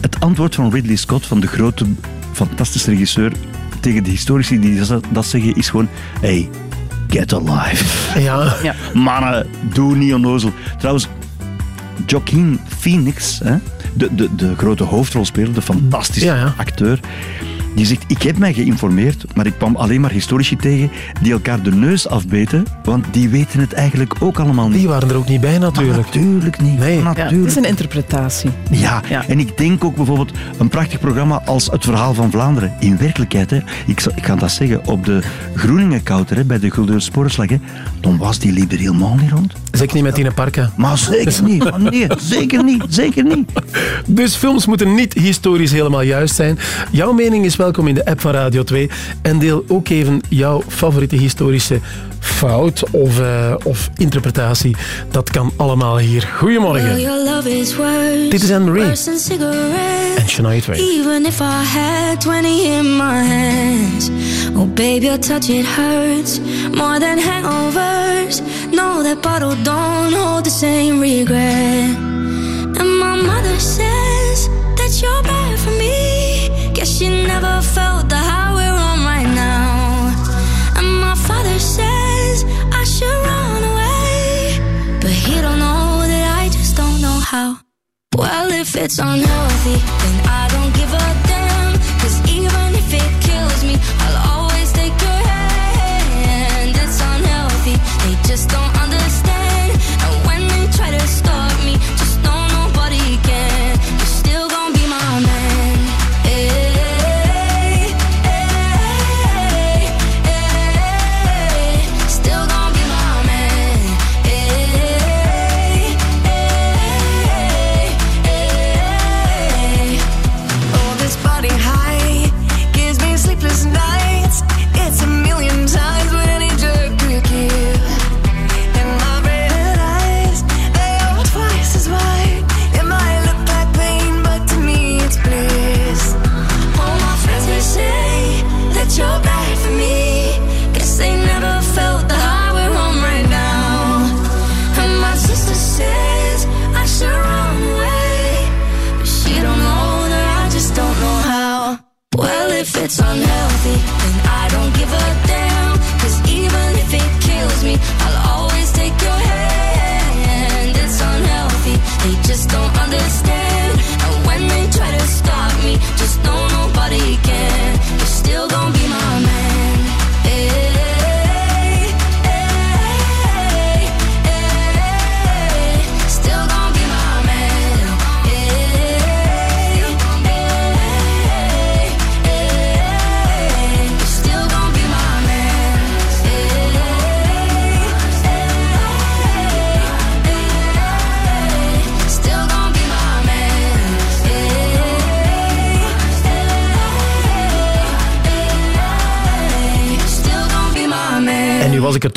het antwoord van Ridley Scott, van de grote, fantastische regisseur, tegen de historici die dat zeggen, is gewoon... Hey, get alive. Ja. Ja. Mannen, doe niet onnozel. Trouwens, Joaquin Phoenix, hè, de, de, de grote hoofdrolspeler, de fantastische Ja, ja. acteur, die zegt, ik heb mij geïnformeerd, maar ik kwam alleen maar historici tegen die elkaar de neus afbeten, want die weten het eigenlijk ook allemaal niet. Die waren er ook niet bij natuurlijk. Natuurlijk niet. Nee. Ja, Natuurlijk. het is een interpretatie. Ja, Ja. en ik denk ook bijvoorbeeld een prachtig programma als Het Verhaal van Vlaanderen. In werkelijkheid, hè, ik, zal- ik ga dat zeggen, op de Groeningenkouter, hè, bij de Gulden Sporenslag, hè, Don Was die liep er helemaal niet rond. Zeker niet met die parka. Maar zeker niet. Maar nee, zeker niet. Zeker niet. *laughs* Dus films moeten niet historisch helemaal juist zijn. Jouw mening is welkom in de app van Radio 2. En deel ook even jouw favoriete historische fout of, eh, of interpretatie. Dat kan allemaal hier. Goedemorgen. Dit is Anne-Marie. En Shania Twain. Even if I had 20 in my hands. Oh, baby, your touch, it hurts more than hangovers. No, that bottle don't hold the same regret. And my mother says that you're bad for me. Never felt the high we're on right now. And my father says I should run away. But he don't know that I just don't know how. Well, if it's unhealthy, then I don't give a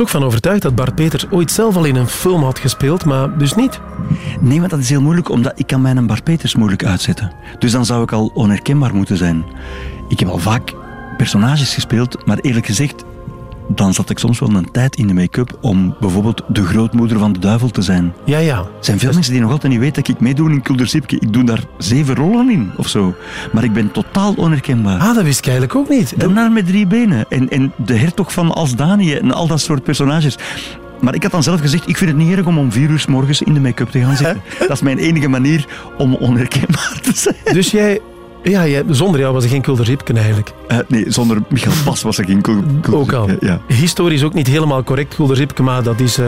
toch van overtuigd dat Bart Peters ooit zelf al in een film had gespeeld, maar dus niet. Nee, maar dat is heel moeilijk, omdat ik kan mijn Bart Peters moeilijk uitzetten. Dus dan zou ik al onherkenbaar moeten zijn. Ik heb al vaak personages gespeeld, maar eerlijk gezegd, dan zat ik soms wel een tijd in de make-up om bijvoorbeeld de grootmoeder van de duivel te zijn. Ja, ja. Er zijn veel mensen die nog altijd niet weten dat ik meedoe in Kuldersipke. Ik doe daar zeven rollen in, of zo. Maar ik ben totaal onherkenbaar. Ah, dat wist ik eigenlijk ook niet. De nar met drie benen. En, en de hertog van Asdanië en al dat soort personages. Maar ik had dan zelf gezegd, ik vind het niet erg om om vier uur s morgens in de make-up te gaan *laughs* zitten. Dat is mijn enige manier om onherkenbaar te zijn. Dus jij... Ja, jij, zonder jou was er geen Kulderzipken eigenlijk. Eh, nee, zonder Michael Pas was er geen Kul- *laughs* Kuldersipke. Ook al. Ja. Historisch ook niet helemaal correct, Kulderzipken, maar dat is, eh,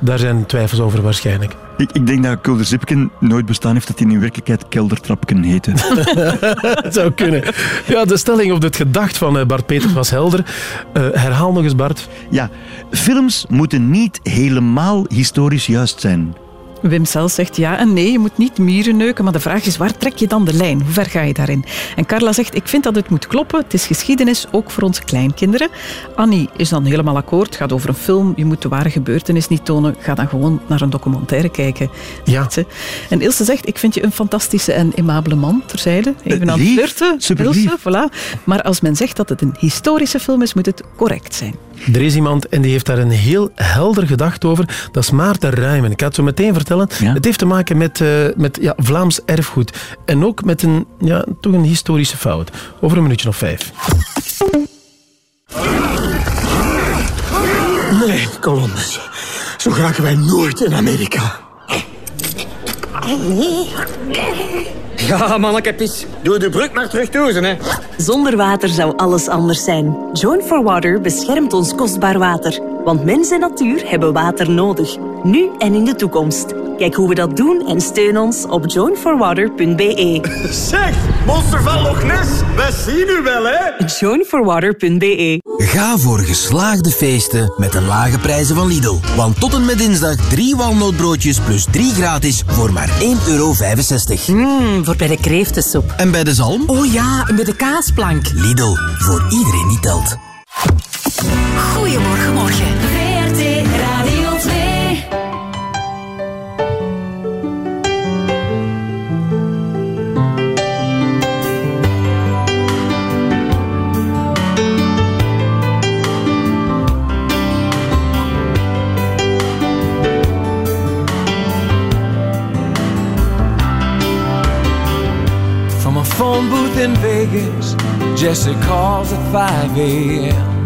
daar zijn twijfels over waarschijnlijk. Ik, ik denk dat Kuldersipken nooit bestaan heeft dat hij in werkelijkheid Keldertrapken heette. *laughs* Het zou kunnen. Ja, de stelling of het gedacht van eh, Bart Peters was helder. Herhaal nog eens, Bart. Ja, films moeten niet helemaal historisch juist zijn. Wim Cel zegt ja en nee, je moet niet mieren neuken, maar de vraag is waar trek je dan de lijn? Hoe ver ga je daarin? En Carla zegt ik vind dat het moet kloppen, het is geschiedenis, ook voor onze kleinkinderen. Annie is dan helemaal akkoord, het gaat over een film, je moet de ware gebeurtenis niet tonen, ga dan gewoon naar een documentaire kijken. Ja. Ze. En Ilse zegt ik vind je een fantastische en aimabele man, terzijde. Even aan het flirten. Ilse, voilà. Maar als men zegt dat het een historische film is, moet het correct zijn. Er is iemand en die heeft daar een heel helder gedacht over. Dat is Maarten Ruimen. Ik ga het zo meteen vertellen. Het heeft te maken met, eh, met ja, Vlaams erfgoed. En ook met een, ja, toch een historische fout. Over een minuutje of vijf. Nee, Columbus. Zo geraken wij nooit in Amerika. *laughs* Ja, mannekepjes. Doe de brug maar terug toe, hè. Zonder water zou alles anders zijn. Join for Water beschermt ons kostbaar water. Want mens en natuur hebben water nodig. Nu en in de toekomst. Kijk hoe we dat doen en steun ons op joinforwater.be. *laughs* Zeg, monster van Loch Ness, wij zien u wel, hè? joinforwater.be Ga voor geslaagde feesten met de lage prijzen van Lidl. Want tot en met dinsdag drie walnootbroodjes plus drie gratis voor maar 1,65 euro. Mmm, voor bij de kreeftensoep. En bij de zalm? Oh ja, en bij de kaasplank. Lidl, voor iedereen die telt. Goedemorgen, morgen. VRT Radio 2. From a phone booth in Vegas, Jessie calls at 5 a.m.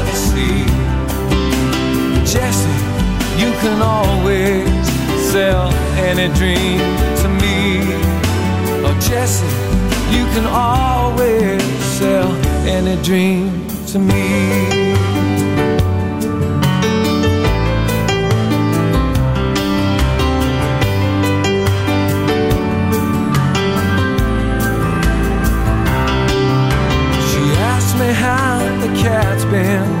Jesse, you can always sell any dream to me. Oh, Jesse, you can always sell any dream to me how the cat's been.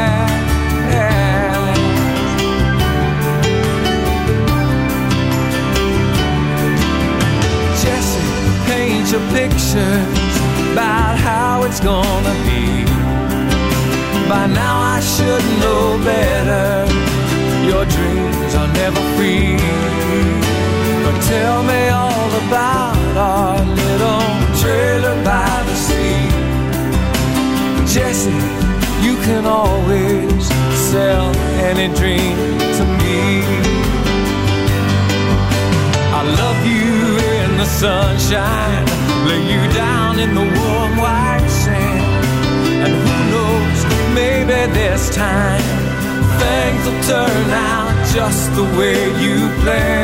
The way you planned.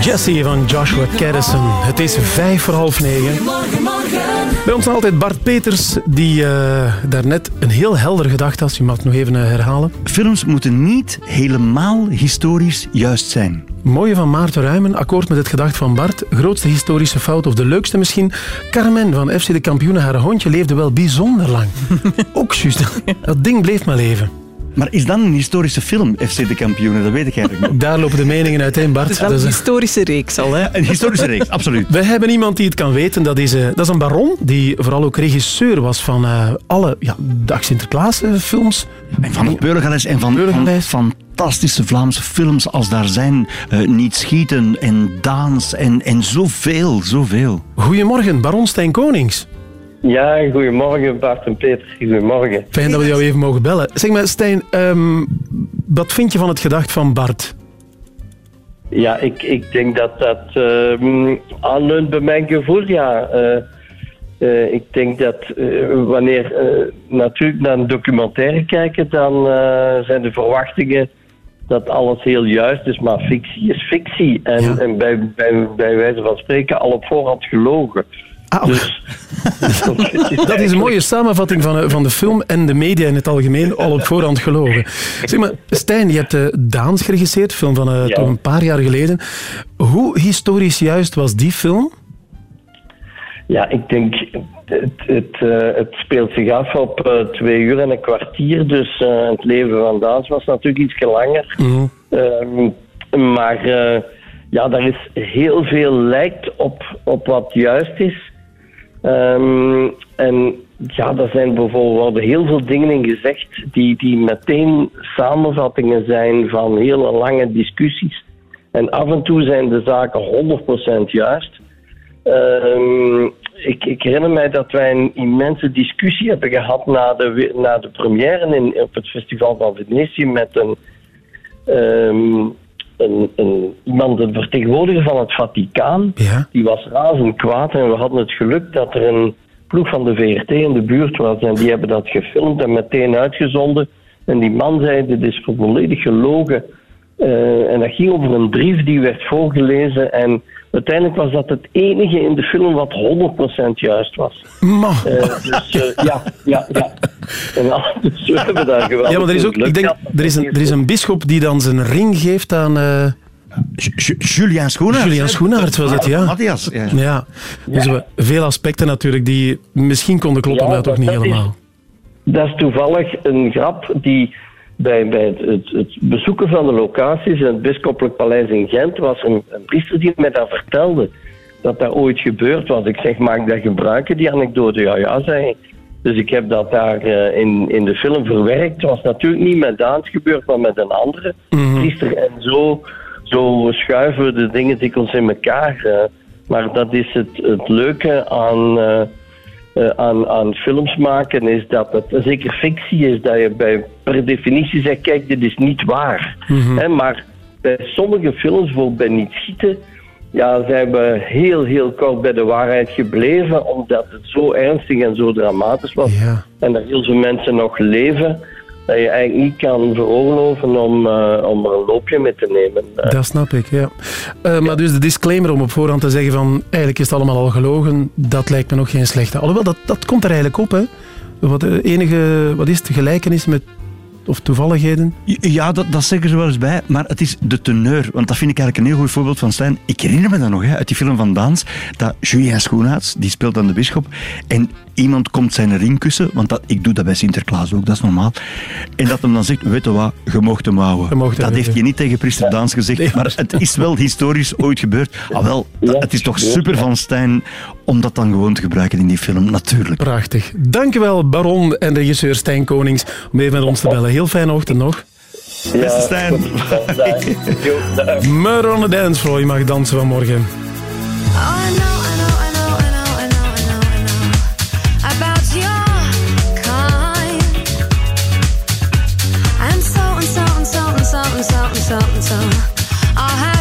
Jesse, van Joshua Caddison. Het is vijf voor half negen. Bij ons altijd Bart Peters, die eh daarnet een heel helder gedachte had. Je mag het nog even eh, herhalen. Films moeten niet helemaal historisch juist zijn. Mooie van Maarten Ruimen, akkoord met het gedacht van Bart. Grootste historische fout, of de leukste misschien. Carmen van FC de Kampioenen, haar hondje leefde wel bijzonder lang. *laughs* Ook juist. Dat ding bleef maar leven. Maar is dan een historische film, FC de kampioenen? Dat weet ik eigenlijk niet. Daar lopen de meningen uiteen, Bart. Het is wel Dat een is- historische reeks al, hè? Een historische reeks, absoluut. We hebben iemand die het kan weten. Dat is, eh, dat is een baron die vooral ook regisseur was van eh, alle ja, Dag Sinterklaas eh, films. En van Burgerles en van, van fantastische Vlaamse films als daar zijn. eh, Niet schieten en dans en, en zoveel, zoveel. Goedemorgen, baron Stijn Konings. Ja, goedemorgen Bart en Peter. Goedemorgen. Fijn dat we jou even mogen bellen. Zeg maar, Stijn, ehm, wat vind je van het gedacht van Bart? Ja, ik, ik denk dat dat ehm, aanleunt bij mijn gevoel, ja. Eh, eh, ik denk dat eh, wanneer natuurlijk naar een documentaire kijken, dan zijn de verwachtingen dat alles heel juist is, maar fictie is fictie. En, en bij, bij, bij wijze van spreken al op voorhand gelogen. Dus, *laughs* Dat is een mooie samenvatting van, eh, van de film en de media in het algemeen, al op voorhand gelogen. Zeg maar, Stijn, je hebt uh, Daans geregisseerd, film van uh, toch een paar jaar geleden. Hoe historisch juist was die film? Ja, ik denk, het, het, uh, het speelt zich af op uh, twee uur en een kwartier. Dus uh, het leven van Daans was natuurlijk iets langer. Mm. Um, maar ja, daar is heel veel lijkt op, op wat juist is. Um, en ja, er zijn bijvoorbeeld heel veel dingen in gezegd die, die meteen samenvattingen zijn van hele lange discussies. En af en toe zijn de zaken 100% juist. Um, ik, ik, herinner mij dat wij een immense discussie hebben gehad na de, na de première in, op het Festival van Venetië met een, um, een, een, iemand, een vertegenwoordiger van het Vaticaan. Ja. Die was razend kwaad en we hadden het geluk dat er een ploeg van de VRT in de buurt was en die hebben dat gefilmd en meteen uitgezonden. En die man zei, dit is volledig gelogen. Uh, en dat ging over een brief die werd voorgelezen en uiteindelijk was dat het enige in de film wat 100% juist was. Uh, dus uh, ja, ja, ja. En, *laughs* dus we hebben daar geweldig Ja, maar er is ook, ik denk, er is een, er is een bisschop die dan zijn ring geeft aan... Uh... Julian Schoenaerts. Julian Schoenaerts was het, ja. Matthias. Ja. ja. Dus ja. veel aspecten natuurlijk die misschien konden kloppen, ja, maar toch niet dat helemaal. Is, dat is toevallig een grap die bij, bij het, het, het, bezoeken van de locaties in het Bisschoppelijk Paleis in Gent was een, een priester die mij dat vertelde. Dat dat ooit gebeurd was. Ik zeg, mag ik dat gebruiken, die anekdote? Ja, ja, zei. Dus ik heb dat daar uh, in, in de film verwerkt. Het was natuurlijk niet met Daans gebeurd, maar met een andere Mhm. mm -hmm. priester. En zo, zo schuiven we de dingen dikwijls in elkaar. Uh, maar dat is het, het leuke aan... Uh, uh, aan, aan, films maken is dat het zeker fictie is dat je bij, per definitie zegt kijk dit is niet waar mm -hmm. He, maar bij sommige films bijvoorbeeld bij niet schieten ja, zijn we heel heel kort bij de waarheid gebleven omdat het zo ernstig en zo dramatisch was ja. en dat heel veel mensen nog leven dat je eigenlijk niet kan veroorloven om, uh, om er een loopje mee te nemen. Uh. Dat snap ik, ja. Uh, maar dus de disclaimer om op voorhand te zeggen van eigenlijk is het allemaal al gelogen, dat lijkt me nog geen slechte. Alhoewel, dat, dat komt er eigenlijk op, hè. Wat de enige, wat is het, gelijkenis met of toevalligheden? Ja, dat, dat zeggen ze wel eens bij, maar het is de teneur. Want dat vind ik eigenlijk een heel goed voorbeeld van Stijn. Ik herinner me dat nog, hè, uit die film van Daans, dat Julien Schoenaerts, die speelt dan de bisschop, en iemand komt zijn ring kussen, want dat, ik doe dat bij Sinterklaas ook, dat is normaal. En dat hem dan zegt, weet je wat, je mocht hem houden. Dat heeft je niet tegen priester Daans gezegd, nee, maar het is wel historisch ooit gebeurd. Ah wel, dat, het is toch super van Stijn om dat dan gewoon te gebruiken in die film, natuurlijk. Prachtig. Dankjewel, baron en regisseur Stijn Konings, om even met ons te bellen. Heel fijne ochtend nog. Ja, Beste Stijn. Murder on the dance floor, je mag dansen vanmorgen. Oh, and so and so and so and so. I'll have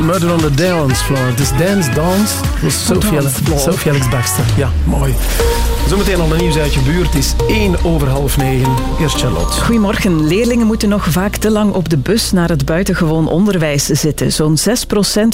Murder on the Dance Floor. Het is Dance Dance. Sophie Alex Baxter. Ja, mooi. Zometeen al een nieuws uit je buurt. Is 1 over half 9. Eerst Charlotte. Goedemorgen. Leerlingen moeten nog vaak te lang op de bus naar het buitengewoon onderwijs zitten. Zo'n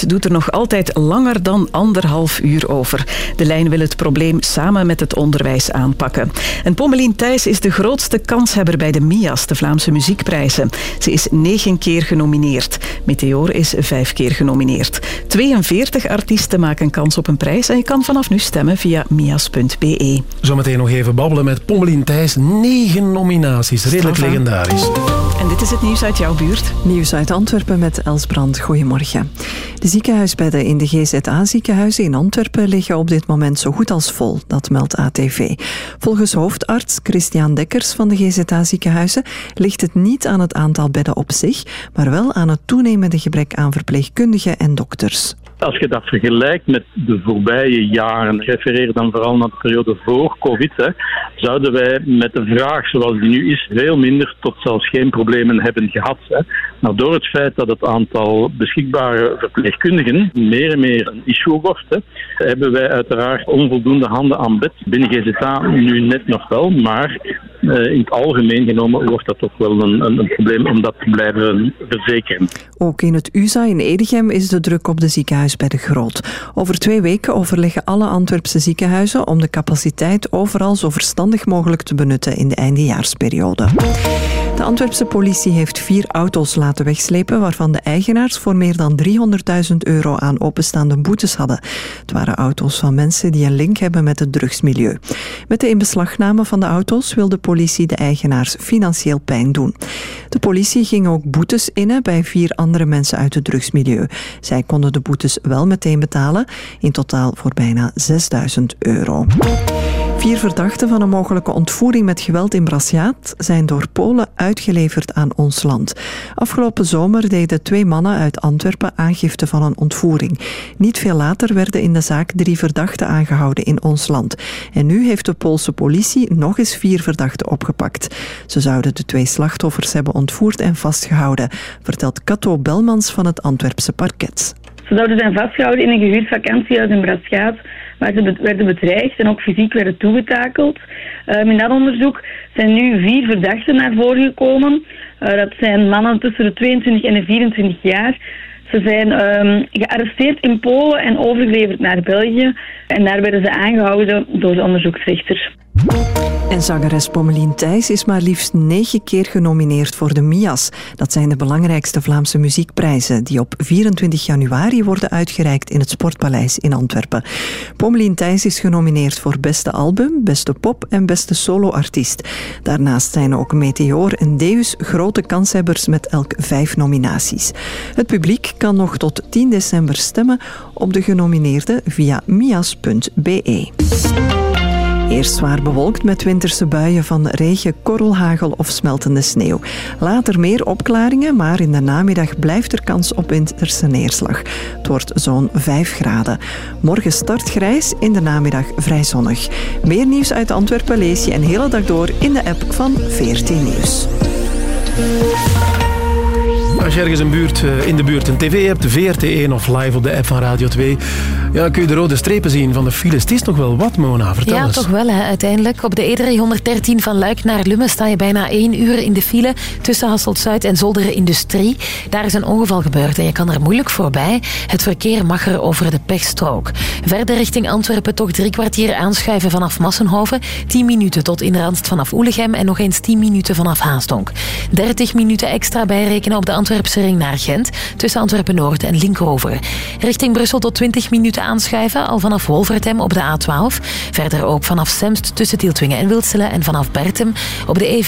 6% doet er nog altijd langer dan anderhalf uur over. De lijn wil het probleem samen met het onderwijs aanpakken. En Pommelien Thijs is de grootste kanshebber bij de MIA's, de Vlaamse muziekprijzen. Ze is negen keer genomineerd. Meteor is vijf keer genomineerd. 42 artiesten maken kans op een prijs en je kan vanaf nu stemmen via mias.be. Zometeen nog even babbelen met Pommelien Thijs. Negen nominaties. Redelijk legendarisch. En dit is het nieuws uit jouw buurt. Nieuws uit Antwerpen met Els Brand. Goedemorgen. De ziekenhuisbedden in de GZA-ziekenhuizen in Antwerpen liggen op dit moment zo goed als vol. Dat meldt ATV. Volgens hoofdarts Christian Dekkers van de GZA-ziekenhuizen ligt het niet aan het aantal bedden op zich, maar wel aan het toenemende gebrek aan verpleegkundigen en dokters. Als je dat vergelijkt met de voorbije jaren, refereer dan vooral naar de periode voor COVID, hè, zouden wij met de vraag zoals die nu is, veel minder tot zelfs geen problemen hebben gehad. Hè. Maar door het feit dat het aantal beschikbare verpleegkundigen meer en meer een issue wordt, hè, hebben wij uiteraard onvoldoende handen aan bed. Binnen GZA nu net nog wel, maar eh, in het algemeen genomen wordt dat toch wel een, een, een probleem om dat te blijven verzekeren. Ook in het USA in Edegem is de druk op de ziekenhuisbedden groot. Over twee weken overleggen alle Antwerpse ziekenhuizen om de capaciteit overal zo verstandig mogelijk te benutten in de eindejaarsperiode. De Antwerpse politie heeft vier auto's laten wegslepen waarvan de eigenaars voor meer dan 300.000 euro aan openstaande boetes hadden. Het waren auto's van mensen die een link hebben met het drugsmilieu. Met de inbeslagname van de auto's wil de politie de eigenaars financieel pijn doen. De politie ging ook boetes innen bij vier andere mensen uit het drugsmilieu. Zij konden de boetes wel meteen betalen, in totaal voor bijna 6000 euro. Vier verdachten van een mogelijke ontvoering met geweld in Brasjaat zijn door Polen uitgeleverd aan ons land. Afgelopen zomer deden twee mannen uit Antwerpen aangifte van een ontvoering. Niet veel later werden in de zaak drie verdachten aangehouden in ons land. En nu heeft de Poolse politie nog eens vier verdachten opgepakt. Ze zouden de twee slachtoffers hebben ontvoerd en vastgehouden, vertelt Cato Belmans van het Antwerpse parket. Ze zouden zijn vastgehouden in een gehuurd vakantiehuis in Braschaat, waar ze werden bedreigd en ook fysiek werden toegetakeld. Ehm, in dat onderzoek zijn nu vier verdachten naar voren gekomen. Eh, dat zijn mannen tussen de 22 en de 24 jaar. Ze zijn ehm, gearresteerd in Polen en overgeleverd naar België. En daar werden ze aangehouden door de onderzoeksrechter. En zangeres Pommelien Thijs is maar liefst negen keer genomineerd voor de MIA's. Dat zijn de belangrijkste Vlaamse muziekprijzen die op 24 januari worden uitgereikt in het Sportpaleis in Antwerpen. Pommelien Thijs is genomineerd voor beste album, beste pop en beste soloartiest. Daarnaast zijn ook Meteor en Deus grote kanshebbers met elk vijf nominaties. Het publiek kan nog tot 10 december stemmen op de genomineerden via mias.be. Eerst zwaar bewolkt met winterse buien van regen, korrelhagel of smeltende sneeuw. Later meer opklaringen, maar in de namiddag blijft er kans op winterse neerslag. Het wordt zo'n 5 graden. Morgen start grijs, in de namiddag vrij zonnig. Meer nieuws uit Antwerpen lees een hele dag door in de app van 14 Nieuws. Als je ergens een buurt, eh, in de buurt een tv hebt, VRT1 of live op de app van Radio 2, ja, kun je de rode strepen zien van de files. Het is nog wel wat, Mona. Vertel ja, eens. toch wel hè, uiteindelijk. Op de E313 van Luik naar Lummen sta je bijna één uur in de file tussen Hasselt-Zuid en Zolderen Industrie. Daar is een ongeval gebeurd en je kan er moeilijk voorbij. Het verkeer mag er over de pechstrook. Verder richting Antwerpen toch drie kwartier aanschuiven vanaf Massenhoven, 10 minuten tot in Randst vanaf Oelegem en nog eens 10 minuten vanaf Haasdonk. 30 minuten extra bijrekenen op de Antwerpse ring naar Gent tussen Antwerpen-Noord en Linkover. Richting Brussel tot 20 minuten aanschuiven al vanaf Wolvertem op de A12. Verder ook vanaf Semst tussen Tieltwingen en Wilselen en vanaf Bertem op de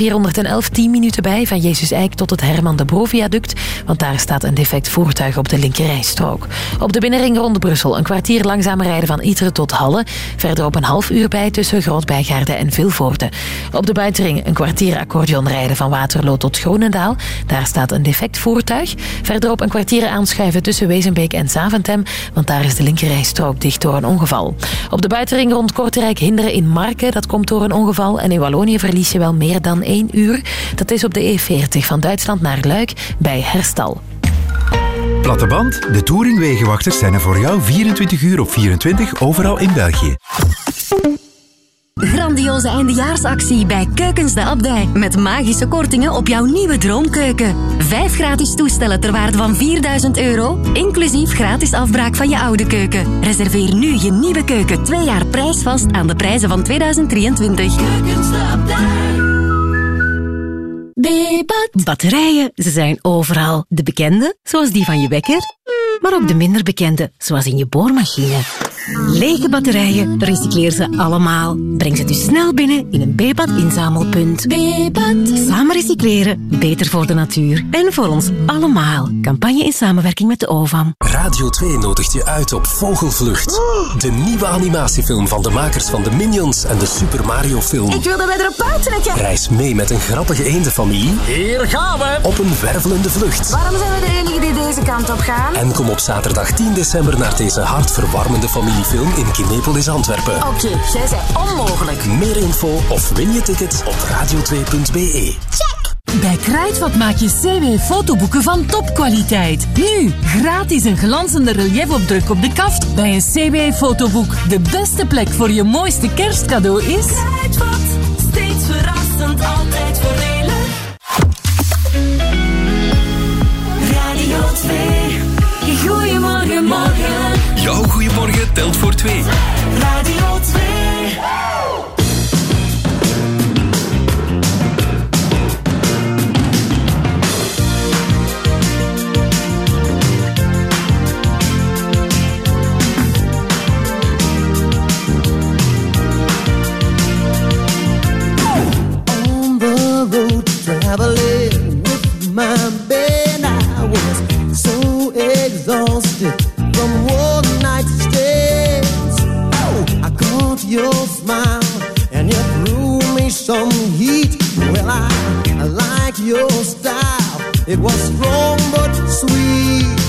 E411 10 minuten bij van Jezus Eik tot het Herman de Bro-viaduct, want daar staat een defect voertuig op de linkerrijstrook. Op de binnenring rond Brussel een kwartier langzamer rijden van Iteren tot Halle. Verder op een half uur bij tussen Grootbijgaarden en Vilvoorde. Op de buitenring een kwartier accordeon rijden van Waterloo tot Groenendaal. Daar staat een defect voertuig. Verderop een kwartier aanschuiven tussen Wezenbeek en Zaventem, want daar is de linkerrijstrook dicht door een ongeval. Op de buitenring rond Kortrijk hinderen in Marken, dat komt door een ongeval. En in Wallonië verlies je wel meer dan één uur. Dat is op de E40 van Duitsland naar Luik bij Herstal. Platte band? De Touring Wegenwachters zijn er voor jou 24 uur op 24 overal in België. Grandioze eindejaarsactie bij Keukens de Abdij. Met magische kortingen op jouw nieuwe droomkeuken. Vijf gratis toestellen ter waarde van 4000 euro. Inclusief gratis afbraak van je oude keuken. Reserveer nu je nieuwe keuken twee jaar prijsvast aan de prijzen van 2023. Keukens de Abdij. Batterijen, ze zijn overal. De bekende, zoals die van je wekker, maar ook de minder bekende, zoals in je boormachine. Lege batterijen, recycleer ze allemaal. Breng ze dus snel binnen in een Bebat inzamelpunt. Bebat. Samen recycleren, beter voor de natuur en voor ons allemaal. Campagne in samenwerking met de OVAM. Radio 2 nodigt je uit op Vogelvlucht. De nieuwe animatiefilm van de makers van de Minions en de Super Mario film. Ik wil dat wij erop uittrekken. Reis mee met een grappige eendenfamilie Hier gaan we. op een wervelende vlucht. Waarom zijn we de enige die deze kant op gaan? En kom op zaterdag 10 december naar deze hartverwarmende familiefilm in Kinepolis, Antwerpen. Oké, jij zei onmogelijk. Meer info of win je tickets op radio2.be. Bij Kruidvat maak je CW-fotoboeken van topkwaliteit. Nu, gratis een glanzende reliefopdruk op de kaft bij een CW-fotoboek. De beste plek voor je mooiste kerstcadeau is... Kruidvat, steeds verrassend, altijd voordelig. Radio 2, goeiemorgen, morgen. Jouw telt voor twee. Radio 2. on the road traveling with my band. I was so exhausted from one night. Oh, your smile and you threw me some heat. Well, I, I like your style. It was strong but sweet.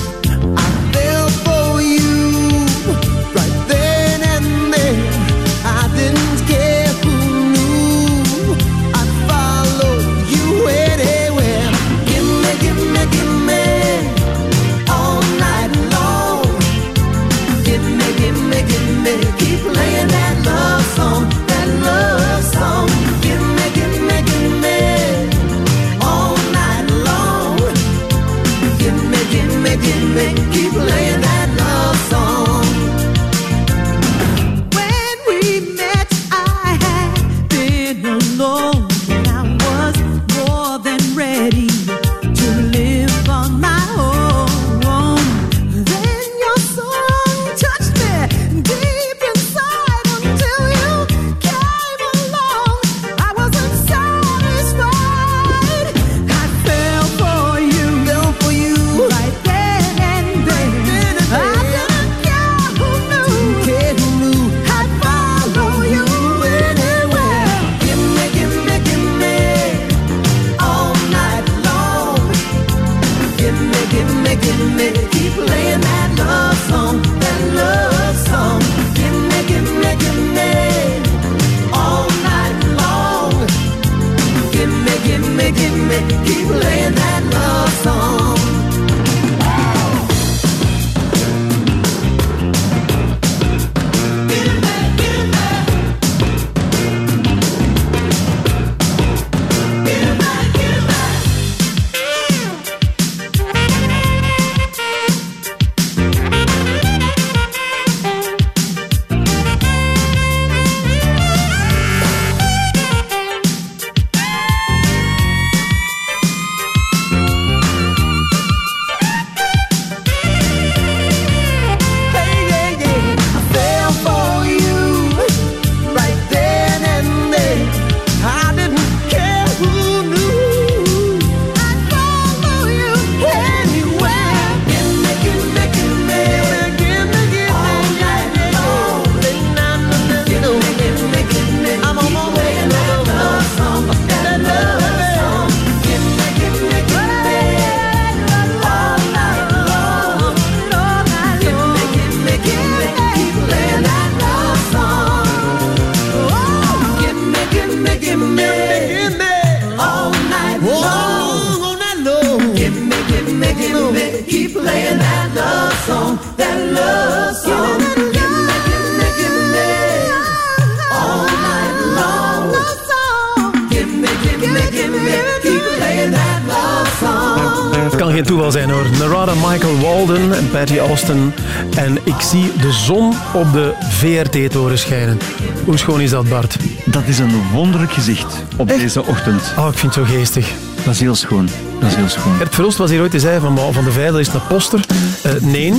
Op de VRT-toren schijnen. Hoe schoon is dat, Bart? Dat is een wonderlijk gezicht op deze ochtend. Oh, ik vind het zo geestig. Dat is heel schoon. Dat is heel schoon. Gert Verhulst was hier ooit, die zei van, "Maar van de dat is een poster. Eh, nee,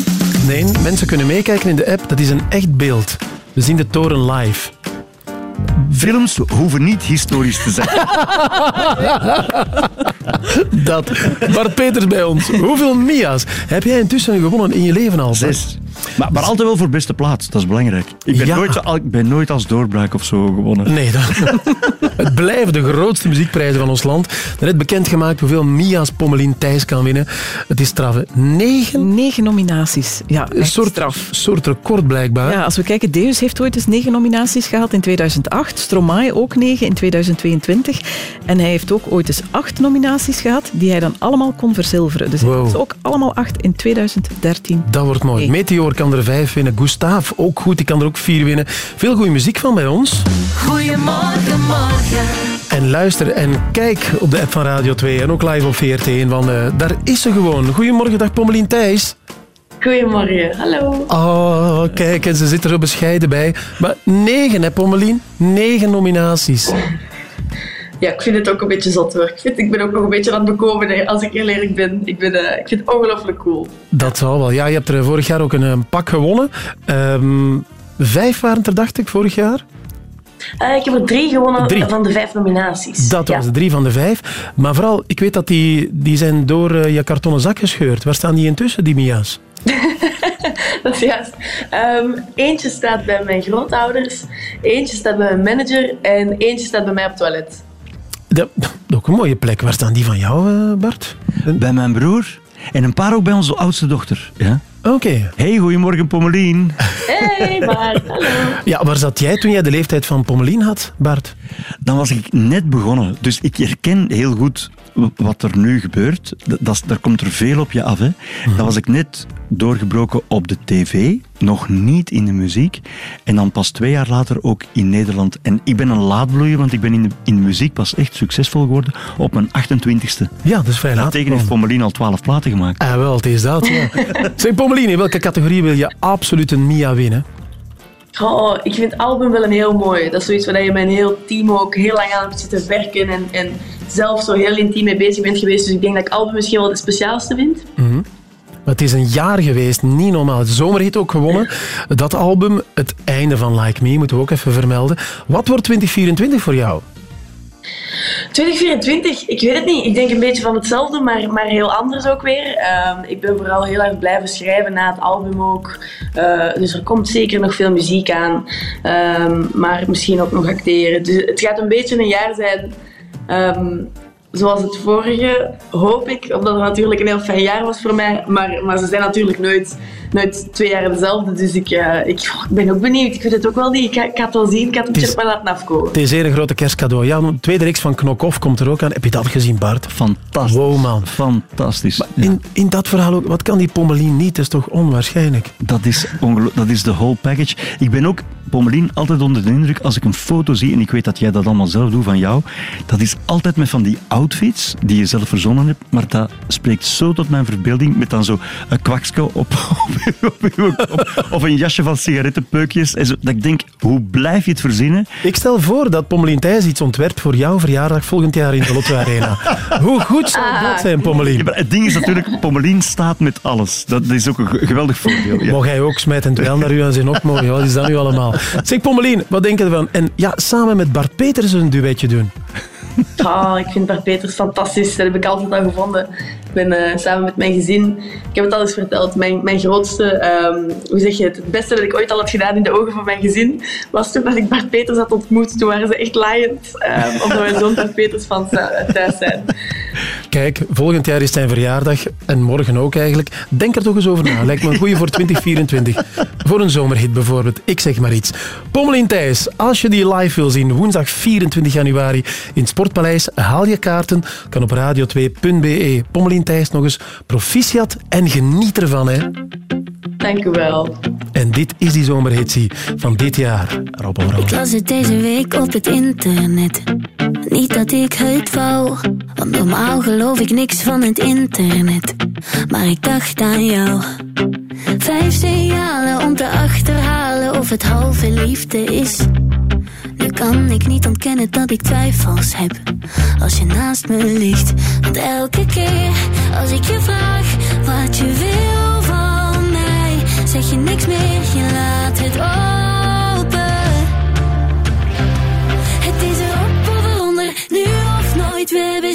nee, mensen kunnen meekijken in de app. Dat is een echt beeld. We zien de toren live. Films hoeven niet historisch te zijn. *laughs* Dat. Bart Peters bij ons. Hoeveel Mia's heb jij intussen gewonnen in je leven al? Zes. Maar, maar altijd wel voor beste plaats, dat is belangrijk. Ik ben, Ja. nooit, ik ben nooit als doorbraak of zo gewonnen. Nee, dat, *laughs* het blijven de grootste muziekprijzen van ons land. Net bekendgemaakt hoeveel Mia's Pommelien Thijs kan winnen. Het is straffe. Negen? Negen nominaties. Ja, Een soort, soort record blijkbaar. Ja, als we kijken, Deus heeft ooit eens negen nominaties gehad in 2008. Stromae ook negen in 2022. En hij heeft ook ooit eens acht nominaties gehad, die hij dan allemaal kon verzilveren. Dus hij Wow. ze ook allemaal acht in 2013. Dat wordt mooi. Meteor kan er vijf winnen. Gustav ook goed, die kan er ook vier winnen. Veel goede muziek van bij ons. Goedemorgen, morgen. En luister en kijk op de app van Radio 2 en ook live op VRT1. Want eh, daar is ze gewoon. Goedemorgen, dag Pommelien Thijs. Goedemorgen, hallo. Oh, kijk, en ze zit er zo bescheiden bij. Maar negen, hè, Pommelien? Negen nominaties. Ja, ik vind het ook een beetje zot hoor. Ik, vind, ik ben ook nog een beetje aan het bekomen, als ik heel eerlijk ben. Ik, ben, eh, ik vind het ongelooflijk cool. Dat zal wel. Ja, je hebt er vorig jaar ook een, pak gewonnen. Ehm, vijf waren er, dacht ik, vorig jaar. Eh, ik heb er drie gewonnen Drie. van de vijf nominaties. Dat was drie van de vijf. Maar vooral, ik weet dat die, die zijn door eh, je kartonnen zak gescheurd. Waar staan die intussen, die Mia's? *laughs* Dat is juist. Ehm, eentje staat bij mijn grootouders, eentje staat bij mijn manager en eentje staat bij mij op het toilet. Dat, ook een mooie plek. Waar staan die van jou, eh, Bart? Bij mijn broer en een paar ook bij onze oudste dochter. Ja? Oké. Hey, goedemorgen Pommelien. Hey, maar hallo. Ja, waar zat jij toen jij de leeftijd van Pommelien had, Bart? Dan was ik net begonnen. Dus ik herken heel goed wat er nu gebeurt. Dat, dat, daar komt er veel op je af. Hè. Dan was ik net doorgebroken op de tv. Nog niet in de muziek. En dan pas twee jaar later ook in Nederland. En ik ben een laadbloeier, want ik ben in de, in de muziek pas echt succesvol geworden op mijn 28ste. Ja, dat is vrij laat. Tegen heeft Pommelien al 12 platen gemaakt. Ah, wel, het is dat, ja. *laughs* zeg, Pommelien, in welke categorie wil je absoluut een Mia winnen? Oh, ik vind album wel een heel mooi. Dat is zoiets waar je met een heel team ook heel lang aan hebt zitten werken en, en zelf zo heel intiem mee bezig bent geweest. Dus ik denk dat ik album misschien wel het speciaalste vind. Mhm. Maar het is een jaar geweest, niet normaal. Het zomerhit ook gewonnen. Dat album, het einde van Like Me, moeten we ook even vermelden. Wat wordt 2024 voor jou? 2024, ik weet het niet. Ik denk een beetje van hetzelfde, maar, maar heel anders ook weer. Ehm, ik ben vooral heel erg blijven schrijven na het album ook. Eh, dus er komt zeker nog veel muziek aan. Ehm, maar misschien ook nog acteren. Dus het gaat een beetje een jaar zijn ehm, zoals het vorige, hoop ik. Omdat het natuurlijk een heel fijn jaar was voor mij. Maar, maar ze zijn natuurlijk nooit, nooit twee jaar dezelfde. Dus ik, eh, ik, ik ben ook benieuwd. Ik weet het ook wel niet. Ik, ga- ik ga het wel zien. Ik ga het een laten afkomen. Het is een grote kerstcadeau. Ja, de tweede reeks van Knokhoff komt er ook aan. Heb je dat gezien, Bart? Fantastisch. Wow, man. Fantastisch. In, in dat verhaal ook, wat kan die Pommelien niet? Dat is toch onwaarschijnlijk? Dat is, dat is de whole package. Ik ben ook, Pommelien, altijd onder de indruk als ik een foto zie, en ik weet dat jij dat allemaal zelf doet van jou, dat is altijd met van die outfits die je zelf verzonnen hebt, maar dat spreekt zo tot mijn verbeelding met dan zo een kwakske op, *laughs* op, op, of een jasje van sigarettenpeukjes. En zo, dat ik denk, hoe blijf je het verzinnen? Ik stel voor dat Pommelien Thijs iets ontwerpt voor jouw verjaardag volgend jaar in de Lotto Arena. *laughs* Hoe goed zou dat zijn, Pommelien? Ja, het ding is natuurlijk, Pommelien staat met alles. Dat is ook een ge- geweldig voordeel. Ja. Mag hij ook smijtend wel naar u en zijn ook mooi. Wat is dat nu allemaal? *laughs* Zeg Pommelien, wat denk je ervan? En ja, samen met Bart Peters een duetje doen. Oh, ik vind Bart Peters fantastisch. Dat heb ik altijd al gevonden. Ik ben eh, samen met mijn gezin, ik heb het al eens verteld, mijn, mijn grootste, ehm, hoe zeg je het, het beste dat ik ooit al had gedaan in de ogen van mijn gezin, was toen dat ik Bart Peters had ontmoet. Toen waren ze echt laaiend, ehm, omdat wij zo'n Bart Peters eh, thuis zijn. Kijk, volgend jaar is zijn verjaardag en morgen ook eigenlijk. Denk er toch eens over na. Lijkt me een goeie voor 2024. Voor een zomerhit bijvoorbeeld. Ik zeg maar iets. Pommelien Thijs, als je die live wil zien, woensdag 24 januari in het Sportpaleis, haal je kaarten. Kan op radio2.be. Pommelien Thijs nog eens proficiat en geniet ervan. Hè. Dank u wel. En dit is die zomerhitsie van dit jaar. Rob. Ik las het deze week op het internet. Niet dat ik het wou, want normaal geloof ik niks van het internet. Maar ik dacht aan jou. Vijf signalen om te achterhalen of het halve liefde is. Kan ik niet ontkennen dat ik twijfels heb als je naast me ligt. Want elke keer als ik je vraag wat je wil van mij, zeg je niks meer, je laat het open. Het is erop of eronder, nu of nooit. We hebben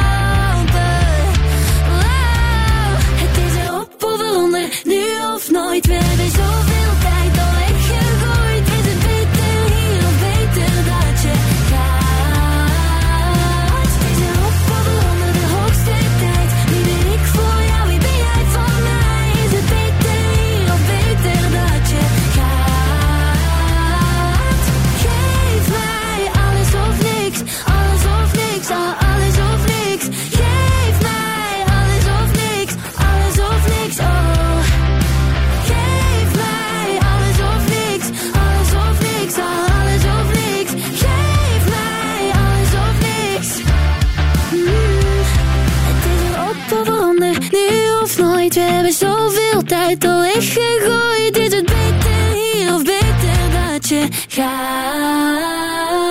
nu of nooit. We hebben zoveel tijd al weggegooid. Is het beter hier of beter dat je gaat?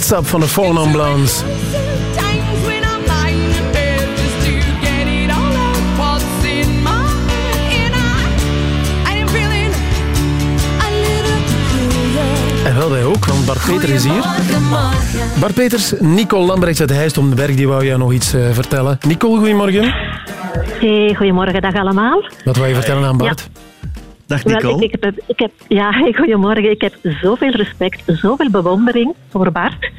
What's Up van de Fallen on En wel wij ook, want Bart Peter is hier. Bart Peters, Nicole Lambrechts uit Heist om de Berg, die wou jou nog iets eh, vertellen. Nicole, goedemorgen. Hey, goedemorgen, dag allemaal. Wat wil je vertellen aan Bart? Dag Wel, ik, ik heb, ik heb, ja, *laughs* goedemorgen. Ik heb zoveel respect, zoveel bewondering voor Bart.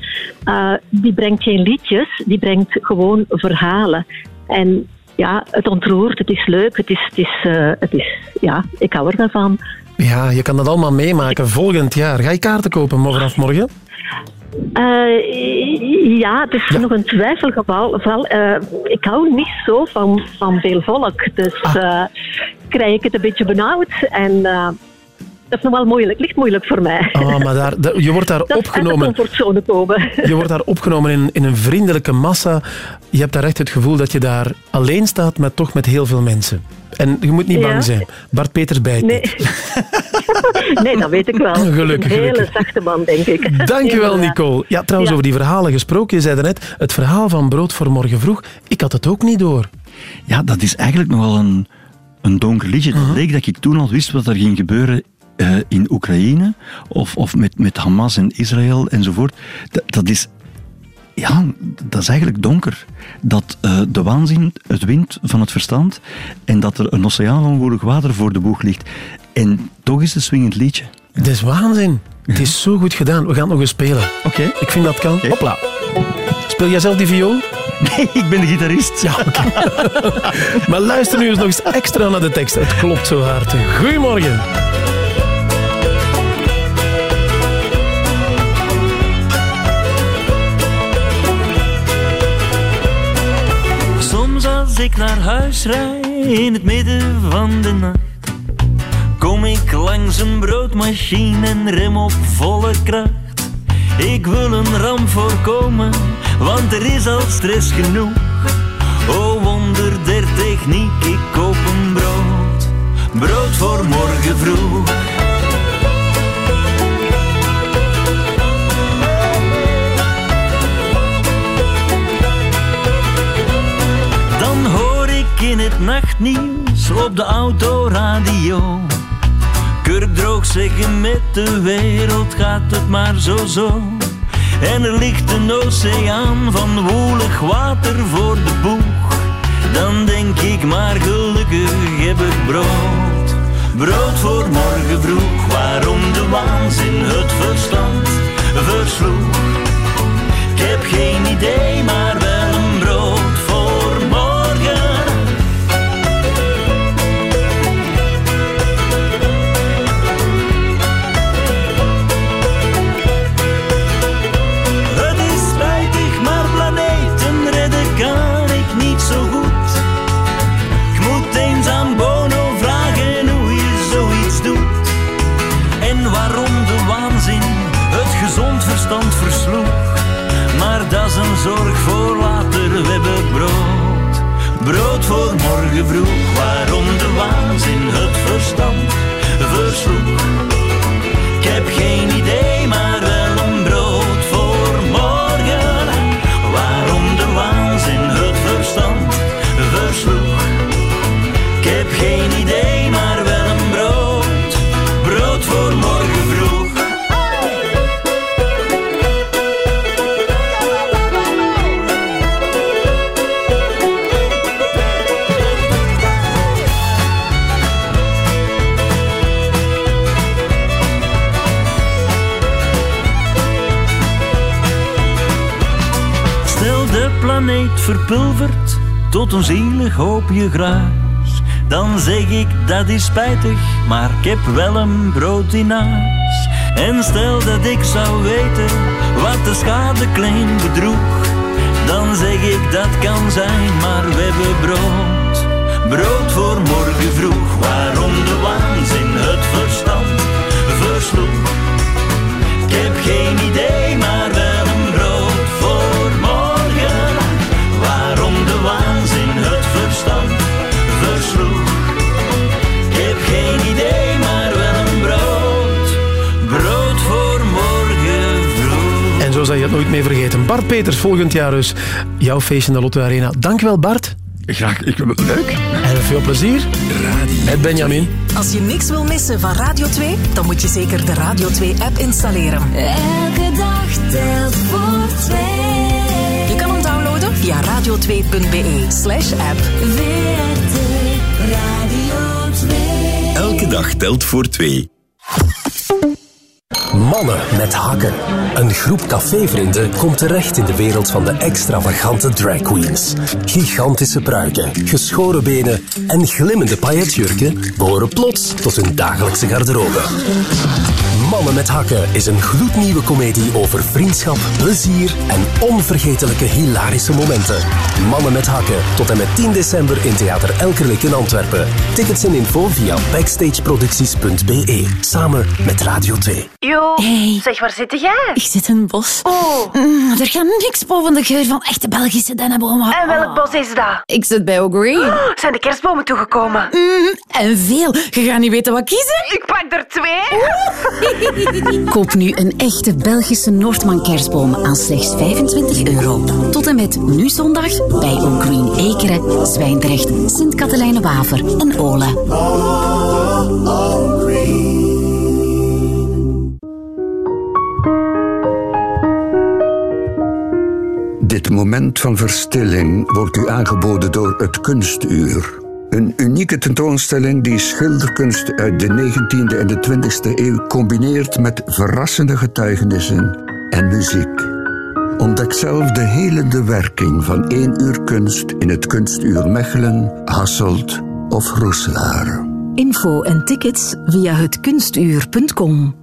Eh, die brengt geen liedjes, die brengt gewoon verhalen. En ja, het ontroert, het is leuk, het is, het is, eh, het is ja, ik hou er wel van. Ja, je kan dat allemaal meemaken volgend jaar. Ga je kaarten kopen morgen of morgen? Eh, ja, het is nog een twijfelgeval. Val, eh, ik hou niet zo van, van veel volk. Dus eh, krijg ik het een beetje benauwd. En dat is nog wel moeilijk. Ligt moeilijk voor mij. Ah, maar daar, je wordt daar *laughs* Dat is uit de opgenomen. comfortzone komen. *laughs* Je wordt daar opgenomen in, in een vriendelijke massa. Je hebt daar echt het gevoel dat je daar alleen staat, maar toch met heel veel mensen. En je moet niet Ja. bang zijn. Bart Peters bijt Nee. *laughs* nee, dat weet ik wel. Gelukkig, Een hele gelukkig. zachte man, denk ik. Dankjewel. Nicole. Ja, trouwens, Ja. over die verhalen gesproken. Je zei net, het verhaal van Brood voor Morgen Vroeg. Ik had het ook niet door. Ja, dat is eigenlijk nogal een, een donker liedje. Het leek dat ik toen al wist wat er ging gebeuren eh, in Oekraïne of, of met, met Hamas en Israël enzovoort. Dat, dat is... Ja, dat is eigenlijk donker. Dat eh, de waanzin het wint van het verstand en dat er een oceaan van woelig water voor de boeg ligt. En toch is het een swingend liedje. Het is waanzin. Het is zo goed gedaan. We gaan het nog eens spelen. Oké. Ik vind dat kan. Hopla. Speel jij zelf die viool? Nee, ik ben de gitarist. Ja, oké. *laughs* maar luister nu eens nog eens extra naar de tekst. Het klopt zo hard. Goedemorgen. Ik naar huis rijd in het midden van de nacht, kom ik langs een broodmachine en rem op volle kracht. Ik wil een ramp voorkomen, want er is al stress genoeg. O wonder der techniek, ik koop een brood, brood voor morgen vroeg. Nachtnieuws op de autoradio. Kurkdroog zeggen met de wereld gaat het maar zo zo. En er ligt een oceaan van woelig water voor de boeg. Dan denk ik maar gelukkig heb ik brood. Brood voor morgen vroeg, waarom de waanzin het verstand versloeg. Ik heb geen idee, maar voor tot een zielig hoopje gruis. Dan zeg ik dat is spijtig, maar ik heb wel een brood in huis. En stel dat ik zou weten wat de schadeclaim bedroeg. Dan zeg ik dat kan zijn, maar we hebben brood. Brood voor morgen vroeg, waarom de waanzin het verstand versloeg. Ik heb geen idee, vroeg. En zo zal je het nooit meer vergeten. Bart Peters, volgend jaar dus jouw feestje in de Lotto Arena. Dankjewel, Bart. Graag. Ik, leuk. En veel plezier. Radio. Het Benjamin. Als je niks wil missen van Radio 2, dan moet je zeker de Radio 2-app installeren. Elke dag telt voor twee. Je kan hem downloaden via radio2.be slash app. WRT Radio 2. Elke dag telt voor twee. Mannen met hakken. Een groep cafévrienden komt terecht in de wereld van de extravagante drag queens. Gigantische pruiken, geschoren benen en glimmende pailletjurken behoren plots tot hun dagelijkse garderobe. Mannen met hakken is een gloednieuwe komedie over vriendschap, plezier en onvergetelijke hilarische momenten. Mannen met hakken tot en met 10 december in Theater Elkerlijk in Antwerpen. Tickets en info via backstageproducties.be. Samen met Radio 2. Jo, Hey. zeg, waar zit jij? Ik zit in een bos. Oh, Mm, er gaat niks boven de geur van echte Belgische dennenbomen. en welk bos is dat? Ik zit bij O'Green. Oh, zijn de kerstbomen toegekomen? Mm, en veel. Je gaat niet weten wat kiezen. Ik pak er twee. *laughs* Koop nu een echte Belgische Noordman kerstboom aan slechts 25 euro. Tot en met nu zondag bij O'Green Ekeren, Zwijndrecht, Sint-Katelijne-Waver en Olen. Dit moment van verstilling wordt u aangeboden door het Kunstuur. Een unieke tentoonstelling die schilderkunst uit de 19e en de 20e eeuw combineert met verrassende getuigenissen en muziek. Ontdek zelf de helende werking van één uur kunst in het Kunstuur Mechelen, Hasselt of Roeselaar. Info en tickets via hetkunstuur.com.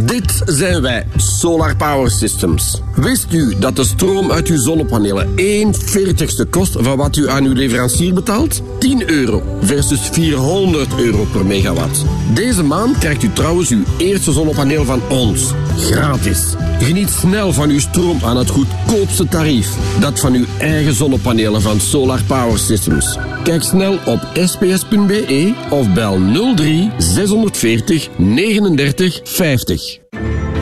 Dit zijn wij, Solar Power Systems. Wist u dat de stroom uit uw zonnepanelen 1 veertigste kost van wat u aan uw leverancier betaalt? 10 euro versus 400 euro per megawatt. Deze maand krijgt u trouwens uw eerste zonnepaneel van ons. Gratis. Geniet snel van uw stroom aan het goedkoopste tarief. Dat van uw eigen zonnepanelen van Solar Power Systems. Kijk snel op sps.be of bel 03 640 39 50.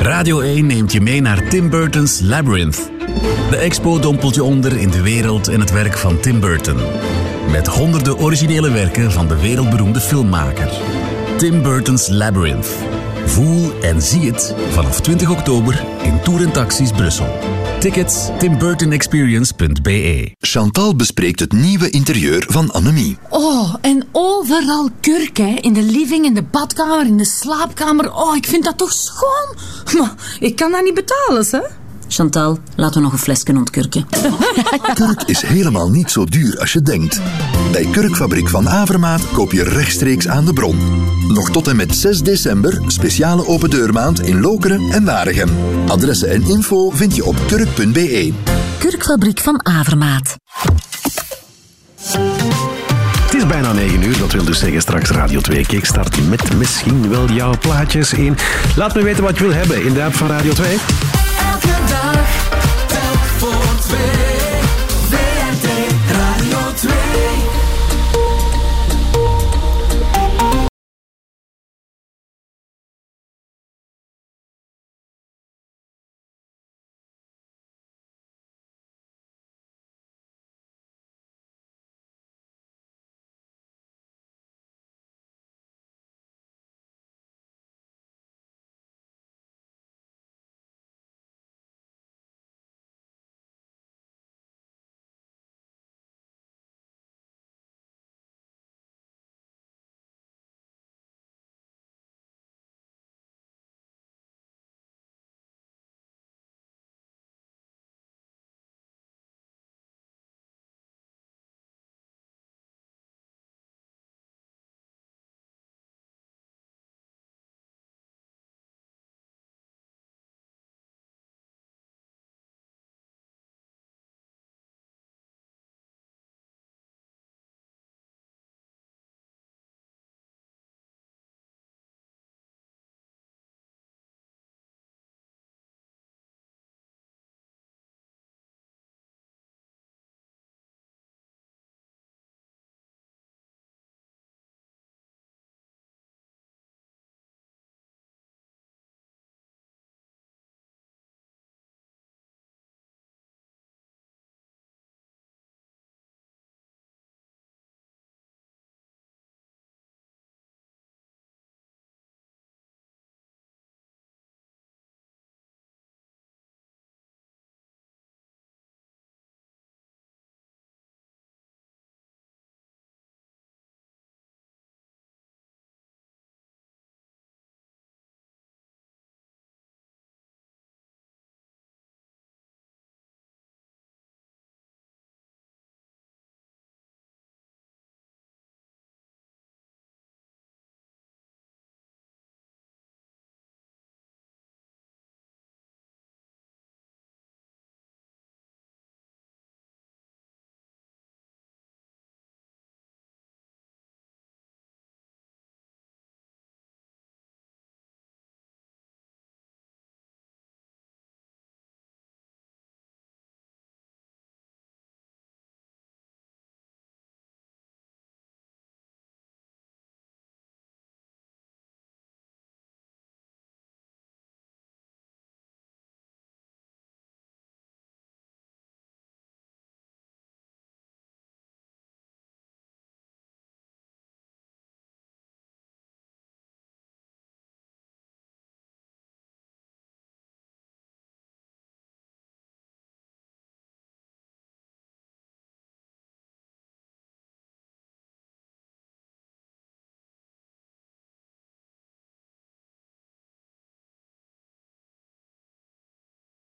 Radio 1 neemt je mee naar Tim Burton's Labyrinth. De expo dompelt je onder in de wereld en het werk van Tim Burton. Met honderden originele werken van de wereldberoemde filmmaker. Tim Burton's Labyrinth. Voel en zie het vanaf 20 oktober in Tour en Taxis Brussel. Tickets timburtonexperience.be Chantal bespreekt het nieuwe interieur van Annemie. Oh, en overal kurk, hè. In de living, in de badkamer, in de slaapkamer. Oh, ik vind dat toch schoon. Maar ik kan dat niet betalen, hè. Chantal, laten we nog een flesje ontkurken. Kurk is helemaal niet zo duur als je denkt. Bij Kurkfabriek van Avermaat koop je rechtstreeks aan de bron. Nog tot en met 6 december speciale open deurmaand in Lokeren en Waregem. Adressen en info vind je op kurk.be. Kurkfabriek van Avermaat. Het is bijna 9 uur, dat wil dus zeggen straks Radio 2 Kickstart met misschien wel jouw plaatjes in. Laat me weten wat je wil hebben in de app van Radio 2. vez.